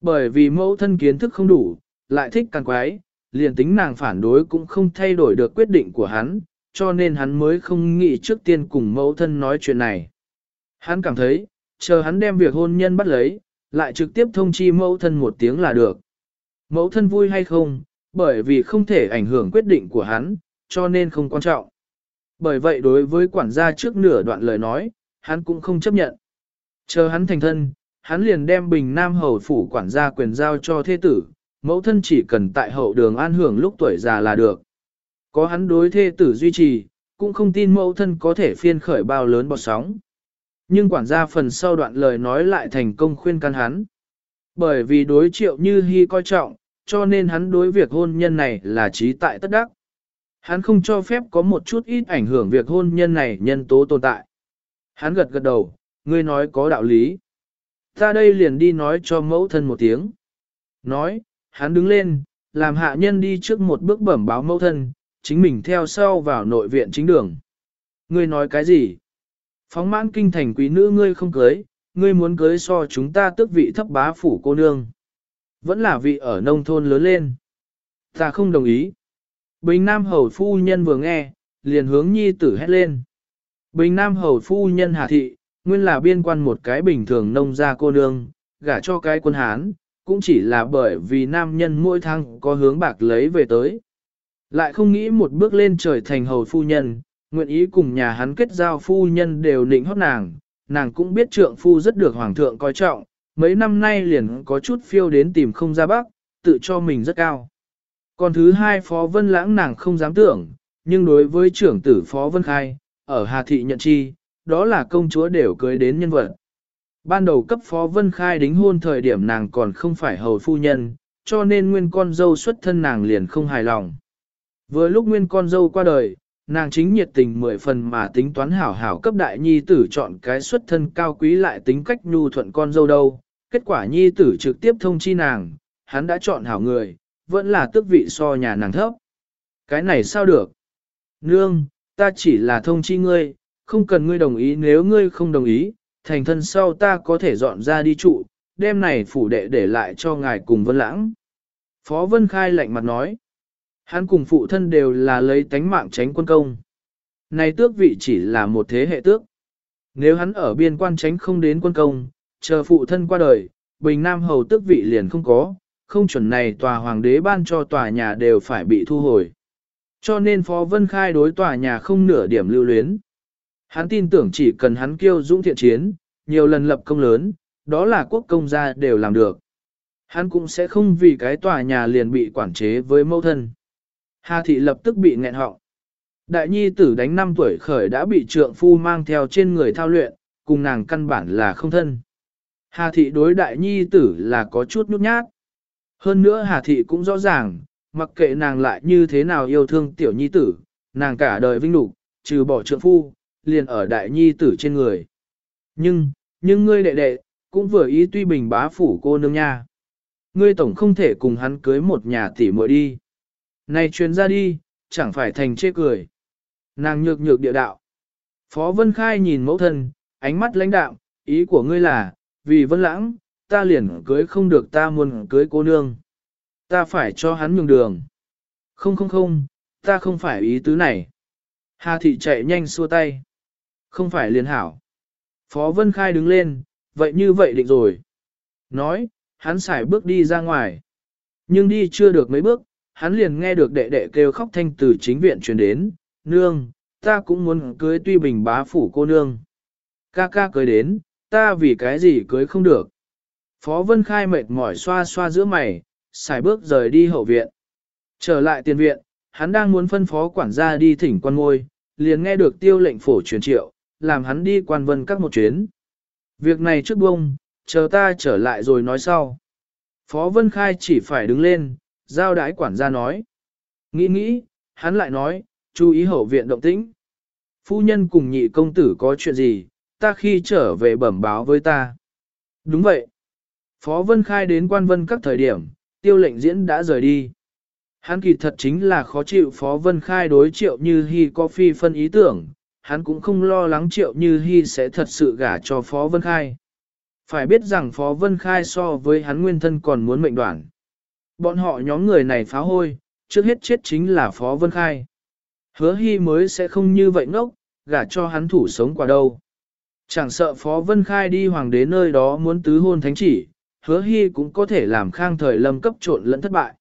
Bởi vì mẫu thân kiến thức không đủ, lại thích càng quái, liền tính nàng phản đối cũng không thay đổi được quyết định của hắn, cho nên hắn mới không nghĩ trước tiên cùng mẫu thân nói chuyện này. Hắn cảm thấy, chờ hắn đem việc hôn nhân bắt lấy, lại trực tiếp thông chi mẫu thân một tiếng là được. Mẫu thân vui hay không, bởi vì không thể ảnh hưởng quyết định của hắn, cho nên không quan trọng. Bởi vậy đối với quản gia trước nửa đoạn lời nói, hắn cũng không chấp nhận. Chờ hắn thành thân, hắn liền đem bình nam hầu phủ quản gia quyền giao cho thế tử, mẫu thân chỉ cần tại hậu đường an hưởng lúc tuổi già là được. Có hắn đối thê tử duy trì, cũng không tin mẫu thân có thể phiên khởi bao lớn bọt sóng. Nhưng quản gia phần sau đoạn lời nói lại thành công khuyên can hắn. Bởi vì đối triệu như hy coi trọng, cho nên hắn đối việc hôn nhân này là trí tại tất đắc. Hắn không cho phép có một chút ít ảnh hưởng việc hôn nhân này nhân tố tồn tại. Hắn gật gật đầu, ngươi nói có đạo lý. Ta đây liền đi nói cho mẫu thân một tiếng. Nói, hắn đứng lên, làm hạ nhân đi trước một bước bẩm báo mẫu thân, chính mình theo sau vào nội viện chính đường. Ngươi nói cái gì? Phóng mãn kinh thành quý nữ ngươi không cưới, ngươi muốn cưới so chúng ta tước vị thấp bá phủ cô nương. Vẫn là vị ở nông thôn lớn lên. Ta không đồng ý. Bình Nam Hầu Phu Nhân vừa nghe, liền hướng nhi tử hét lên. Bình Nam Hầu Phu Nhân Hà Thị, nguyên là biên quan một cái bình thường nông gia cô nương, gả cho cái quân Hán, cũng chỉ là bởi vì nam nhân mỗi tháng có hướng bạc lấy về tới. Lại không nghĩ một bước lên trời thành hầu phu nhân, nguyện ý cùng nhà hắn kết giao phu nhân đều nịnh hót nàng, nàng cũng biết trượng phu rất được hoàng thượng coi trọng, mấy năm nay liền có chút phiêu đến tìm không ra bắc, tự cho mình rất cao. Còn thứ hai Phó Vân Lãng nàng không dám tưởng, nhưng đối với trưởng tử Phó Vân Khai, ở Hà Thị nhận chi, đó là công chúa đều cưới đến nhân vật. Ban đầu cấp Phó Vân Khai đính hôn thời điểm nàng còn không phải hầu phu nhân, cho nên nguyên con dâu xuất thân nàng liền không hài lòng. Vừa lúc nguyên con dâu qua đời, nàng chính nhiệt tình mười phần mà tính toán hảo hảo cấp đại nhi tử chọn cái xuất thân cao quý lại tính cách nhu thuận con dâu đâu. Kết quả nhi tử trực tiếp thông chi nàng, hắn đã chọn hảo người, vẫn là tước vị so nhà nàng thấp. Cái này sao được? Nương, ta chỉ là thông chi ngươi, không cần ngươi đồng ý nếu ngươi không đồng ý, thành thân sau ta có thể dọn ra đi trụ, đêm này phủ đệ để lại cho ngài cùng Vân Lãng. Phó Vân Khai lạnh mặt nói, hắn cùng phụ thân đều là lấy tánh mạng tránh quân công. Này tước vị chỉ là một thế hệ tước. Nếu hắn ở biên quan tránh không đến quân công, chờ phụ thân qua đời, Bình Nam Hầu tước vị liền không có, không chuẩn này tòa hoàng đế ban cho tòa nhà đều phải bị thu hồi. Cho nên Phó Vân Khai đối tòa nhà không nửa điểm lưu luyến. Hắn tin tưởng chỉ cần hắn kêu dũng thiện chiến, nhiều lần lập công lớn, đó là quốc công gia đều làm được. Hắn cũng sẽ không vì cái tòa nhà liền bị quản chế với mẫu thân. Hà thị lập tức bị nghẹn họng. Đại nhi tử đánh 5 tuổi khởi đã bị trượng phu mang theo trên người thao luyện, cùng nàng căn bản là không thân. Hà thị đối đại nhi tử là có chút nhút nhát. Hơn nữa Hà thị cũng rõ ràng, mặc kệ nàng lại như thế nào yêu thương tiểu nhi tử, nàng cả đời vinh lục, trừ bỏ trượng phu, liền ở đại nhi tử trên người. Nhưng, nhưng ngươi đệ đệ, cũng vừa ý tuy bình bá phủ cô nương nha. Ngươi tổng không thể cùng hắn cưới một nhà tỷ muội đi. Này truyền ra đi, chẳng phải thành chê cười. Nàng nhược nhược địa đạo. Phó Vân Khai nhìn mẫu thân, ánh mắt lãnh đạm, ý của ngươi là, vì Vân Lãng, ta liền cưới không được ta muốn cưới cô nương. Ta phải cho hắn nhường đường. Không không không, ta không phải ý tứ này. Hà thị chạy nhanh xua tay. Không phải liền hảo. Phó Vân Khai đứng lên, vậy như vậy định rồi. Nói, hắn xài bước đi ra ngoài. Nhưng đi chưa được mấy bước, hắn liền nghe được đệ đệ kêu khóc thanh từ chính viện truyền đến, nương, ta cũng muốn cưới tuy bình bá phủ cô nương. Ca ca cưới đến, ta vì cái gì cưới không được. Phó Vân Khai mệt mỏi xoa xoa giữa mày, xài bước rời đi hậu viện. Trở lại tiền viện, hắn đang muốn phân phó quản gia đi thỉnh quan ngôi, liền nghe được tiêu lệnh phổ truyền triệu, làm hắn đi quan vân các một chuyến. Việc này trước bông, chờ ta trở lại rồi nói sau. Phó Vân Khai chỉ phải đứng lên, giao đái quản gia nói. Nghĩ nghĩ, hắn lại nói, chú ý hậu viện động tĩnh. Phu nhân cùng nhị công tử có chuyện gì, ta khi trở về bẩm báo với ta. Đúng vậy. Phó Vân Khai đến quan vân các thời điểm, tiêu lệnh diễn đã rời đi. Hắn kỳ thật chính là khó chịu Phó Vân Khai đối triệu như hy có phi phân ý tưởng, hắn cũng không lo lắng triệu như hy sẽ thật sự gả cho Phó Vân Khai. Phải biết rằng Phó Vân Khai so với hắn nguyên thân còn muốn mệnh đoạn. Bọn họ nhóm người này phá hôi, trước hết chết chính là Phó Vân Khai. Hứa hy mới sẽ không như vậy ngốc, gả cho hắn thủ sống quả đâu. Chẳng sợ Phó Vân Khai đi hoàng đế nơi đó muốn tứ hôn thánh chỉ, hứa hy cũng có thể làm khang thời lâm cấp trộn lẫn thất bại.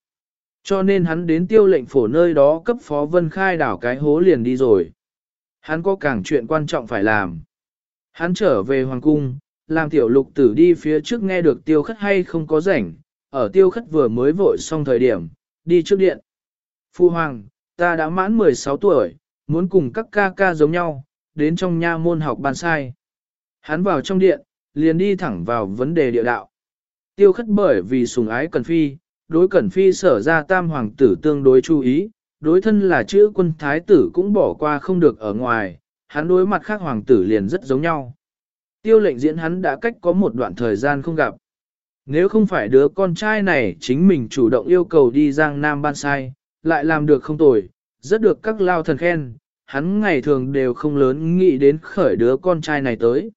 Cho nên hắn đến tiêu lệnh phổ nơi đó cấp Phó Vân Khai đảo cái hố liền đi rồi. Hắn có càng chuyện quan trọng phải làm. Hắn trở về hoàng cung, làm tiểu lục tử đi phía trước nghe được tiêu khất hay không có rảnh, ở tiêu khất vừa mới vội xong thời điểm, đi trước điện. Phu hoàng, ta đã mãn 16 tuổi, muốn cùng các ca ca giống nhau, đến trong nha môn học bàn sai. Hắn vào trong điện, liền đi thẳng vào vấn đề địa đạo. Tiêu khất bởi vì sùng ái Cần Phi, đối Cần Phi sở ra tam hoàng tử tương đối chú ý, đối thân là chữ quân thái tử cũng bỏ qua không được ở ngoài, hắn đối mặt khác hoàng tử liền rất giống nhau. Tiêu lệnh diễn hắn đã cách có một đoạn thời gian không gặp. Nếu không phải đứa con trai này chính mình chủ động yêu cầu đi Giang Nam ban sai, lại làm được không tồi, rất được các lao thần khen, hắn ngày thường đều không lớn nghĩ đến khởi đứa con trai này tới.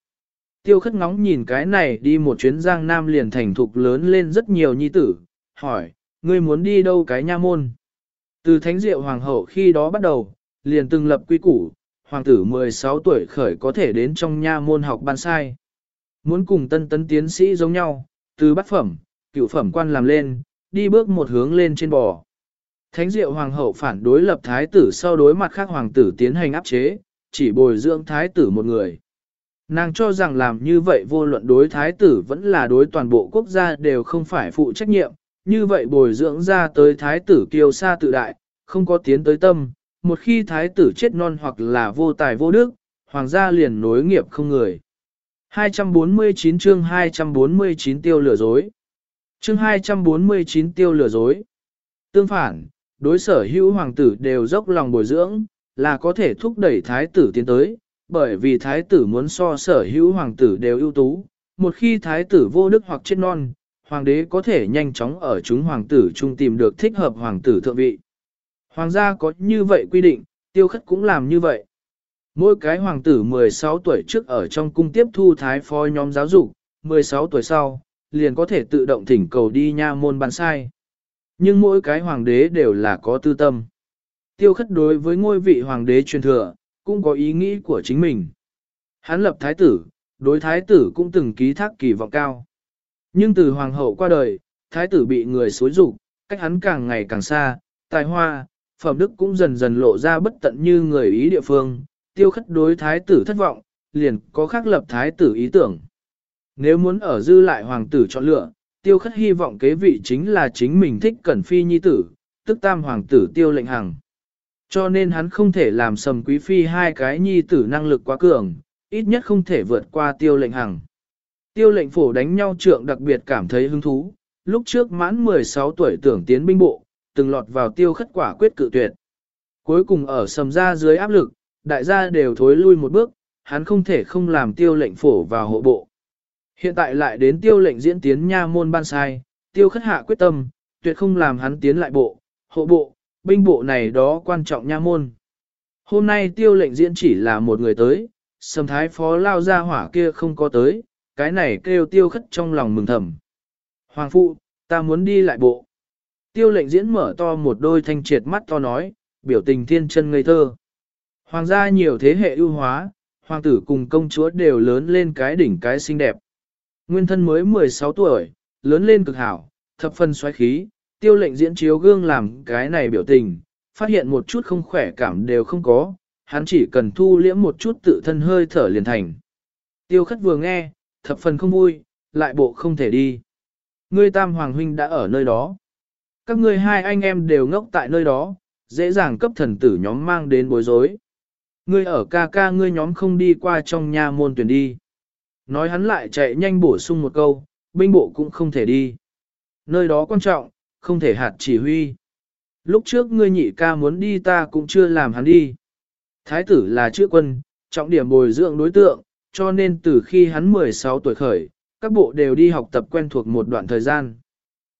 Tiêu khất ngóng nhìn cái này đi một chuyến Giang Nam liền thành thục lớn lên rất nhiều nhi tử, hỏi, ngươi muốn đi đâu cái nha môn? Từ thánh diệu hoàng hậu khi đó bắt đầu, liền từng lập quy củ, hoàng tử 16 tuổi khởi có thể đến trong nha môn học ban sai. Muốn cùng tân tấn tiến sĩ giống nhau, từ bát phẩm, cựu phẩm quan làm lên, đi bước một hướng lên trên bò. Thánh diệu hoàng hậu phản đối lập thái tử sau đối mặt khác hoàng tử tiến hành áp chế, chỉ bồi dưỡng thái tử một người. Nàng cho rằng làm như vậy vô luận đối thái tử vẫn là đối toàn bộ quốc gia đều không phải phụ trách nhiệm, như vậy bồi dưỡng ra tới thái tử kiêu sa tự đại, không có tiến tới tâm, một khi thái tử chết non hoặc là vô tài vô đức, hoàng gia liền nối nghiệp không người. 249 chương 249 tiêu lừa dối. Chương 249 tiêu lừa dối. Tương phản, đối sở hữu hoàng tử đều dốc lòng bồi dưỡng, là có thể thúc đẩy thái tử tiến tới, bởi vì thái tử muốn so sở hữu hoàng tử đều ưu tú, một khi thái tử vô đức hoặc chết non, hoàng đế có thể nhanh chóng ở chúng hoàng tử chung tìm được thích hợp hoàng tử thượng vị. Hoàng gia có như vậy quy định, tiêu khất cũng làm như vậy. Mỗi cái hoàng tử 16 tuổi trước ở trong cung tiếp thu thái phó nhóm giáo dục, 16 tuổi sau, liền có thể tự động thỉnh cầu đi nha môn ban sai. Nhưng mỗi cái hoàng đế đều là có tư tâm. Tiêu khất đối với ngôi vị hoàng đế truyền thừa, cũng có ý nghĩ của chính mình. Hắn lập thái tử, đối thái tử cũng từng ký thác kỳ vọng cao. Nhưng từ hoàng hậu qua đời, thái tử bị người xối rục, cách hắn càng ngày càng xa, tài hoa, phẩm đức cũng dần dần lộ ra bất tận như người ý địa phương, tiêu khất đối thái tử thất vọng, liền có khắc lập thái tử ý tưởng. Nếu muốn ở dư lại hoàng tử chọn lựa, tiêu khất hy vọng kế vị chính là chính mình thích cẩn phi nhi tử, tức tam hoàng tử tiêu lệnh hằng. Cho nên hắn không thể làm sầm quý phi hai cái nhi tử năng lực quá cường, ít nhất không thể vượt qua tiêu lệnh hằng. Tiêu lệnh phổ đánh nhau trượng đặc biệt cảm thấy hứng thú, lúc trước mãn 16 tuổi tưởng tiến binh bộ, từng lọt vào tiêu khất quả quyết cự tuyệt. Cuối cùng ở sầm ra dưới áp lực, đại gia đều thối lui một bước, hắn không thể không làm tiêu lệnh phổ vào hộ bộ. Hiện tại lại đến tiêu lệnh diễn tiến nha môn ban sai, tiêu khất hạ quyết tâm, tuyệt không làm hắn tiến lại bộ, hộ bộ, binh bộ này đó quan trọng nha môn. Hôm nay tiêu lệnh diễn chỉ là một người tới, sầm thái phó lao ra hỏa kia không có tới, cái này kêu tiêu khất trong lòng mừng thầm. Hoàng phụ, ta muốn đi lại bộ. Tiêu lệnh diễn mở to một đôi thanh triệt mắt to nói, biểu tình thiên chân ngây thơ. Hoàng gia nhiều thế hệ ưu hóa, hoàng tử cùng công chúa đều lớn lên cái đỉnh cái xinh đẹp. Nguyên thân mới 16 tuổi, lớn lên cực hảo, thập phân xoáy khí, tiêu lệnh diễn chiếu gương làm cái này biểu tình, phát hiện một chút không khỏe cảm đều không có, hắn chỉ cần thu liễm một chút tự thân hơi thở liền thành. Tiêu khất vừa nghe, thập phần không vui, lại bộ không thể đi. Ngươi tam hoàng huynh đã ở nơi đó. Các ngươi hai anh em đều ngốc tại nơi đó, dễ dàng cấp thần tử nhóm mang đến bối rối. Ngươi ở ca ca ngươi nhóm không đi qua trong nhà môn tuyển đi. Nói hắn lại chạy nhanh bổ sung một câu, binh bộ cũng không thể đi. Nơi đó quan trọng, không thể hạt chỉ huy. Lúc trước ngươi nhị ca muốn đi ta cũng chưa làm hắn đi. Thái tử là chữ quân, trọng điểm bồi dưỡng đối tượng, cho nên từ khi hắn 16 tuổi khởi, các bộ đều đi học tập quen thuộc một đoạn thời gian.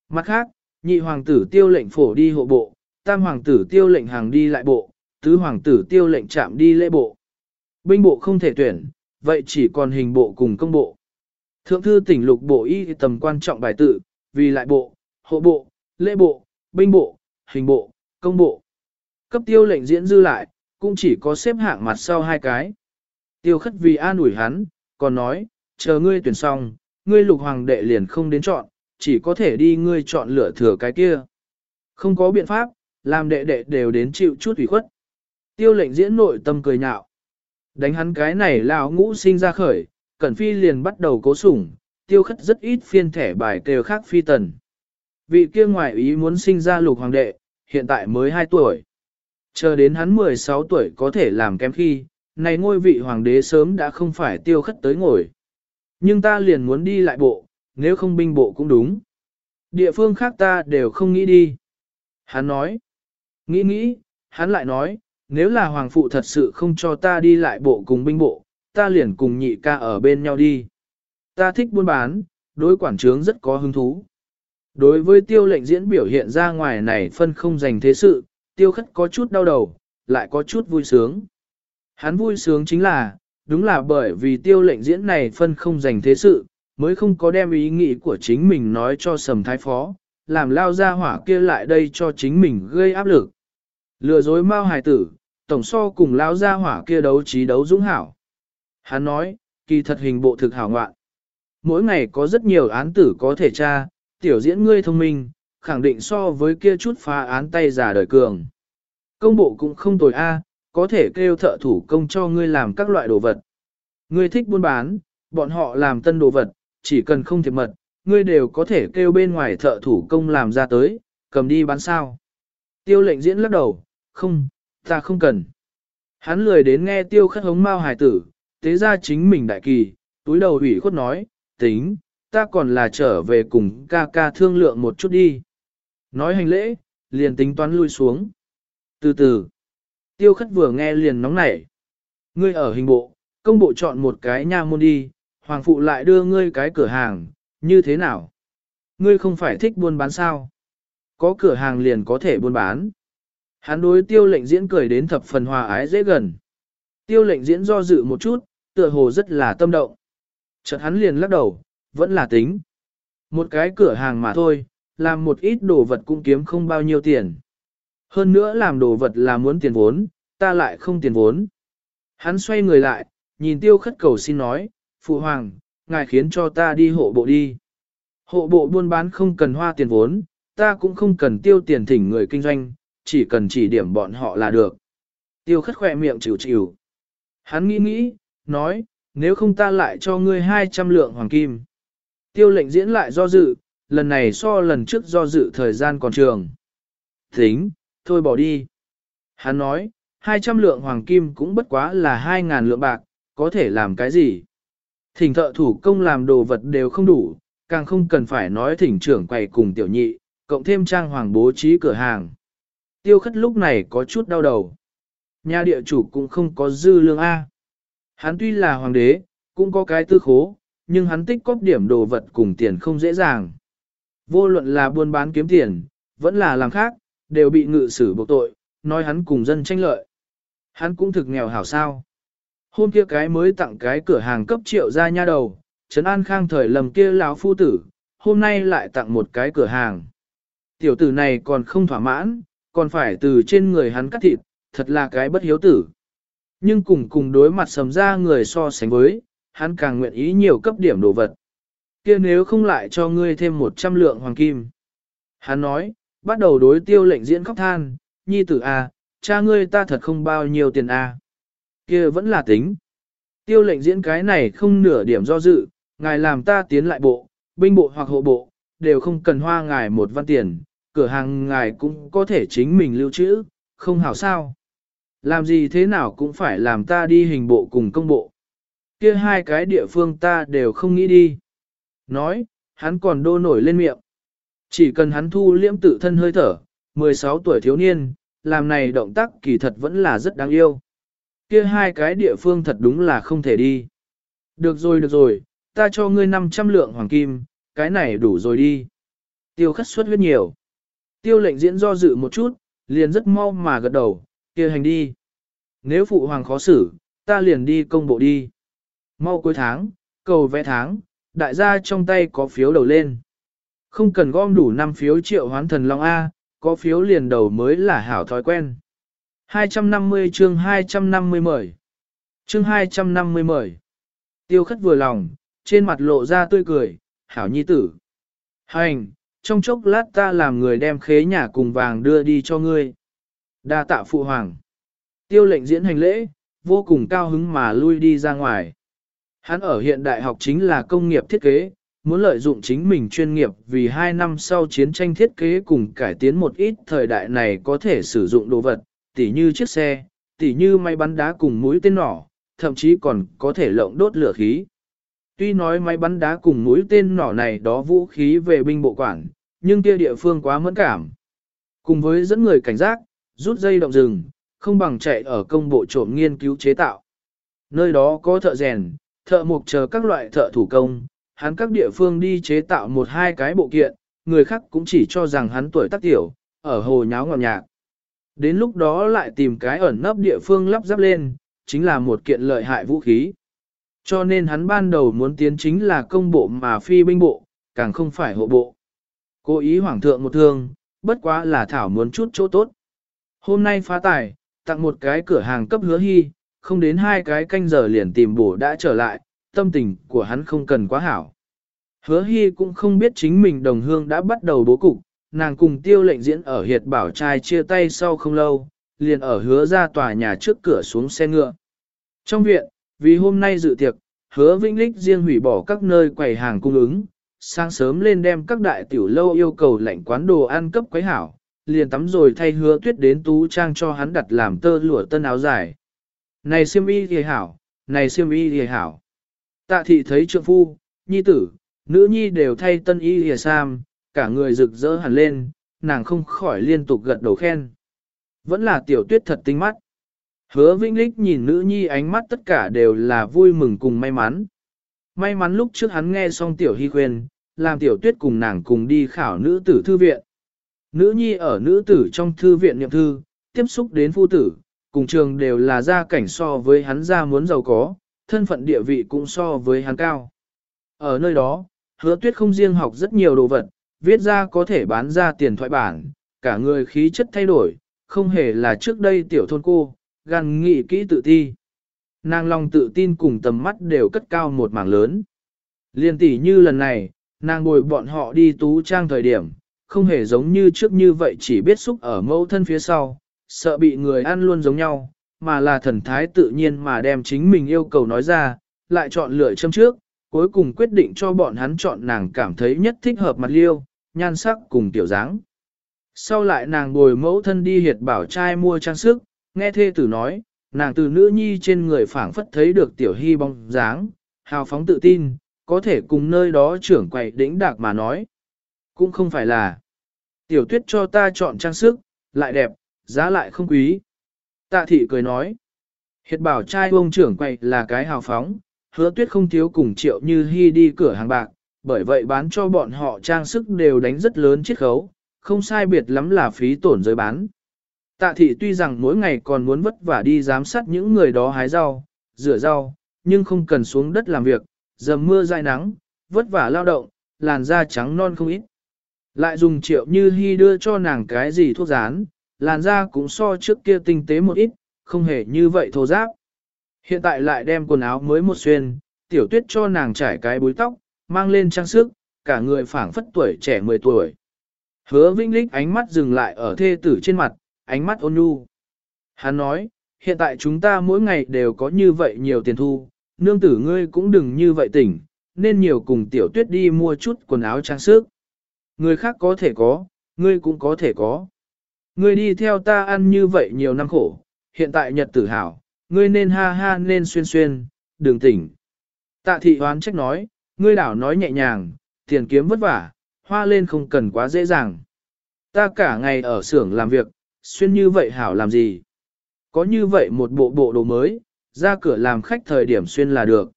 Mặt khác, nhị hoàng tử tiêu lệnh phổ đi hộ bộ, tam hoàng tử tiêu lệnh hàng đi lại bộ, tứ hoàng tử tiêu lệnh chạm đi lễ bộ. Binh bộ không thể tuyển, vậy chỉ còn hình bộ cùng công bộ. Thượng thư tỉnh lục bộ y tầm quan trọng bài tự, vì lại bộ, hộ bộ, lễ bộ, binh bộ, hình bộ, công bộ. Cấp tiêu lệnh diễn dư lại, cũng chỉ có xếp hạng mặt sau hai cái. Tiêu khất vì an ủi hắn, còn nói, chờ ngươi tuyển xong, ngươi lục hoàng đệ liền không đến chọn, chỉ có thể đi ngươi chọn lựa thừa cái kia. Không có biện pháp, làm đệ đệ đều đến chịu chút ủy khuất. Tiêu lệnh diễn nội tâm cười nhạo. Đánh hắn cái này lão ngũ sinh ra khởi, Cẩn Phi liền bắt đầu cố sủng, tiêu khất rất ít phiên thẻ bài kêu khác phi tần. Vị kia ngoại ý muốn sinh ra lục hoàng đệ, hiện tại mới 2 tuổi. Chờ đến hắn 16 tuổi có thể làm kém khi, này ngôi vị hoàng đế sớm đã không phải tiêu khất tới ngồi. Nhưng ta liền muốn đi lại bộ, nếu không binh bộ cũng đúng. Địa phương khác ta đều không nghĩ đi. Hắn nói. Nghĩ nghĩ, hắn lại nói, nếu là hoàng phụ thật sự không cho ta đi lại bộ cùng binh bộ, ta liền cùng nhị ca ở bên nhau đi. Ta thích buôn bán, đối quản trướng rất có hứng thú. Đối với tiêu lệnh diễn biểu hiện ra ngoài này phân không dành thế sự, tiêu khất có chút đau đầu, lại có chút vui sướng. Hắn vui sướng chính là, đúng là bởi vì tiêu lệnh diễn này phân không dành thế sự, mới không có đem ý nghĩ của chính mình nói cho sầm thái phó, làm lao ra hỏa kia lại đây cho chính mình gây áp lực. Lừa dối mau hài tử, tổng so cùng lão ra hỏa kia đấu trí đấu dũng hảo. Hắn nói, kỳ thật hình bộ thực hảo ngoạn. Mỗi ngày có rất nhiều án tử có thể tra, tiểu diễn ngươi thông minh, khẳng định so với kia chút phá án tay giả đời cường. Công bộ cũng không tồi a, có thể kêu thợ thủ công cho ngươi làm các loại đồ vật. Ngươi thích buôn bán, bọn họ làm tân đồ vật, chỉ cần không thiệt mật, ngươi đều có thể kêu bên ngoài thợ thủ công làm ra tới, cầm đi bán sao. Tiêu lệnh diễn lắc đầu, không, ta không cần. Hắn lười đến nghe tiêu khất hống mao hài tử, tế ra chính mình đại kỳ, túi đầu ủy khuất nói, tính, ta còn là trở về cùng ca ca thương lượng một chút đi. Nói hành lễ, liền tính toán lui xuống. Từ từ, Tiêu khất vừa nghe liền nóng nảy. Ngươi ở hình bộ, công bộ chọn một cái nha môn đi, hoàng phụ lại đưa ngươi cái cửa hàng, như thế nào? Ngươi không phải thích buôn bán sao? Có cửa hàng liền có thể buôn bán. Hắn đối tiêu lệnh diễn cười đến thập phần hòa ái dễ gần. Tiêu lệnh diễn do dự một chút, tựa hồ rất là tâm động. Chợt hắn liền lắc đầu, vẫn là tính. Một cái cửa hàng mà thôi, làm một ít đồ vật cũng kiếm không bao nhiêu tiền. Hơn nữa làm đồ vật là muốn tiền vốn, ta lại không tiền vốn. Hắn xoay người lại, nhìn tiêu khất cầu xin nói, Phụ Hoàng, ngài khiến cho ta đi hộ bộ đi. Hộ bộ buôn bán không cần hoa tiền vốn, ta cũng không cần tiêu tiền thỉnh người kinh doanh, chỉ cần chỉ điểm bọn họ là được. Tiêu khất khỏe miệng chịu chịu. Hắn nghĩ nghĩ, nói, nếu không ta lại cho ngươi 200 lượng hoàng kim. Tiêu lệnh diễn lại do dự, lần này so lần trước do dự thời gian còn trường. Tính, thôi bỏ đi. Hắn nói, 200 lượng hoàng kim cũng bất quá là 2.000 lượng bạc, có thể làm cái gì? Thỉnh thợ thủ công làm đồ vật đều không đủ, càng không cần phải nói thỉnh trưởng quầy cùng tiểu nhị, cộng thêm trang hoàng bố trí cửa hàng. Tiêu khất lúc này có chút đau đầu. Nhà địa chủ cũng không có dư lương A. Hắn tuy là hoàng đế, cũng có cái tư khố, nhưng hắn tích cóp điểm đồ vật cùng tiền không dễ dàng. Vô luận là buôn bán kiếm tiền, vẫn là làm khác, đều bị ngự xử buộc tội, nói hắn cùng dân tranh lợi. Hắn cũng thực nghèo hảo sao. Hôm kia cái mới tặng cái cửa hàng cấp triệu ra nha đầu, Trấn An Khang thời lầm kia lão phu tử, hôm nay lại tặng một cái cửa hàng. Tiểu tử này còn không thỏa mãn, còn phải từ trên người hắn cắt thịt, thật là cái bất hiếu tử. Nhưng cùng cùng đối mặt sầm ra người so sánh với, hắn càng nguyện ý nhiều cấp điểm đồ vật. kia nếu không lại cho ngươi thêm 100 lượng hoàng kim. Hắn nói, bắt đầu đối tiêu lệnh diễn khóc than, nhi tử A, cha ngươi ta thật không bao nhiêu tiền A. kia vẫn là tính. Tiêu lệnh diễn cái này không nửa điểm do dự, ngài làm ta tiến lại bộ, binh bộ hoặc hộ bộ, đều không cần hoa ngài một văn tiền, cửa hàng ngài cũng có thể chính mình lưu trữ, không hảo sao. Làm gì thế nào cũng phải làm ta đi hình bộ cùng công bộ. Kia hai cái địa phương ta đều không nghĩ đi. Nói, hắn còn đô nổi lên miệng. Chỉ cần hắn thu liễm tự thân hơi thở, 16 tuổi thiếu niên, làm này động tác kỳ thật vẫn là rất đáng yêu. Kia hai cái địa phương thật đúng là không thể đi. Được rồi được rồi, ta cho ngươi 500 lượng hoàng kim, cái này đủ rồi đi. Tiêu khất suất huyết nhiều. Tiêu lệnh diễn do dự một chút, liền rất mau mà gật đầu, kia hành đi. Nếu phụ hoàng khó xử, ta liền đi công bộ đi. Mau cuối tháng, cầu vẽ tháng, đại gia trong tay có phiếu đầu lên. Không cần gom đủ 5 phiếu triệu hoán thần Long A, có phiếu liền đầu mới là hảo thói quen. 250 chương 250 mời. Chương 250 mời. Tiêu khất vừa lòng, trên mặt lộ ra tươi cười, hảo nhi tử. Hành, trong chốc lát ta làm người đem khế nhà cùng vàng đưa đi cho ngươi. Đa tạ phụ hoàng. Tiêu lệnh diễn hành lễ, vô cùng cao hứng mà lui đi ra ngoài. Hắn ở hiện đại học chính là công nghiệp thiết kế, muốn lợi dụng chính mình chuyên nghiệp vì hai năm sau chiến tranh thiết kế cùng cải tiến một ít thời đại này có thể sử dụng đồ vật, tỉ như chiếc xe, tỉ như máy bắn đá cùng mũi tên nỏ, thậm chí còn có thể lộng đốt lửa khí. Tuy nói máy bắn đá cùng mũi tên nỏ này đó vũ khí về binh bộ quản, nhưng kia địa phương quá mẫn cảm. Cùng với dẫn người cảnh giác, rút dây động rừng, không bằng chạy ở công bộ trộm nghiên cứu chế tạo. Nơi đó có thợ rèn, thợ mộc chờ các loại thợ thủ công, hắn các địa phương đi chế tạo một hai cái bộ kiện, người khác cũng chỉ cho rằng hắn tuổi tác tiểu, ở hồ nháo ngọt nhạc. Đến lúc đó lại tìm cái ẩn nấp địa phương lắp ráp lên, chính là một kiện lợi hại vũ khí. Cho nên hắn ban đầu muốn tiến chính là công bộ mà phi binh bộ, càng không phải hộ bộ. Cố ý hoàng thượng một thương, bất quá là thảo muốn chút chỗ tốt. Hôm nay phá tài, tặng một cái cửa hàng cấp hứa hy, không đến hai cái canh giờ liền tìm bổ đã trở lại, tâm tình của hắn không cần quá hảo. Hứa hy cũng không biết chính mình đồng hương đã bắt đầu bố cục, nàng cùng tiêu lệnh diễn ở hiệt bảo trai chia tay sau không lâu, liền ở hứa ra tòa nhà trước cửa xuống xe ngựa. Trong viện, vì hôm nay dự tiệc, hứa vĩnh lích riêng hủy bỏ các nơi quầy hàng cung ứng, sáng sớm lên đem các đại tiểu lâu yêu cầu lệnh quán đồ ăn cấp quấy hảo, liền tắm rồi thay hứa tuyết đến tú trang cho hắn đặt làm tơ lụa tân áo dài. Này siêm y thì hảo, này siêm y thì hảo. Tạ thị thấy trượng phu, nhi tử, nữ nhi đều thay tân y thì sam, cả người rực rỡ hẳn lên, nàng không khỏi liên tục gật đầu khen. Vẫn là tiểu tuyết thật tinh mắt. Hứa Vĩnh Lích nhìn nữ nhi ánh mắt tất cả đều là vui mừng cùng may mắn. May mắn lúc trước hắn nghe xong tiểu hy khuyên, làm tiểu tuyết cùng nàng cùng đi khảo nữ tử thư viện. Nữ nhi ở nữ tử trong thư viện niệm thư, tiếp xúc đến phu tử, cùng trường đều là gia cảnh so với hắn ra muốn giàu có, thân phận địa vị cũng so với hắn cao. Ở nơi đó, hứa tuyết không riêng học rất nhiều đồ vật, viết ra có thể bán ra tiền thoại bản, cả người khí chất thay đổi, không hề là trước đây tiểu thôn cô, gan nghị kỹ tự thi. Nàng lòng tự tin cùng tầm mắt đều cất cao một mảng lớn. Liên tỷ như lần này, nàng bồi bọn họ đi tú trang thời điểm, không hề giống như trước như vậy chỉ biết xúc ở mẫu thân phía sau, sợ bị người ăn luôn giống nhau, mà là thần thái tự nhiên mà đem chính mình yêu cầu nói ra, lại chọn lựa châm trước, cuối cùng quyết định cho bọn hắn chọn nàng cảm thấy nhất thích hợp mặt liêu, nhan sắc cùng tiểu dáng. Sau lại nàng bồi mẫu thân đi hiệt bảo trai mua trang sức, nghe thê tử nói, nàng từ nữ nhi trên người phảng phất thấy được tiểu hy bóng dáng, hào phóng tự tin, có thể cùng nơi đó trưởng quầy đĩnh đạc mà nói. Cũng không phải là tiểu tuyết cho ta chọn trang sức, lại đẹp, giá lại không quý. Tạ thị cười nói, hiệt bảo trai ông trưởng quầy là cái hào phóng, hứa tuyết không thiếu cùng triệu như hy đi cửa hàng bạc, bởi vậy bán cho bọn họ trang sức đều đánh rất lớn chiết khấu, không sai biệt lắm là phí tổn giới bán. Tạ thị tuy rằng mỗi ngày còn muốn vất vả đi giám sát những người đó hái rau, rửa rau, nhưng không cần xuống đất làm việc, dầm mưa dai nắng, vất vả lao động, làn da trắng non không ít. Lại dùng triệu như hy đưa cho nàng cái gì thuốc rán, làn da cũng so trước kia tinh tế một ít, không hề như vậy thô giáp. Hiện tại lại đem quần áo mới một xuyên, tiểu tuyết cho nàng trải cái búi tóc, mang lên trang sức, cả người phảng phất tuổi trẻ 10 tuổi. Hứa Vĩnh Lích ánh mắt dừng lại ở thê tử trên mặt, ánh mắt ôn nhu. Hắn nói, hiện tại chúng ta mỗi ngày đều có như vậy nhiều tiền thu, nương tử ngươi cũng đừng như vậy tỉnh, nên nhiều cùng tiểu tuyết đi mua chút quần áo trang sức. Người khác có thể có, ngươi cũng có thể có. Ngươi đi theo ta ăn như vậy nhiều năm khổ, hiện tại nhật tử hảo, ngươi nên ha ha nên xuyên xuyên, đừng tỉnh. Tạ thị hoán trách nói, ngươi đảo nói nhẹ nhàng, tiền kiếm vất vả, hoa lên không cần quá dễ dàng. Ta cả ngày ở xưởng làm việc, xuyên như vậy hảo làm gì? Có như vậy một bộ bộ đồ mới, ra cửa làm khách thời điểm xuyên là được.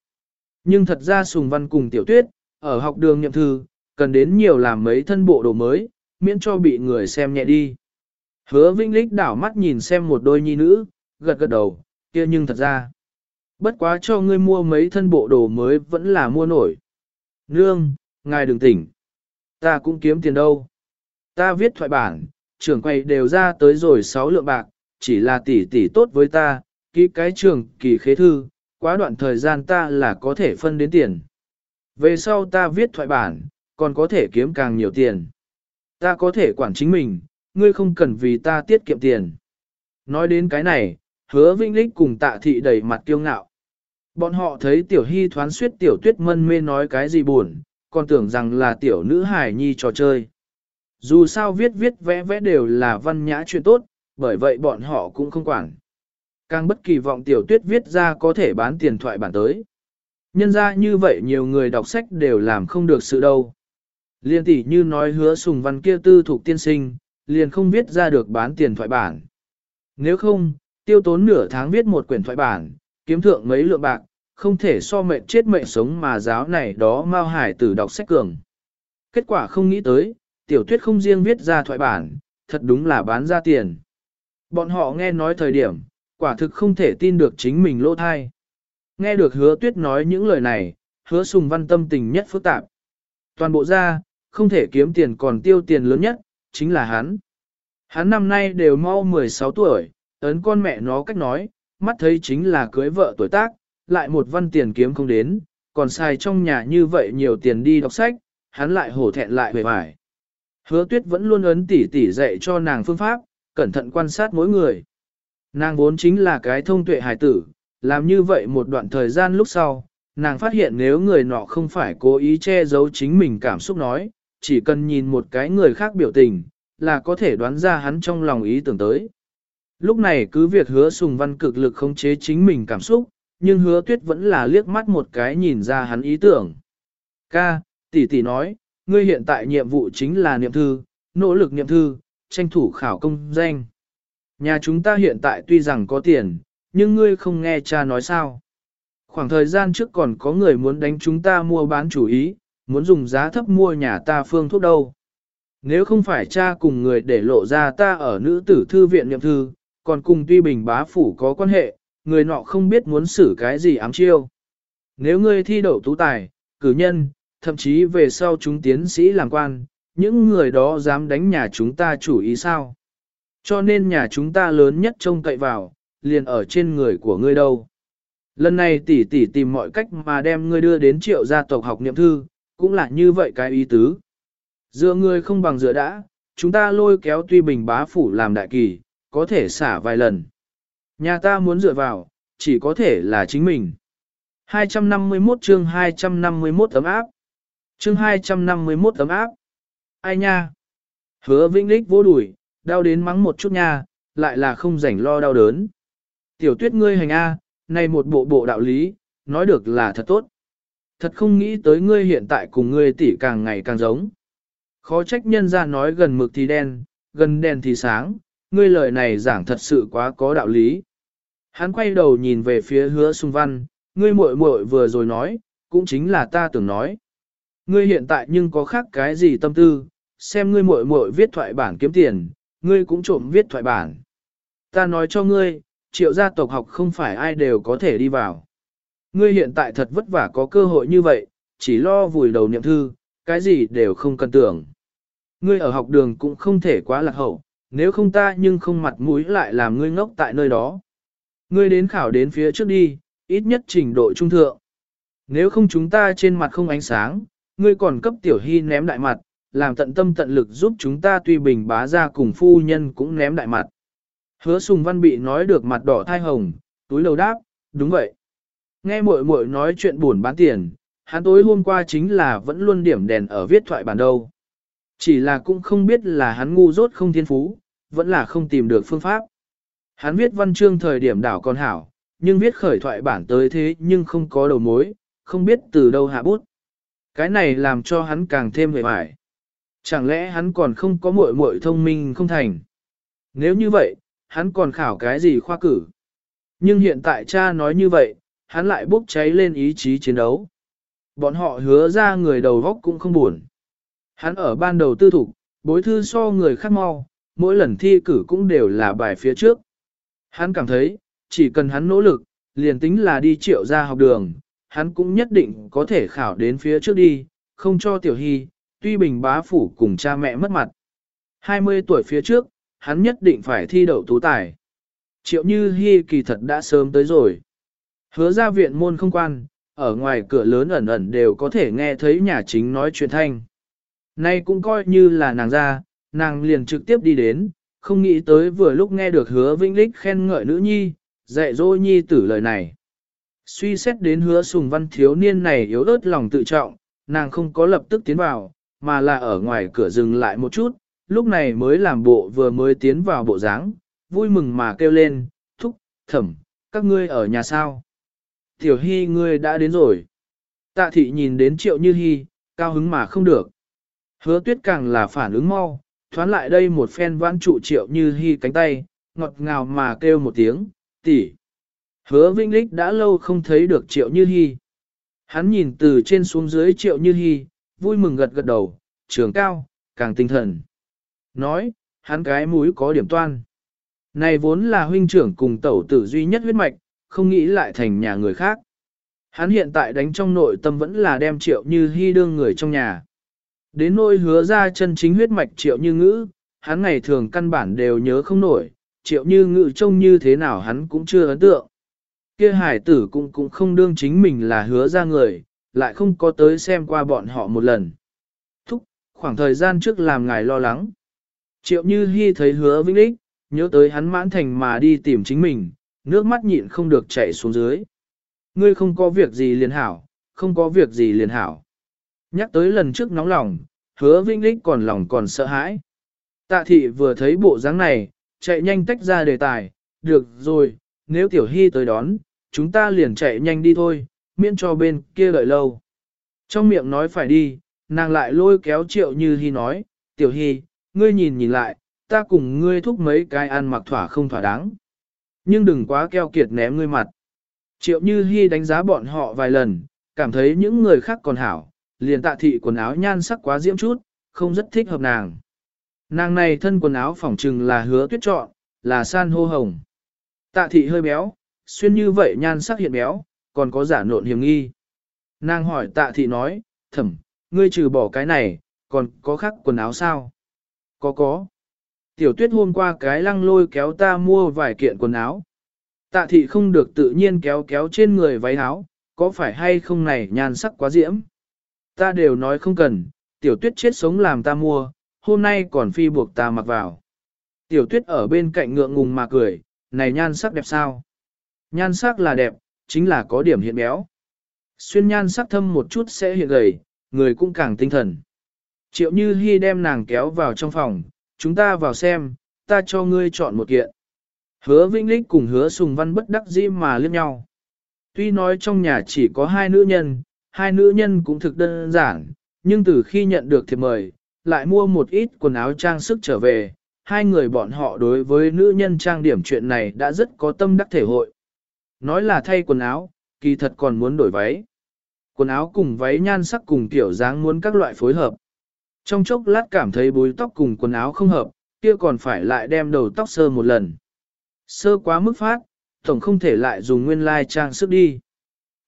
Nhưng thật ra Sùng Văn cùng Tiểu Tuyết, ở học đường nhậm thư, cần đến nhiều làm mấy thân bộ đồ mới, miễn cho bị người xem nhẹ đi. Hứa Vinh Lích đảo mắt nhìn xem một đôi nhi nữ, gật gật đầu, kia nhưng thật ra. Bất quá cho ngươi mua mấy thân bộ đồ mới vẫn là mua nổi. Nương, ngài đừng tỉnh. Ta cũng kiếm tiền đâu. Ta viết thoại bản, trưởng quầy đều ra tới rồi 6 lượng bạc, chỉ là tỷ tỷ tốt với ta, ký cái trường kỳ khế thư, quá đoạn thời gian ta là có thể phân đến tiền. Về sau ta viết thoại bản, còn có thể kiếm càng nhiều tiền. Ta có thể quản chính mình, ngươi không cần vì ta tiết kiệm tiền. Nói đến cái này, hứa vinh lích cùng tạ thị đầy mặt kiêu ngạo. Bọn họ thấy tiểu hy thoán suyết tiểu tuyết mân mê nói cái gì buồn, còn tưởng rằng là tiểu nữ hài nhi trò chơi. Dù sao viết viết vẽ vẽ đều là văn nhã chuyện tốt, bởi vậy bọn họ cũng không quản. Càng bất kỳ vọng tiểu tuyết viết ra có thể bán tiền thoại bản tới. Nhân ra như vậy nhiều người đọc sách đều làm không được sự đâu. Liên tỷ như nói hứa sùng văn kia tư thuộc tiên sinh, liền không viết ra được bán tiền thoại bản. Nếu không, tiêu tốn nửa tháng viết một quyển thoại bản, kiếm thượng mấy lượng bạc, không thể so mệnh chết mệnh sống mà giáo này đó mau Hải tử đọc sách cường. Kết quả không nghĩ tới, tiểu tuyết không riêng viết ra thoại bản, thật đúng là bán ra tiền. Bọn họ nghe nói thời điểm, quả thực không thể tin được chính mình lỗ thai. Nghe được hứa tuyết nói những lời này, hứa sùng văn tâm tình nhất phức tạp. Toàn bộ ra, không thể kiếm tiền còn tiêu tiền lớn nhất, chính là hắn. Hắn năm nay đều mau 16 tuổi, ấn con mẹ nó cách nói, mắt thấy chính là cưới vợ tuổi tác, lại một văn tiền kiếm không đến, còn xài trong nhà như vậy nhiều tiền đi đọc sách, hắn lại hổ thẹn lại về vải. Hứa tuyết vẫn luôn ấn tỉ tỉ dạy cho nàng phương pháp, cẩn thận quan sát mỗi người. Nàng vốn chính là cái thông tuệ hài tử, làm như vậy một đoạn thời gian lúc sau, nàng phát hiện nếu người nọ không phải cố ý che giấu chính mình cảm xúc nói, chỉ cần nhìn một cái người khác biểu tình, là có thể đoán ra hắn trong lòng ý tưởng tới. Lúc này cứ việc hứa sùng văn cực lực khống chế chính mình cảm xúc, nhưng hứa tuyết vẫn là liếc mắt một cái nhìn ra hắn ý tưởng. Ca, tỷ tỷ nói, ngươi hiện tại nhiệm vụ chính là niệm thư, nỗ lực niệm thư, tranh thủ khảo công danh. Nhà chúng ta hiện tại tuy rằng có tiền, nhưng ngươi không nghe cha nói sao. Khoảng thời gian trước còn có người muốn đánh chúng ta mua bán chủ ý, muốn dùng giá thấp mua nhà ta phương thuốc đâu. Nếu không phải cha cùng người để lộ ra ta ở nữ tử thư viện niệm thư, còn cùng tuy bình bá phủ có quan hệ, người nọ không biết muốn xử cái gì ám chiêu. Nếu ngươi thi đậu tú tài, cử nhân, thậm chí về sau chúng tiến sĩ làm quan, những người đó dám đánh nhà chúng ta chủ ý sao? Cho nên nhà chúng ta lớn nhất trông cậy vào, liền ở trên người của ngươi đâu. Lần này tỷ tỷ tìm mọi cách mà đem ngươi đưa đến triệu gia tộc học niệm thư, cũng là như vậy cái ý tứ. Dựa ngươi không bằng dựa đã, chúng ta lôi kéo tuy bình bá phủ làm đại kỳ, có thể xả vài lần. Nhà ta muốn dựa vào, chỉ có thể là chính mình. 251 chương 251 tấm áp. Chương 251 tấm áp. Ai nha? Hứa Vĩnh Lích vô đuổi, đau đến mắng một chút nha, lại là không rảnh lo đau đớn. Tiểu tuyết ngươi hành A, này một bộ bộ đạo lý, nói được là thật tốt. Thật không nghĩ tới ngươi hiện tại cùng ngươi tỷ càng ngày càng giống. Khó trách nhân ra nói gần mực thì đen, gần đèn thì sáng, ngươi lời này giảng thật sự quá có đạo lý. Hắn quay đầu nhìn về phía hứa sung văn, ngươi muội muội vừa rồi nói, cũng chính là ta tưởng nói. Ngươi hiện tại nhưng có khác cái gì tâm tư, xem ngươi muội muội viết thoại bản kiếm tiền, ngươi cũng trộm viết thoại bản. Ta nói cho ngươi, triệu gia tộc học không phải ai đều có thể đi vào. Ngươi hiện tại thật vất vả có cơ hội như vậy, chỉ lo vùi đầu niệm thư, cái gì đều không cần tưởng. Ngươi ở học đường cũng không thể quá lạc hậu, nếu không ta nhưng không mặt mũi lại làm ngươi ngốc tại nơi đó. Ngươi đến khảo đến phía trước đi, ít nhất trình độ trung thượng. Nếu không chúng ta trên mặt không ánh sáng, ngươi còn cấp tiểu hy ném đại mặt, làm tận tâm tận lực giúp chúng ta tuy bình bá ra cùng phu nhân cũng ném đại mặt. Hứa sùng văn bị nói được mặt đỏ thai hồng, túi lầu đáp, đúng vậy. Nghe muội muội nói chuyện buồn bán tiền, hắn tối hôm qua chính là vẫn luôn điểm đèn ở viết thoại bản đâu. Chỉ là cũng không biết là hắn ngu dốt không thiên phú, vẫn là không tìm được phương pháp. Hắn viết văn chương thời điểm đảo còn hảo, nhưng viết khởi thoại bản tới thế nhưng không có đầu mối, không biết từ đâu hạ bút. Cái này làm cho hắn càng thêm hề vải. Chẳng lẽ hắn còn không có muội muội thông minh không thành? Nếu như vậy, hắn còn khảo cái gì khoa cử? Nhưng hiện tại cha nói như vậy, hắn lại bốc cháy lên ý chí chiến đấu. Bọn họ hứa ra người đầu góc cũng không buồn. Hắn ở ban đầu tư thục, bối thư so người khác mau, mỗi lần thi cử cũng đều là bài phía trước. Hắn cảm thấy, chỉ cần hắn nỗ lực, liền tính là đi triệu ra học đường, hắn cũng nhất định có thể khảo đến phía trước đi, không cho tiểu hy, tuy bình bá phủ cùng cha mẹ mất mặt. 20 tuổi phía trước, hắn nhất định phải thi đậu tú tài. Triệu như hy kỳ thật đã sớm tới rồi. Hứa ra viện môn không quan, ở ngoài cửa lớn ẩn ẩn đều có thể nghe thấy nhà chính nói chuyện thanh. Nay cũng coi như là nàng ra, nàng liền trực tiếp đi đến, không nghĩ tới vừa lúc nghe được hứa vĩnh lích khen ngợi nữ nhi, dạy dỗ nhi tử lời này. Suy xét đến hứa sùng văn thiếu niên này yếu ớt lòng tự trọng, nàng không có lập tức tiến vào, mà là ở ngoài cửa dừng lại một chút, lúc này mới làm bộ vừa mới tiến vào bộ dáng, vui mừng mà kêu lên, thúc, thẩm, các ngươi ở nhà sao? Tiểu Hy ngươi đã đến rồi. Tạ thị nhìn đến triệu như Hy, cao hứng mà không được. Hứa tuyết càng là phản ứng mau, thoán lại đây một phen vãn trụ triệu như Hy cánh tay, ngọt ngào mà kêu một tiếng, tỷ. Hứa Vinh Lích đã lâu không thấy được triệu như Hi, Hắn nhìn từ trên xuống dưới triệu như Hi, vui mừng gật gật đầu, trường cao, càng tinh thần. Nói, hắn cái mũi có điểm toan. Này vốn là huynh trưởng cùng tẩu tử duy nhất huyết mạch, không nghĩ lại thành nhà người khác. Hắn hiện tại đánh trong nội tâm vẫn là đem triệu như Hi đương người trong nhà. Đến nỗi hứa ra chân chính huyết mạch triệu như ngữ, hắn ngày thường căn bản đều nhớ không nổi, triệu như ngữ trông như thế nào hắn cũng chưa ấn tượng. Kia hải tử cũng cũng không đương chính mình là hứa ra người, lại không có tới xem qua bọn họ một lần. Thúc, khoảng thời gian trước làm ngài lo lắng. Triệu như hy thấy hứa vĩnh đích, nhớ tới hắn mãn thành mà đi tìm chính mình, nước mắt nhịn không được chảy xuống dưới. Ngươi không có việc gì liền hảo, không có việc gì liền hảo. Nhắc tới lần trước nóng lòng, hứa vĩnh lích còn lòng còn sợ hãi. Tạ thị vừa thấy bộ dáng này, chạy nhanh tách ra đề tài, được rồi, nếu tiểu hy tới đón, chúng ta liền chạy nhanh đi thôi, miễn cho bên kia đợi lâu. Trong miệng nói phải đi, nàng lại lôi kéo triệu như hy nói, tiểu hy, ngươi nhìn nhìn lại, ta cùng ngươi thúc mấy cái ăn mặc thỏa không thỏa đáng. Nhưng đừng quá keo kiệt ném ngươi mặt. Triệu Như hy đánh giá bọn họ vài lần, cảm thấy những người khác còn hảo, liền tạ thị quần áo nhan sắc quá diễm chút, không rất thích hợp nàng. Nàng này thân quần áo phỏng trừng là hứa tuyết chọn, là san hô hồng. Tạ thị hơi béo, xuyên như vậy nhan sắc hiện béo, còn có giả nộn hiểm nghi. Nàng hỏi tạ thị nói, thẩm, ngươi trừ bỏ cái này, còn có khác quần áo sao? Có có. Tiểu tuyết hôm qua cái lăng lôi kéo ta mua vài kiện quần áo. Tạ thị không được tự nhiên kéo kéo trên người váy áo, có phải hay không này nhan sắc quá diễm? Ta đều nói không cần, tiểu tuyết chết sống làm ta mua, hôm nay còn phi buộc ta mặc vào. Tiểu tuyết ở bên cạnh ngượng ngùng mà cười, này nhan sắc đẹp sao? Nhan sắc là đẹp, chính là có điểm hiện béo. Xuyên nhan sắc thâm một chút sẽ hiện gầy, người cũng càng tinh thần. Triệu Như Hi đem nàng kéo vào trong phòng, chúng ta vào xem, ta cho ngươi chọn một kiện. Hứa Vĩnh Lích cùng hứa Sùng Văn bất đắc dĩ mà liếc nhau. Tuy nói trong nhà chỉ có hai nữ nhân, hai nữ nhân cũng thực đơn giản, nhưng từ khi nhận được thiệp mời, lại mua một ít quần áo trang sức trở về, hai người bọn họ đối với nữ nhân trang điểm chuyện này đã rất có tâm đắc thể hội. Nói là thay quần áo, kỳ thật còn muốn đổi váy. Quần áo cùng váy nhan sắc cùng kiểu dáng muốn các loại phối hợp. Trong chốc lát cảm thấy búi tóc cùng quần áo không hợp, kia còn phải lại đem đầu tóc sơ một lần. Sơ quá mức phát, tổng không thể lại dùng nguyên lai trang sức đi.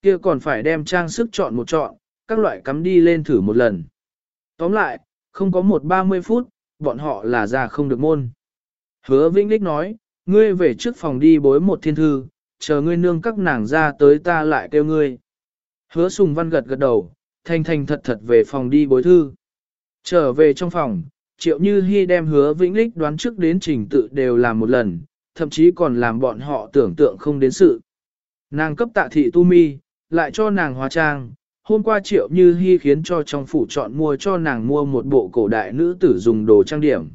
Kia còn phải đem trang sức chọn một chọn, các loại cắm đi lên thử một lần. Tóm lại, không có một ba mươi phút, bọn họ là ra không được môn. Hứa Vĩnh Lích nói, ngươi về trước phòng đi bối một thiên thư, chờ ngươi nương các nàng ra tới ta lại kêu ngươi. Hứa Sùng Văn gật gật đầu, thanh thanh thật thật về phòng đi bối thư. Trở về trong phòng, triệu như hy đem hứa Vĩnh Lích đoán trước đến trình tự đều làm một lần, thậm chí còn làm bọn họ tưởng tượng không đến sự. Nàng cấp tạ thị tu mi, lại cho nàng hóa trang. Hôm qua triệu như hy khiến cho trong phủ chọn mua cho nàng mua một bộ cổ đại nữ tử dùng đồ trang điểm.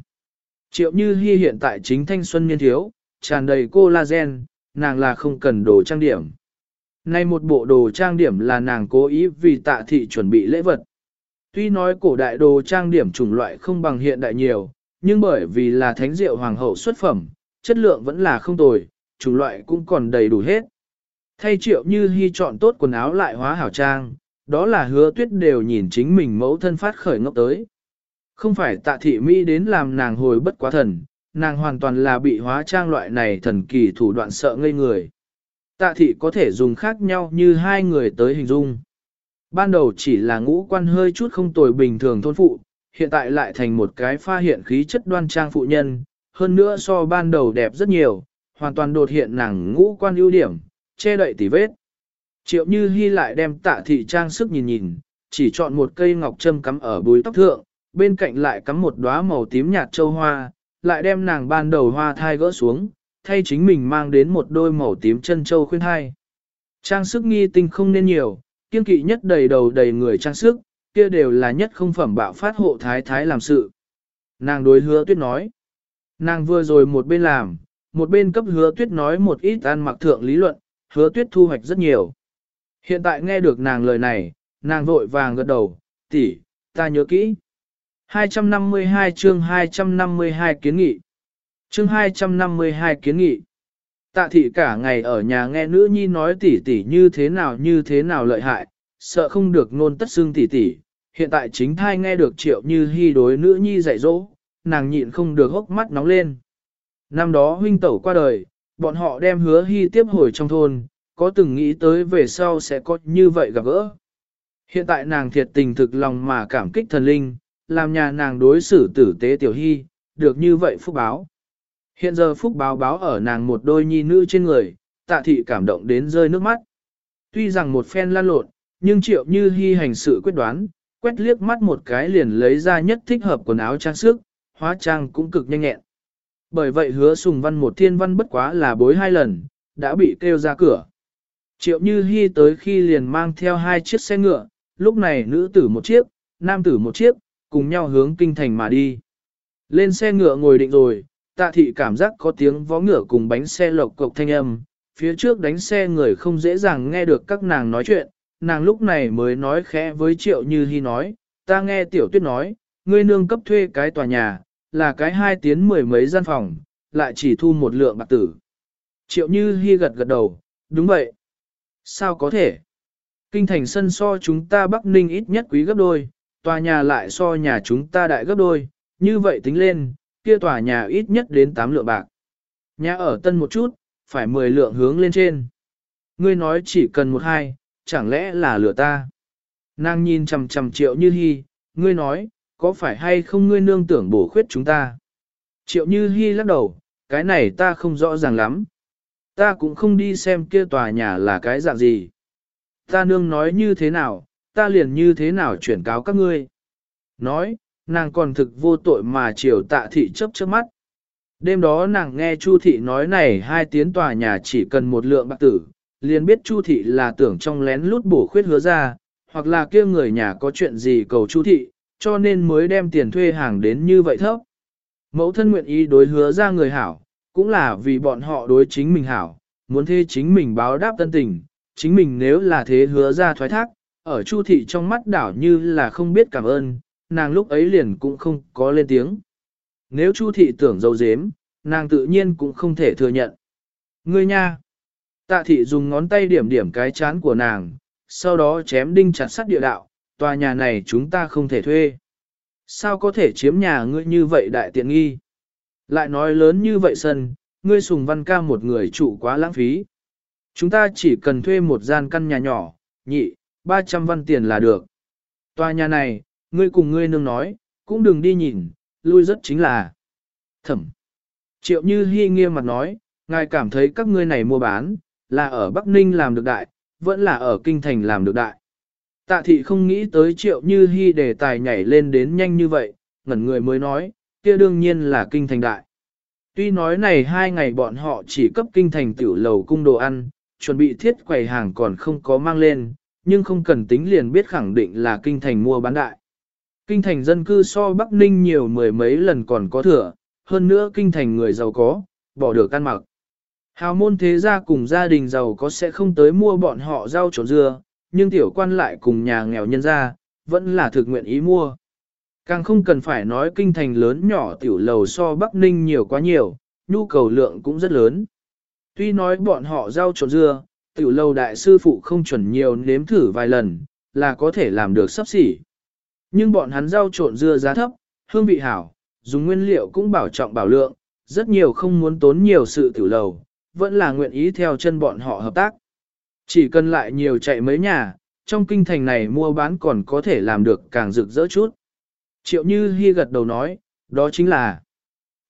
Triệu như hy hiện tại chính thanh xuân niên thiếu, tràn đầy collagen, nàng là không cần đồ trang điểm. Nay một bộ đồ trang điểm là nàng cố ý vì tạ thị chuẩn bị lễ vật. Tuy nói cổ đại đồ trang điểm chủng loại không bằng hiện đại nhiều, nhưng bởi vì là thánh diệu hoàng hậu xuất phẩm, chất lượng vẫn là không tồi, chủng loại cũng còn đầy đủ hết. Thay triệu như hy chọn tốt quần áo lại hóa hảo trang, đó là hứa tuyết đều nhìn chính mình mẫu thân phát khởi ngốc tới. Không phải tạ thị Mỹ đến làm nàng hồi bất quá thần, nàng hoàn toàn là bị hóa trang loại này thần kỳ thủ đoạn sợ ngây người. Tạ thị có thể dùng khác nhau như hai người tới hình dung. Ban đầu chỉ là ngũ quan hơi chút không tồi bình thường thôn phụ, hiện tại lại thành một cái pha hiện khí chất đoan trang phụ nhân, hơn nữa so ban đầu đẹp rất nhiều, hoàn toàn đột hiện nàng ngũ quan ưu điểm, che đậy tỉ vết. Triệu Như Hi lại đem tạ thị trang sức nhìn nhìn, chỉ chọn một cây ngọc châm cắm ở búi tóc thượng, bên cạnh lại cắm một đóa màu tím nhạt châu hoa, lại đem nàng ban đầu hoa thai gỡ xuống, thay chính mình mang đến một đôi màu tím chân châu khuyên thai. Trang sức nghi tinh không nên nhiều, kiên kỵ nhất đầy đầu đầy người trang sức, kia đều là nhất không phẩm bạo phát hộ thái thái làm sự. Nàng đối hứa tuyết nói. Nàng vừa rồi một bên làm, một bên cấp hứa tuyết nói một ít ăn mặc thượng lý luận, hứa tuyết thu hoạch rất nhiều. Hiện tại nghe được nàng lời này, nàng vội vàng gật đầu, tỷ, ta nhớ kỹ. 252 chương 252 kiến nghị. Chương 252 kiến nghị. Tạ thị cả ngày ở nhà nghe nữ nhi nói tỷ tỷ như thế nào như thế nào lợi hại, sợ không được nôn tất xương tỷ tỷ. Hiện tại chính thai nghe được triệu như hy đối nữ nhi dạy dỗ, nàng nhịn không được hốc mắt nóng lên. Năm đó huynh tẩu qua đời, bọn họ đem hứa hy tiếp hồi trong thôn, có từng nghĩ tới về sau sẽ có như vậy gặp gỡ. Hiện tại nàng thiệt tình thực lòng mà cảm kích thần linh, làm nhà nàng đối xử tử tế tiểu hy, được như vậy phúc báo. Hiện giờ phúc báo báo ở nàng một đôi nhi nữ trên người, tạ thị cảm động đến rơi nước mắt. Tuy rằng một phen lan lộn, nhưng triệu như hy hành sự quyết đoán, quét liếc mắt một cái liền lấy ra nhất thích hợp quần áo trang sức, hóa trang cũng cực nhanh nhẹn. Bởi vậy hứa sùng văn một thiên văn bất quá là bối hai lần, đã bị kêu ra cửa. Triệu Như Hi tới khi liền mang theo hai chiếc xe ngựa, lúc này nữ tử một chiếc, nam tử một chiếc, cùng nhau hướng kinh thành mà đi. Lên xe ngựa ngồi định rồi, tạ thị cảm giác có tiếng vó ngựa cùng bánh xe lộc cộc thanh âm, phía trước đánh xe người không dễ dàng nghe được các nàng nói chuyện, nàng lúc này mới nói khẽ với Triệu Như hy nói, ta nghe tiểu tuyết nói, ngươi nương cấp thuê cái tòa nhà, là cái hai tiến mười mấy gian phòng, lại chỉ thu một lượng bạc tử. Triệu Như hy gật gật đầu, đúng vậy. Sao có thể? Kinh thành sân so chúng ta Bắc Ninh ít nhất quý gấp đôi, tòa nhà lại so nhà chúng ta đại gấp đôi, như vậy tính lên, kia tòa nhà ít nhất đến 8 lượng bạc. Nhà ở tân một chút, phải 10 lượng hướng lên trên. Ngươi nói chỉ cần một hai, chẳng lẽ là lừa ta? Nàng nhìn chằm chằm triệu như hy, ngươi nói, có phải hay không ngươi nương tưởng bổ khuyết chúng ta? Triệu như hy lắc đầu, cái này ta không rõ ràng lắm. Ta cũng không đi xem kia tòa nhà là cái dạng gì. Ta nương nói như thế nào, ta liền như thế nào chuyển cáo các ngươi. Nói, nàng còn thực vô tội mà chiều tạ thị chấp trước mắt. Đêm đó nàng nghe Chu thị nói này hai tiến tòa nhà chỉ cần một lượng bạc tử, liền biết Chu thị là tưởng trong lén lút bổ khuyết hứa ra, hoặc là kia người nhà có chuyện gì cầu Chu thị, cho nên mới đem tiền thuê hàng đến như vậy thấp. Mẫu thân nguyện ý đối hứa ra người hảo, cũng là vì bọn họ đối chính mình hảo, muốn thế chính mình báo đáp tân tình, chính mình nếu là thế hứa ra thoái thác, ở Chu thị trong mắt đảo như là không biết cảm ơn, nàng lúc ấy liền cũng không có lên tiếng. Nếu Chu thị tưởng dấu dếm, nàng tự nhiên cũng không thể thừa nhận. Ngươi nha! Tạ thị dùng ngón tay điểm điểm cái chán của nàng, sau đó chém đinh chặt sắt địa đạo, tòa nhà này chúng ta không thể thuê. Sao có thể chiếm nhà ngươi như vậy đại tiện nghi? Lại nói lớn như vậy sân, ngươi sùng văn ca một người trụ quá lãng phí. Chúng ta chỉ cần thuê một gian căn nhà nhỏ, nhị, 300 văn tiền là được. Tòa nhà này, ngươi cùng ngươi nương nói, cũng đừng đi nhìn, lui rất chính là. Thẩm. Triệu Như Hi nghiêm mặt nói, ngài cảm thấy các ngươi này mua bán, là ở Bắc Ninh làm được đại, vẫn là ở Kinh Thành làm được đại. Tạ thị không nghĩ tới Triệu Như Hi đề tài nhảy lên đến nhanh như vậy, ngẩn người mới nói, kia đương nhiên là Kinh Thành đại. Tuy nói này hai ngày bọn họ chỉ cấp Kinh Thành tiểu lầu cung đồ ăn, chuẩn bị thiết quầy hàng còn không có mang lên, nhưng không cần tính liền biết khẳng định là Kinh Thành mua bán đại. Kinh thành dân cư so Bắc Ninh nhiều mười mấy lần còn có thừa, hơn nữa kinh thành người giàu có, bỏ được ăn mặc. Hào môn thế gia cùng gia đình giàu có sẽ không tới mua bọn họ rau trộn dưa, nhưng tiểu quan lại cùng nhà nghèo nhân gia, vẫn là thực nguyện ý mua. Càng không cần phải nói kinh thành lớn nhỏ tiểu lầu so Bắc Ninh nhiều quá nhiều, nhu cầu lượng cũng rất lớn. Tuy nói bọn họ rau trộn dưa, tiểu lâu đại sư phụ không chuẩn nhiều nếm thử vài lần, là có thể làm được sắp xỉ. Nhưng bọn hắn rau trộn dưa giá thấp, hương vị hảo, dùng nguyên liệu cũng bảo trọng bảo lượng, rất nhiều không muốn tốn nhiều sự tiểu lầu, vẫn là nguyện ý theo chân bọn họ hợp tác. Chỉ cần lại nhiều chạy mấy nhà, trong kinh thành này mua bán còn có thể làm được càng rực rỡ chút. Triệu Như Hi gật đầu nói, đó chính là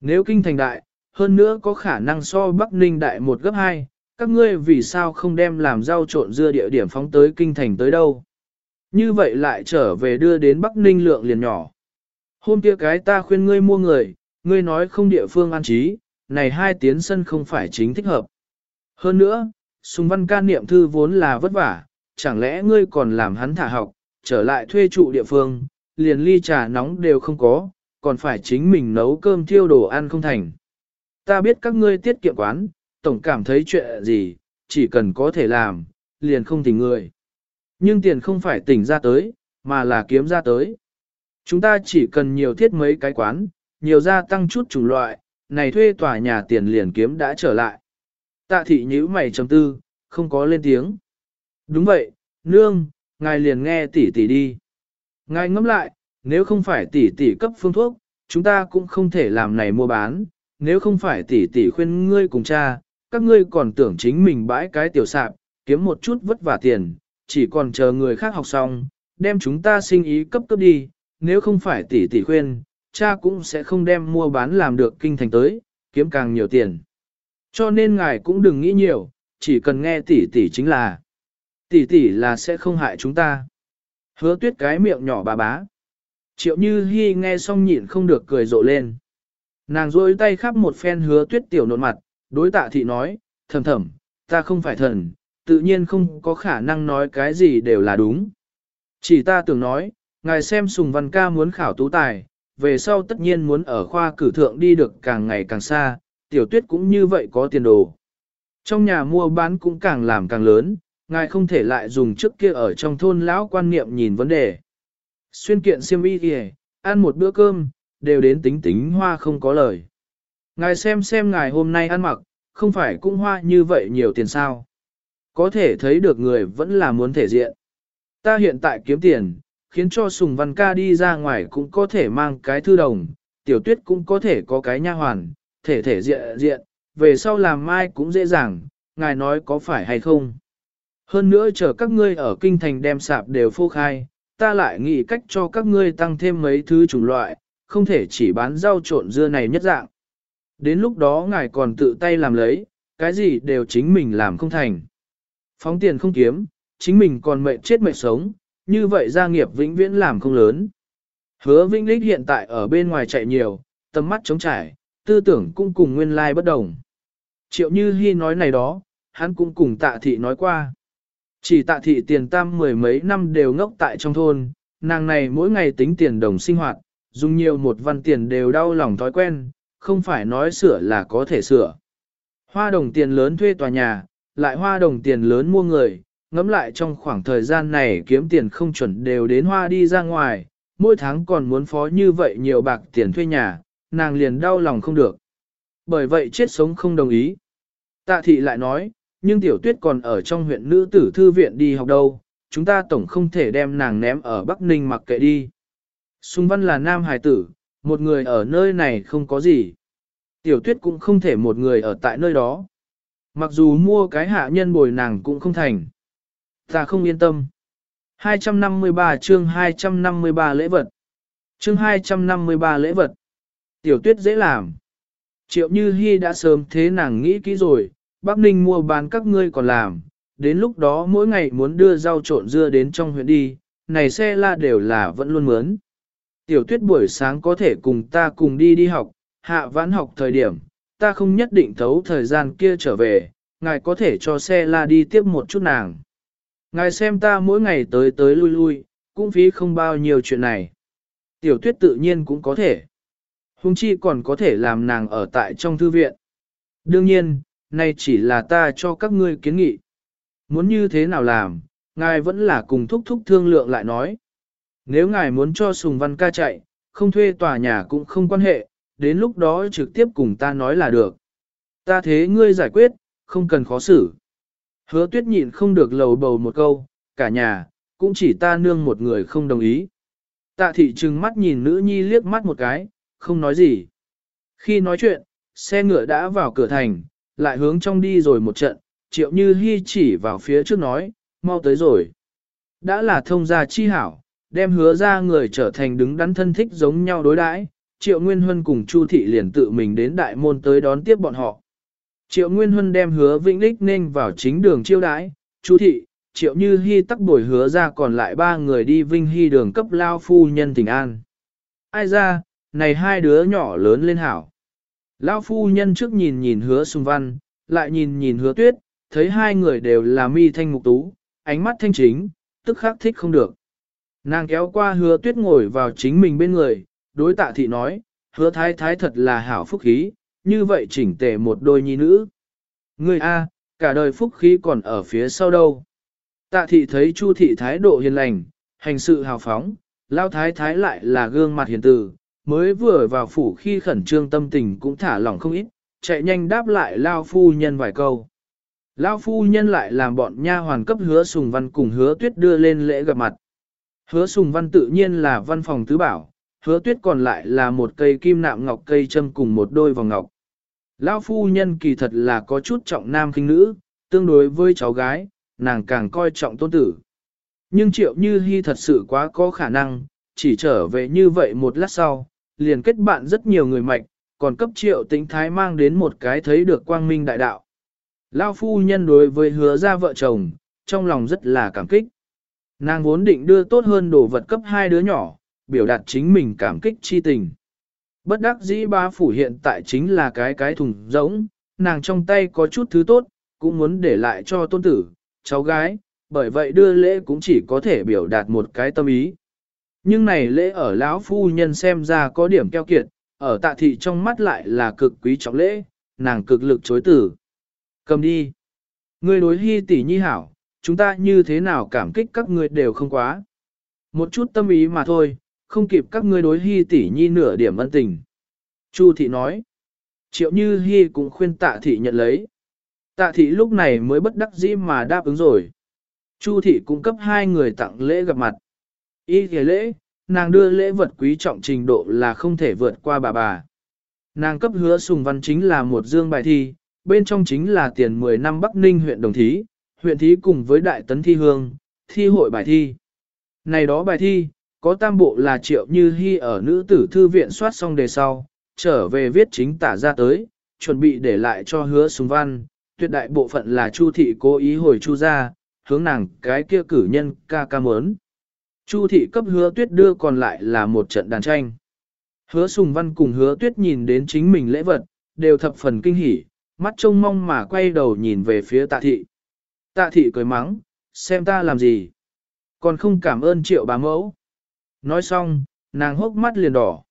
nếu kinh thành đại, hơn nữa có khả năng so Bắc Ninh đại một gấp hai, các ngươi vì sao không đem làm rau trộn dưa địa điểm phóng tới kinh thành tới đâu? Như vậy lại trở về đưa đến Bắc Ninh lượng liền nhỏ. Hôm kia cái ta khuyên ngươi mua người, ngươi nói không địa phương an trí, này hai tiến sân không phải chính thích hợp. Hơn nữa, Sùng Văn ca niệm thư vốn là vất vả, chẳng lẽ ngươi còn làm hắn thả học, trở lại thuê trụ địa phương, liền ly trà nóng đều không có, còn phải chính mình nấu cơm thiêu đồ ăn không thành. Ta biết các ngươi tiết kiệm quán, tổng cảm thấy chuyện gì, chỉ cần có thể làm, liền không tỉnh người. Nhưng tiền không phải tỉnh ra tới, mà là kiếm ra tới. Chúng ta chỉ cần nhiều thiết mấy cái quán, nhiều gia tăng chút chủng loại, này thuê tòa nhà tiền liền kiếm đã trở lại. Tạ thị nhíu mày chấm tư, không có lên tiếng. Đúng vậy, nương, ngài liền nghe tỷ tỷ đi. Ngài ngẫm lại, nếu không phải tỷ tỷ cấp phương thuốc, chúng ta cũng không thể làm này mua bán. Nếu không phải tỷ tỷ khuyên ngươi cùng cha, các ngươi còn tưởng chính mình bãi cái tiểu sạp, kiếm một chút vất vả tiền, chỉ còn chờ người khác học xong, đem chúng ta sinh ý cấp cấp đi, nếu không phải tỷ tỷ khuyên, cha cũng sẽ không đem mua bán làm được kinh thành tới, kiếm càng nhiều tiền. Cho nên ngài cũng đừng nghĩ nhiều, chỉ cần nghe tỷ tỷ chính là, tỷ tỷ là sẽ không hại chúng ta. Hứa tuyết cái miệng nhỏ bà bá. Triệu như hy nghe xong nhịn không được cười rộ lên. Nàng rôi tay khắp một phen hứa tuyết tiểu nộn mặt, đối tạ thị nói, thầm thầm, ta không phải thần, tự nhiên không có khả năng nói cái gì đều là đúng. Chỉ ta tưởng nói, ngài xem Sùng Văn Ca muốn khảo tú tài, về sau tất nhiên muốn ở khoa cử thượng đi được càng ngày càng xa, tiểu tuyết cũng như vậy có tiền đồ. Trong nhà mua bán cũng càng làm càng lớn, ngài không thể lại dùng trước kia ở trong thôn lão quan niệm nhìn vấn đề. Xuyên kiện siêm y kìa, ăn một bữa cơm, đều đến tính tính hoa không có lời. Ngài xem xem ngài hôm nay ăn mặc, không phải cũng hoa như vậy nhiều tiền sao. Có thể thấy được người vẫn là muốn thể diện. Ta hiện tại kiếm tiền, khiến cho Sùng Văn ca đi ra ngoài cũng có thể mang cái thư đồng, tiểu tuyết cũng có thể có cái nha hoàn, thể thể diện diện, về sau làm mai cũng dễ dàng, ngài nói có phải hay không. Hơn nữa chờ các ngươi ở kinh thành đem sạp đều phô khai, ta lại nghĩ cách cho các ngươi tăng thêm mấy thứ chủng loại, không thể chỉ bán rau trộn dưa này nhất dạng. Đến lúc đó ngài còn tự tay làm lấy, cái gì đều chính mình làm không thành. Phóng tiền không kiếm, chính mình còn mệt chết mệt sống, như vậy gia nghiệp vĩnh viễn làm không lớn. Hứa Vĩnh Lích hiện tại ở bên ngoài chạy nhiều, tầm mắt trống trải, tư tưởng cũng cùng nguyên lai bất đồng. Triệu Như Hi nói này đó, hắn cũng cùng tạ thị nói qua. Chỉ tạ thị tiền tam mười mấy năm đều ngốc tại trong thôn, nàng này mỗi ngày tính tiền đồng sinh hoạt, dùng nhiều một văn tiền đều đau lòng thói quen, không phải nói sửa là có thể sửa. Hoa đồng tiền lớn thuê tòa nhà, lại hoa đồng tiền lớn mua người, ngẫm lại trong khoảng thời gian này kiếm tiền không chuẩn đều đến hoa đi ra ngoài, mỗi tháng còn muốn phó như vậy nhiều bạc tiền thuê nhà, nàng liền đau lòng không được. Bởi vậy chết sống không đồng ý. Tạ thị lại nói, nhưng tiểu tuyết còn ở trong huyện nữ tử thư viện đi học đâu, chúng ta tổng không thể đem nàng ném ở Bắc Ninh mặc kệ đi. Xung văn là nam hài tử, một người ở nơi này không có gì. Tiểu tuyết cũng không thể một người ở tại nơi đó. Mặc dù mua cái hạ nhân bồi nàng cũng không thành. Ta không yên tâm. 253 chương 253 lễ vật. Chương 253 lễ vật. Tiểu tuyết dễ làm. Triệu Như Hi đã sớm thế nàng nghĩ kỹ rồi, Bắc Ninh mua bán các ngươi còn làm, đến lúc đó mỗi ngày muốn đưa rau trộn dưa đến trong huyện đi, này xe la đều là vẫn luôn mướn. Tiểu tuyết buổi sáng có thể cùng ta cùng đi đi học, hạ vãn học thời điểm, ta không nhất định thấu thời gian kia trở về, ngài có thể cho xe la đi tiếp một chút nàng. Ngài xem ta mỗi ngày tới tới lui lui, cũng phí không bao nhiêu chuyện này. Tiểu tuyết tự nhiên cũng có thể. Hùng chi còn có thể làm nàng ở tại trong thư viện. Đương nhiên, nay chỉ là ta cho các ngươi kiến nghị. Muốn như thế nào làm, ngài vẫn là cùng thúc thúc thương lượng lại nói. Nếu ngài muốn cho Sùng Văn ca chạy, không thuê tòa nhà cũng không quan hệ, đến lúc đó trực tiếp cùng ta nói là được. Ta thế ngươi giải quyết, không cần khó xử. Hứa tuyết nhịn không được lầu bầu một câu, cả nhà, cũng chỉ ta nương một người không đồng ý. Tạ thị trừng mắt nhìn nữ nhi liếc mắt một cái, không nói gì. Khi nói chuyện, xe ngựa đã vào cửa thành, lại hướng trong đi rồi một trận, triệu như hy chỉ vào phía trước nói, mau tới rồi. Đã là thông gia chi hảo, đem hứa ra người trở thành đứng đắn thân thích giống nhau đối đãi. Triệu Nguyên Huân cùng Chu Thị liền tự mình đến đại môn tới đón tiếp bọn họ. Triệu Nguyên Huân đem hứa Vĩnh Lích nên vào chính đường chiêu đãi, Chu Thị, Triệu Như Hi tắc bồi hứa ra còn lại ba người đi Vinh Hy đường cấp lao phu nhân tỉnh an. Ai ra, này hai đứa nhỏ lớn lên hảo. Lao phu nhân trước nhìn nhìn hứa sung văn, lại nhìn nhìn hứa tuyết, thấy hai người đều là mi thanh mục tú, ánh mắt thanh chính, tức khắc thích không được. Nàng kéo qua hứa tuyết ngồi vào chính mình bên người, đối tạ thị nói, hứa thái thái thật là hảo phúc khí, như vậy chỉnh tề một đôi nhi nữ. Người A, cả đời phúc khí còn ở phía sau đâu. Tạ thị thấy chu thị thái độ hiền lành, hành sự hào phóng, lao thái thái lại là gương mặt hiền từ, mới vừa vào phủ khi khẩn trương tâm tình cũng thả lỏng không ít, chạy nhanh đáp lại lao phu nhân vài câu. Lao phu nhân lại làm bọn nha hoàn cấp hứa sùng văn cùng hứa tuyết đưa lên lễ gặp mặt. Hứa sùng văn tự nhiên là văn phòng tứ bảo, hứa tuyết còn lại là một cây kim nạm ngọc cây châm cùng một đôi vòng ngọc. Lão phu nhân kỳ thật là có chút trọng nam kinh nữ, tương đối với cháu gái, nàng càng coi trọng tôn tử. Nhưng triệu như hy thật sự quá có khả năng, chỉ trở về như vậy một lát sau, liền kết bạn rất nhiều người mạnh, còn cấp triệu tính thái mang đến một cái thấy được quang minh đại đạo. Lao phu nhân đối với hứa ra vợ chồng, trong lòng rất là cảm kích. Nàng vốn định đưa tốt hơn đồ vật cấp hai đứa nhỏ, biểu đạt chính mình cảm kích chi tình. Bất đắc dĩ ba phủ hiện tại chính là cái cái thùng rỗng, nàng trong tay có chút thứ tốt, cũng muốn để lại cho tôn tử, cháu gái, bởi vậy đưa lễ cũng chỉ có thể biểu đạt một cái tâm ý. Nhưng này lễ ở lão phu nhân xem ra có điểm keo kiệt, ở tạ thị trong mắt lại là cực quý trọng lễ, nàng cực lực chối tử. Cầm đi. Ngươi đối hy tỷ nhi hảo, chúng ta như thế nào cảm kích các ngươi đều không quá. Một chút tâm ý mà thôi, không kịp các ngươi đối hy tỷ nhi nửa điểm ân tình. Chu thị nói. triệu như hy cũng khuyên tạ thị nhận lấy. Tạ thị lúc này mới bất đắc dĩ mà đáp ứng rồi. Chu thị cung cấp hai người tặng lễ gặp mặt. Ý kể lễ, nàng đưa lễ vật quý trọng trình độ là không thể vượt qua bà bà. Nàng cấp hứa sùng văn chính là một dương bài thi, bên trong chính là tiền 10 năm Bắc Ninh huyện Đồng Thí, huyện Thí cùng với Đại Tấn Thi Hương, thi hội bài thi. Này đó bài thi, có tam bộ là triệu như hy ở nữ tử thư viện soát xong đề sau, trở về viết chính tả ra tới, chuẩn bị để lại cho hứa sùng văn, tuyệt đại bộ phận là chu thị cố ý hồi chu ra, hướng nàng cái kia cử nhân ca ca mớn. Chu thị cấp hứa tuyết đưa còn lại là một trận đàn tranh. Hứa sùng văn cùng hứa tuyết nhìn đến chính mình lễ vật, đều thập phần kinh hỉ, mắt trông mong mà quay đầu nhìn về phía tạ thị. Tạ thị cười mắng, xem ta làm gì. Còn không cảm ơn triệu bà mẫu. Nói xong, nàng hốc mắt liền đỏ.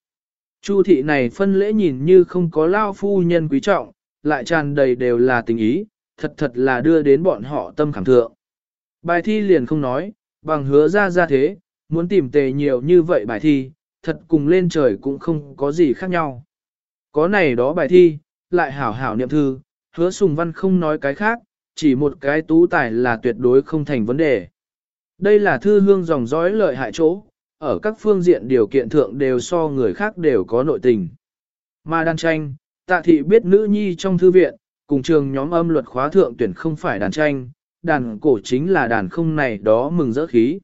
Chu thị này phân lễ nhìn như không có lao phu nhân quý trọng, lại tràn đầy đều là tình ý, thật thật là đưa đến bọn họ tâm khảm thượng. Bài thi liền không nói, bằng hứa ra ra thế, muốn tìm tề nhiều như vậy bài thi, thật cùng lên trời cũng không có gì khác nhau. Có này đó bài thi, lại hảo hảo niệm thư, hứa sùng văn không nói cái khác, chỉ một cái tú tài là tuyệt đối không thành vấn đề. Đây là thư hương dòng dõi lợi hại chỗ, ở các phương diện điều kiện thượng đều so người khác đều có nội tình. Mà đàn tranh, tạ thị biết nữ nhi trong thư viện, cùng trường nhóm âm luật khóa thượng tuyển không phải đàn tranh, đàn cổ chính là đàn không này đó mừng rỡ khí.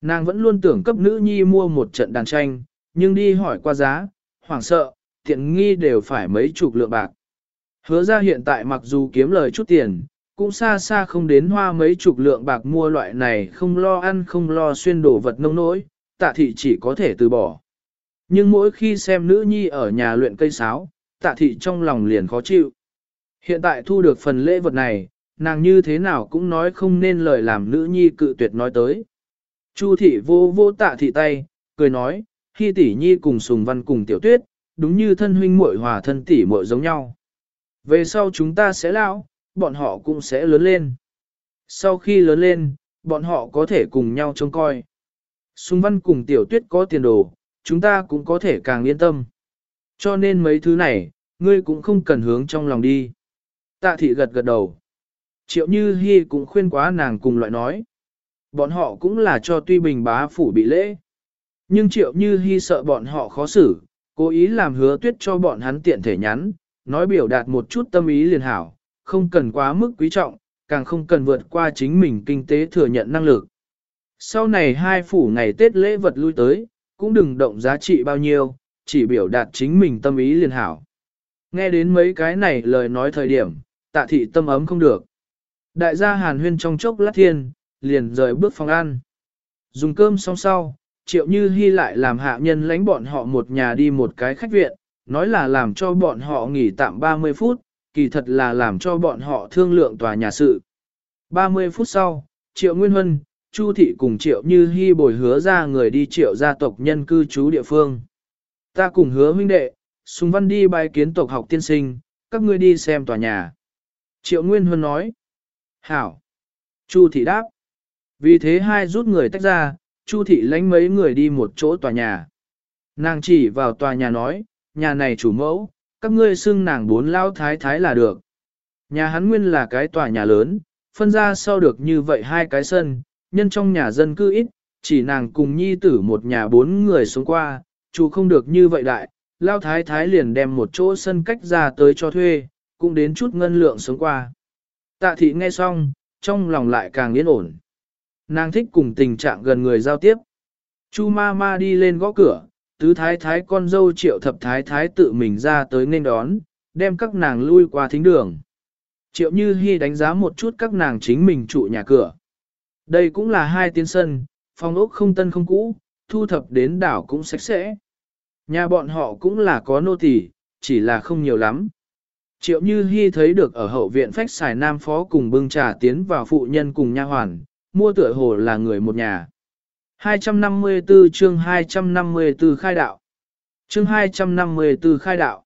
Nàng vẫn luôn tưởng cấp nữ nhi mua một trận đàn tranh, nhưng đi hỏi qua giá, hoảng sợ, tiện nghi đều phải mấy chục lượng bạc. Hứa ra hiện tại mặc dù kiếm lời chút tiền, cũng xa xa không đến hoa mấy chục lượng bạc mua loại này không lo ăn không lo xuyên đổ vật nông nỗi, tạ thị chỉ có thể từ bỏ. Nhưng mỗi khi xem nữ nhi ở nhà luyện cây sáo, tạ thị trong lòng liền khó chịu. Hiện tại thu được phần lễ vật này, nàng như thế nào cũng nói không nên lời làm nữ nhi cự tuyệt nói tới. Chu thị vô vô tạ thị tay, cười nói, khi tỷ nhi cùng sùng văn cùng tiểu tuyết, đúng như thân huynh muội hòa thân tỷ muội giống nhau. Về sau chúng ta sẽ lão, bọn họ cũng sẽ lớn lên. Sau khi lớn lên, bọn họ có thể cùng nhau trông coi. Sùng văn cùng tiểu tuyết có tiền đồ, chúng ta cũng có thể càng yên tâm. Cho nên mấy thứ này, ngươi cũng không cần hướng trong lòng đi. Tạ thị gật gật đầu. Triệu Như Hi cũng khuyên quá nàng cùng loại nói. Bọn họ cũng là cho tuy bình bá phủ bị lễ. Nhưng Triệu Như Hi sợ bọn họ khó xử, cố ý làm hứa tuyết cho bọn hắn tiện thể nhắn, nói biểu đạt một chút tâm ý liền hảo, không cần quá mức quý trọng, càng không cần vượt qua chính mình kinh tế thừa nhận năng lực. Sau này hai phủ ngày Tết lễ vật lui tới, cũng đừng động giá trị bao nhiêu, chỉ biểu đạt chính mình tâm ý liền hảo. Nghe đến mấy cái này lời nói thời điểm, tạ thị tâm ấm không được. Đại gia hàn huyên trong chốc lát thiên, liền rời bước phòng ăn. Dùng cơm xong sau, triệu như hy lại làm hạ nhân lãnh bọn họ một nhà đi một cái khách viện, nói là làm cho bọn họ nghỉ tạm 30 phút, kỳ thật là làm cho bọn họ thương lượng tòa nhà sự. 30 phút sau, triệu nguyên huân, chu thị cùng triệu như hy bồi hứa ra người đi triệu gia tộc nhân cư trú địa phương. Ta cùng hứa huynh đệ, Sùng Văn đi bài kiến tộc học tiên sinh, các ngươi đi xem tòa nhà. Triệu Nguyên Huân nói. Hảo. Chu thị đáp. Vì thế hai rút người tách ra, Chu thị lánh mấy người đi một chỗ tòa nhà. Nàng chỉ vào tòa nhà nói, nhà này chủ mẫu, các ngươi xưng nàng bốn lao thái thái là được. Nhà hắn nguyên là cái tòa nhà lớn, phân ra sau được như vậy hai cái sân, nhân trong nhà dân cư ít, chỉ nàng cùng nhi tử một nhà bốn người xuống qua, chủ không được như vậy đại, lao thái thái liền đem một chỗ sân cách ra tới cho thuê, cũng đến chút ngân lượng sống qua. Tạ thị nghe xong, trong lòng lại càng yên ổn. Nàng thích cùng tình trạng gần người giao tiếp. Chu ma ma đi lên gõ cửa, tứ thái thái con dâu triệu thập thái thái tự mình ra tới nên đón, đem các nàng lui qua thính đường. Triệu Như Hi đánh giá một chút các nàng chính mình trụ nhà cửa. Đây cũng là hai tiên sân, phòng ốc không tân không cũ, thu thập đến đảo cũng sạch sẽ. Nhà bọn họ cũng là có nô tỳ, chỉ là không nhiều lắm. Triệu Như Hi thấy được ở hậu viện phách xài nam phó cùng bưng trà tiến vào phụ nhân cùng nha hoàn, mua tựa hồ là người một nhà. 254 chương 254 khai đạo. Chương 254 khai đạo.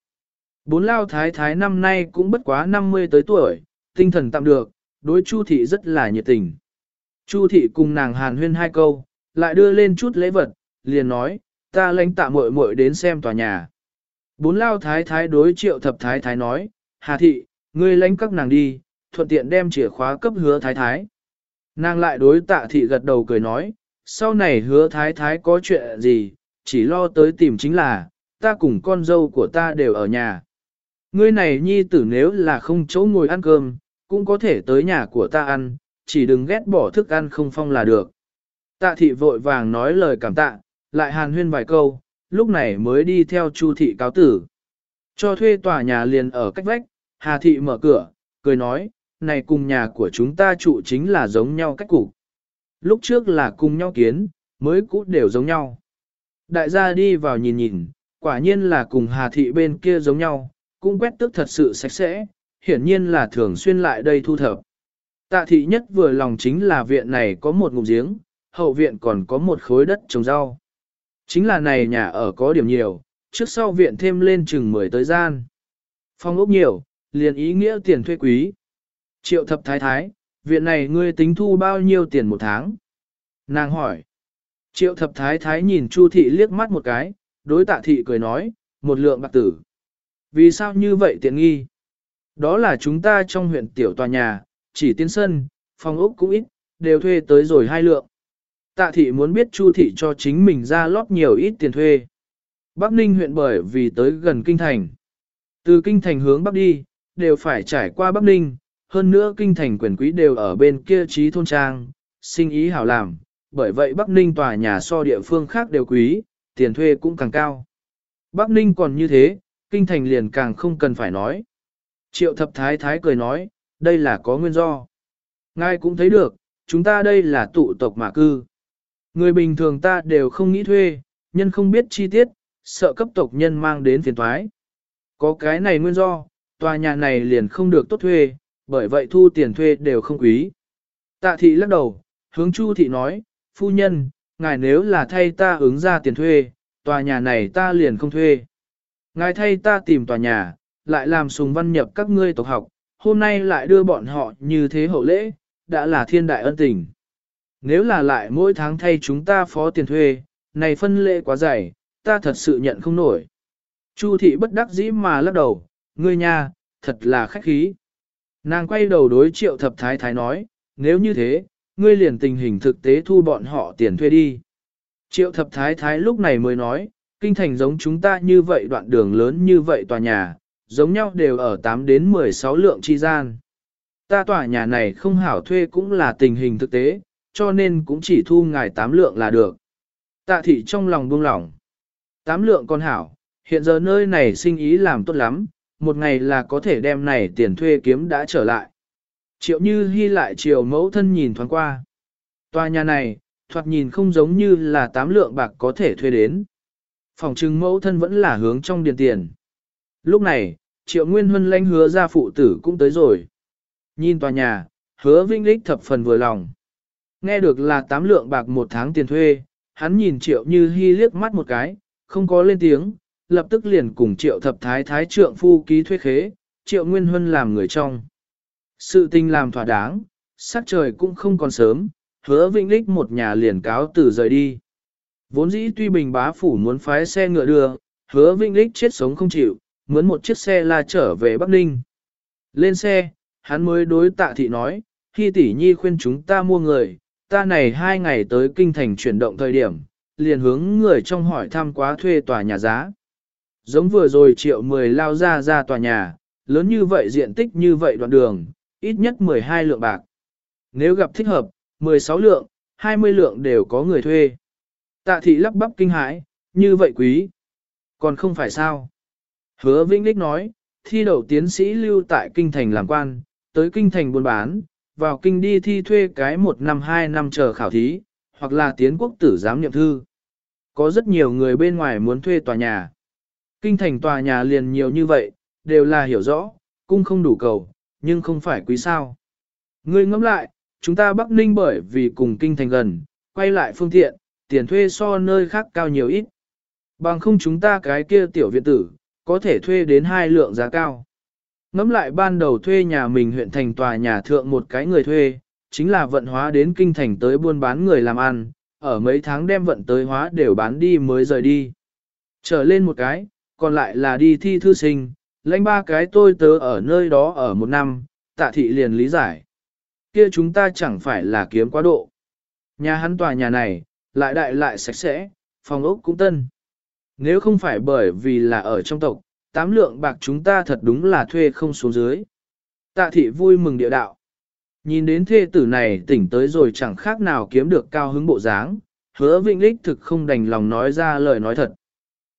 Bốn lao thái thái năm nay cũng bất quá 50 tới tuổi, tinh thần tạm được, đối Chu thị rất là nhiệt tình. Chu thị cùng nàng hàn huyên hai câu, lại đưa lên chút lễ vật, liền nói, ta lãnh tạ muội muội đến xem tòa nhà. Bốn lao thái thái đối triệu thập thái thái nói, Hà thị, ngươi lãnh các nàng đi, thuận tiện đem chìa khóa cấp hứa thái thái. Nàng lại đối tạ thị gật đầu cười nói, sau này hứa thái thái có chuyện gì, chỉ lo tới tìm chính là, ta cùng con dâu của ta đều ở nhà. Ngươi này nhi tử nếu là không chỗ ngồi ăn cơm, cũng có thể tới nhà của ta ăn, chỉ đừng ghét bỏ thức ăn không phong là được. Tạ thị vội vàng nói lời cảm tạ, lại hàn huyên vài câu, lúc này mới đi theo Chu thị cáo tử. Cho thuê tòa nhà liền ở cách vách, Hà thị mở cửa, cười nói, này cùng nhà của chúng ta trụ chính là giống nhau cách cục. Lúc trước là cùng nhau kiến, mới cũ đều giống nhau. Đại gia đi vào nhìn nhìn, quả nhiên là cùng Hà thị bên kia giống nhau, cũng quét tước thật sự sạch sẽ, hiển nhiên là thường xuyên lại đây thu thập. Tạ thị nhất vừa lòng chính là viện này có một ngụm giếng, hậu viện còn có một khối đất trồng rau. Chính là này nhà ở có điểm nhiều, trước sau viện thêm lên chừng 10 tới gian. Phong ốc nhiều, liền ý nghĩa tiền thuê quý. Triệu thập thái thái, viện này ngươi tính thu bao nhiêu tiền một tháng? Nàng hỏi. Triệu thập thái thái nhìn Chu thị liếc mắt một cái, đối tạ thị cười nói, một lượng bạc tử. Vì sao như vậy tiện nghi? Đó là chúng ta trong huyện tiểu tòa nhà, chỉ tiến sân, phòng ốc cũng ít, đều thuê tới rồi hai lượng. Tạ thị muốn biết Chu thị cho chính mình ra lót nhiều ít tiền thuê. Bắc Ninh huyện bởi vì tới gần kinh thành. Từ kinh thành hướng Bắc đi, đều phải trải qua Bắc Ninh, hơn nữa kinh thành quyền quý đều ở bên kia trí thôn trang, sinh ý hảo làm, bởi vậy Bắc Ninh tòa nhà so địa phương khác đều quý, tiền thuê cũng càng cao. Bắc Ninh còn như thế, kinh thành liền càng không cần phải nói. Triệu thập thái thái cười nói, đây là có nguyên do. Ngài cũng thấy được, chúng ta đây là tụ tộc mà cư. Người bình thường ta đều không nghĩ thuê, nhân không biết chi tiết, sợ cấp tộc nhân mang đến phiền thoái. Có cái này nguyên do, tòa nhà này liền không được tốt thuê, bởi vậy thu tiền thuê đều không quý. Tạ thị lắc đầu, hướng Chu thị nói, phu nhân, ngài nếu là thay ta ứng ra tiền thuê, tòa nhà này ta liền không thuê. Ngài thay ta tìm tòa nhà, lại làm sùng văn nhập các ngươi tộc học, hôm nay lại đưa bọn họ như thế hậu lễ, đã là thiên đại ân tình. Nếu là lại mỗi tháng thay chúng ta phó tiền thuê, này phân lễ quá dày, ta thật sự nhận không nổi. Chu thị bất đắc dĩ mà lắc đầu, ngươi nha, thật là khách khí. Nàng quay đầu đối triệu thập thái thái nói, nếu như thế, ngươi liền tình hình thực tế thu bọn họ tiền thuê đi. Triệu thập thái thái lúc này mới nói, kinh thành giống chúng ta như vậy đoạn đường lớn như vậy tòa nhà, giống nhau đều ở 8 đến 16 lượng chi gian. Ta tòa nhà này không hảo thuê cũng là tình hình thực tế, cho nên cũng chỉ thu ngài 8 lượng là được. Tạ thị trong lòng buông lỏng. 8 lượng con hảo, hiện giờ nơi này sinh ý làm tốt lắm, một ngày là có thể đem này tiền thuê kiếm đã trở lại. Triệu như Hi lại chiều mẫu thân nhìn thoáng qua. Tòa nhà này, thoạt nhìn không giống như là tám lượng bạc có thể thuê đến. Phòng trưng mẫu thân vẫn là hướng trong điền tiền. Lúc này, triệu nguyên huân lãnh hứa ra phụ tử cũng tới rồi. Nhìn tòa nhà, hứa vinh lích thập phần vừa lòng. Nghe được là tám lượng bạc một tháng tiền thuê, hắn nhìn triệu như Hi liếc mắt một cái, không có lên tiếng, lập tức liền cùng triệu thập thái thái trượng phu ký thuê khế, triệu nguyên huân làm người trong. Sự tình làm thỏa đáng, sắc trời cũng không còn sớm, hứa vĩnh lích một nhà liền cáo từ rời đi. Vốn dĩ tuy bình bá phủ muốn phái xe ngựa đưa, hứa vĩnh lích chết sống không chịu, muốn một chiếc xe là trở về Bắc Ninh. Lên xe, hắn mới đối tạ thị nói, khi tỷ nhi khuyên chúng ta mua người, ta này hai ngày tới kinh thành chuyển động thời điểm, liền hướng người trong hỏi thăm quá thuê tòa nhà giá. Giống vừa rồi triệu 10 lao ra ra tòa nhà, lớn như vậy diện tích như vậy đoạn đường, ít nhất 12 lượng bạc. Nếu gặp thích hợp, 16 lượng, 20 lượng đều có người thuê. Tạ thị lắp bắp kinh hãi, như vậy quý. Còn không phải sao. Hứa Vĩnh Đích nói, thi đậu tiến sĩ lưu tại kinh thành làm quan, tới kinh thành buôn bán, vào kinh đi thi thuê cái một năm hai năm chờ khảo thí, hoặc là tiến quốc tử giám nhậm thư. Có rất nhiều người bên ngoài muốn thuê tòa nhà. Kinh thành tòa nhà liền nhiều như vậy, đều là hiểu rõ, cung không đủ cầu, nhưng không phải quý sao. Ngươi ngẫm lại, chúng ta Bắc Ninh bởi vì cùng kinh thành gần, quay lại phương tiện, tiền thuê so nơi khác cao nhiều ít. Bằng không chúng ta cái kia tiểu viện tử, có thể thuê đến hai lượng giá cao. Ngẫm lại ban đầu thuê nhà mình huyện thành tòa nhà thượng một cái người thuê, chính là vận hóa đến kinh thành tới buôn bán người làm ăn, ở mấy tháng đem vận tới hóa đều bán đi mới rời đi. Trở lên một cái, còn lại là đi thi thư sinh, lãnh ba cái tôi tớ ở nơi đó ở một năm, tạ thị liền lý giải. Kia chúng ta chẳng phải là kiếm quá độ. Nhà hắn tòa nhà này, lại đại lại sạch sẽ, phòng ốc cũng tân. Nếu không phải bởi vì là ở trong tộc, tám lượng bạc chúng ta thật đúng là thuê không xuống dưới. Tạ thị vui mừng địa đạo. Nhìn đến thê tử này tỉnh tới rồi chẳng khác nào kiếm được cao hứng bộ dáng, hứa vĩnh lích thực không đành lòng nói ra lời nói thật.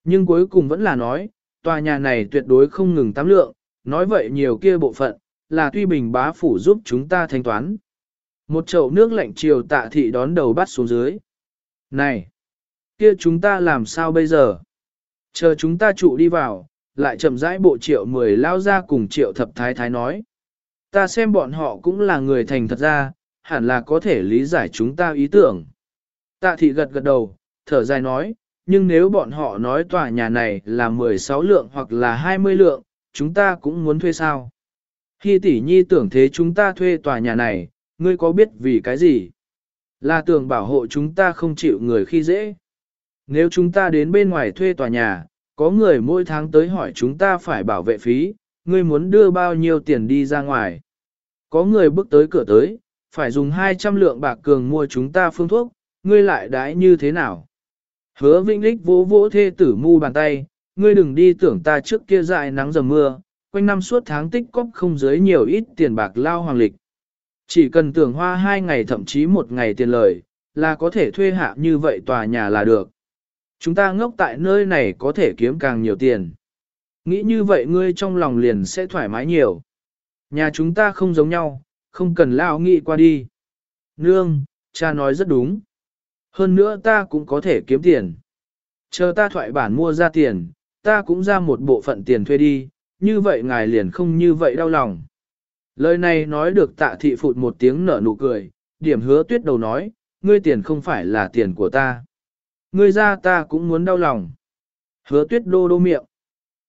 Nhưng cuối cùng vẫn là nói, tòa nhà này tuyệt đối không ngừng tám lượng, nói vậy nhiều kia bộ phận, là tuy bình bá phủ giúp chúng ta thanh toán. Một chậu nước lạnh chiều tạ thị đón đầu bắt xuống dưới. Này! Kia chúng ta làm sao bây giờ? Chờ chúng ta trụ đi vào, lại chậm rãi bộ triệu mười lao ra cùng triệu thập thái thái nói. Ta xem bọn họ cũng là người thành thật ra, hẳn là có thể lý giải chúng ta ý tưởng. Tạ thị gật gật đầu, thở dài nói, nhưng nếu bọn họ nói tòa nhà này là 16 lượng hoặc là 20 lượng, chúng ta cũng muốn thuê sao? Khi tỷ nhi tưởng thế chúng ta thuê tòa nhà này, ngươi có biết vì cái gì? Là tưởng bảo hộ chúng ta không chịu người khi dễ. Nếu chúng ta đến bên ngoài thuê tòa nhà, có người mỗi tháng tới hỏi chúng ta phải bảo vệ phí, ngươi muốn đưa bao nhiêu tiền đi ra ngoài. Có người bước tới cửa tới, phải dùng 200 lượng bạc cường mua chúng ta phương thuốc, ngươi lại đãi như thế nào? Hứa Vĩnh Lích vỗ vỗ thê tử mu bàn tay, ngươi đừng đi tưởng ta trước kia dại nắng dầm mưa, quanh năm suốt tháng tích cóp không dưới nhiều ít tiền bạc lao hoàng lịch. Chỉ cần tưởng hoa hai ngày thậm chí một ngày tiền lời, là có thể thuê hạ như vậy tòa nhà là được. Chúng ta ngốc tại nơi này có thể kiếm càng nhiều tiền. Nghĩ như vậy ngươi trong lòng liền sẽ thoải mái nhiều. Nhà chúng ta không giống nhau, không cần lao nghĩ qua đi. Nương, cha nói rất đúng. Hơn nữa ta cũng có thể kiếm tiền. Chờ ta thoại bản mua ra tiền, ta cũng ra một bộ phận tiền thuê đi, như vậy ngài liền không như vậy đau lòng. Lời này nói được tạ thị phụt một tiếng nở nụ cười, điểm hứa tuyết đầu nói, ngươi tiền không phải là tiền của ta. Ngươi ra ta cũng muốn đau lòng. Hứa tuyết đô đô miệng.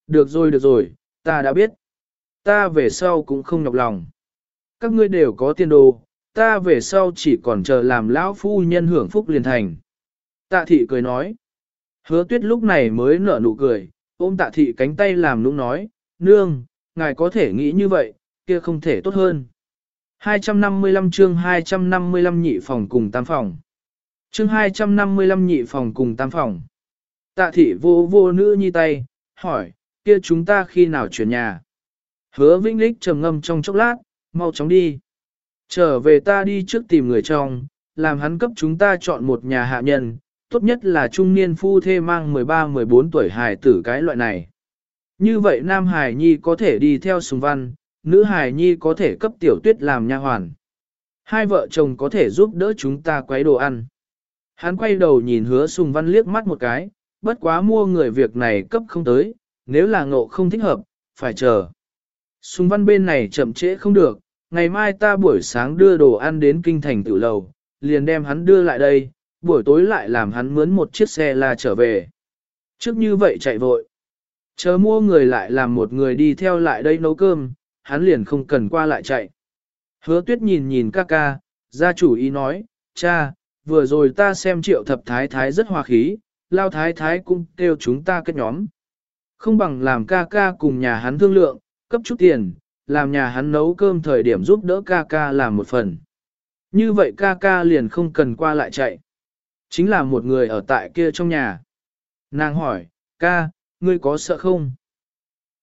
Được rồi được rồi, ta đã biết. Ta về sau cũng không nhọc lòng. Các ngươi đều có tiền đồ, ta về sau chỉ còn chờ làm lão phu nhân hưởng phúc liền thành. Tạ thị cười nói. Hứa tuyết lúc này mới nở nụ cười, ôm tạ thị cánh tay làm nũng nói, nương, ngài có thể nghĩ như vậy, kia không thể tốt hơn. 255 chương 255 nhị phòng cùng tam phòng. Chương 255 nhị phòng cùng tam phòng. Tạ thị vô vô nữ nhi tay, hỏi, kia chúng ta khi nào chuyển nhà? Hứa Vĩnh Lích trầm ngâm trong chốc lát, mau chóng đi. Trở về ta đi trước tìm người trong, làm hắn cấp chúng ta chọn một nhà hạ nhân, tốt nhất là trung niên phu thê mang 13-14 tuổi hài tử cái loại này. Như vậy nam hài nhi có thể đi theo sùng văn, nữ hài nhi có thể cấp tiểu tuyết làm nha hoàn. Hai vợ chồng có thể giúp đỡ chúng ta quấy đồ ăn. Hắn quay đầu nhìn hứa sùng văn liếc mắt một cái, bất quá mua người việc này cấp không tới, nếu là ngộ không thích hợp, phải chờ. Sùng văn bên này chậm trễ không được, ngày mai ta buổi sáng đưa đồ ăn đến kinh thành tự lầu, liền đem hắn đưa lại đây, buổi tối lại làm hắn mướn một chiếc xe là trở về. Trước như vậy chạy vội. Chờ mua người lại làm một người đi theo lại đây nấu cơm, hắn liền không cần qua lại chạy. Hứa tuyết nhìn nhìn ca ca, gia chủ ý nói, cha, vừa rồi ta xem triệu thập thái thái rất hòa khí, lao thái thái cũng kêu chúng ta kết nhóm. Không bằng làm ca ca cùng nhà hắn thương lượng, cấp chút tiền, làm nhà hắn nấu cơm thời điểm giúp đỡ ca ca làm một phần. Như vậy ca ca liền không cần qua lại chạy. Chính là một người ở tại kia trong nhà. Nàng hỏi, ca, ngươi có sợ không?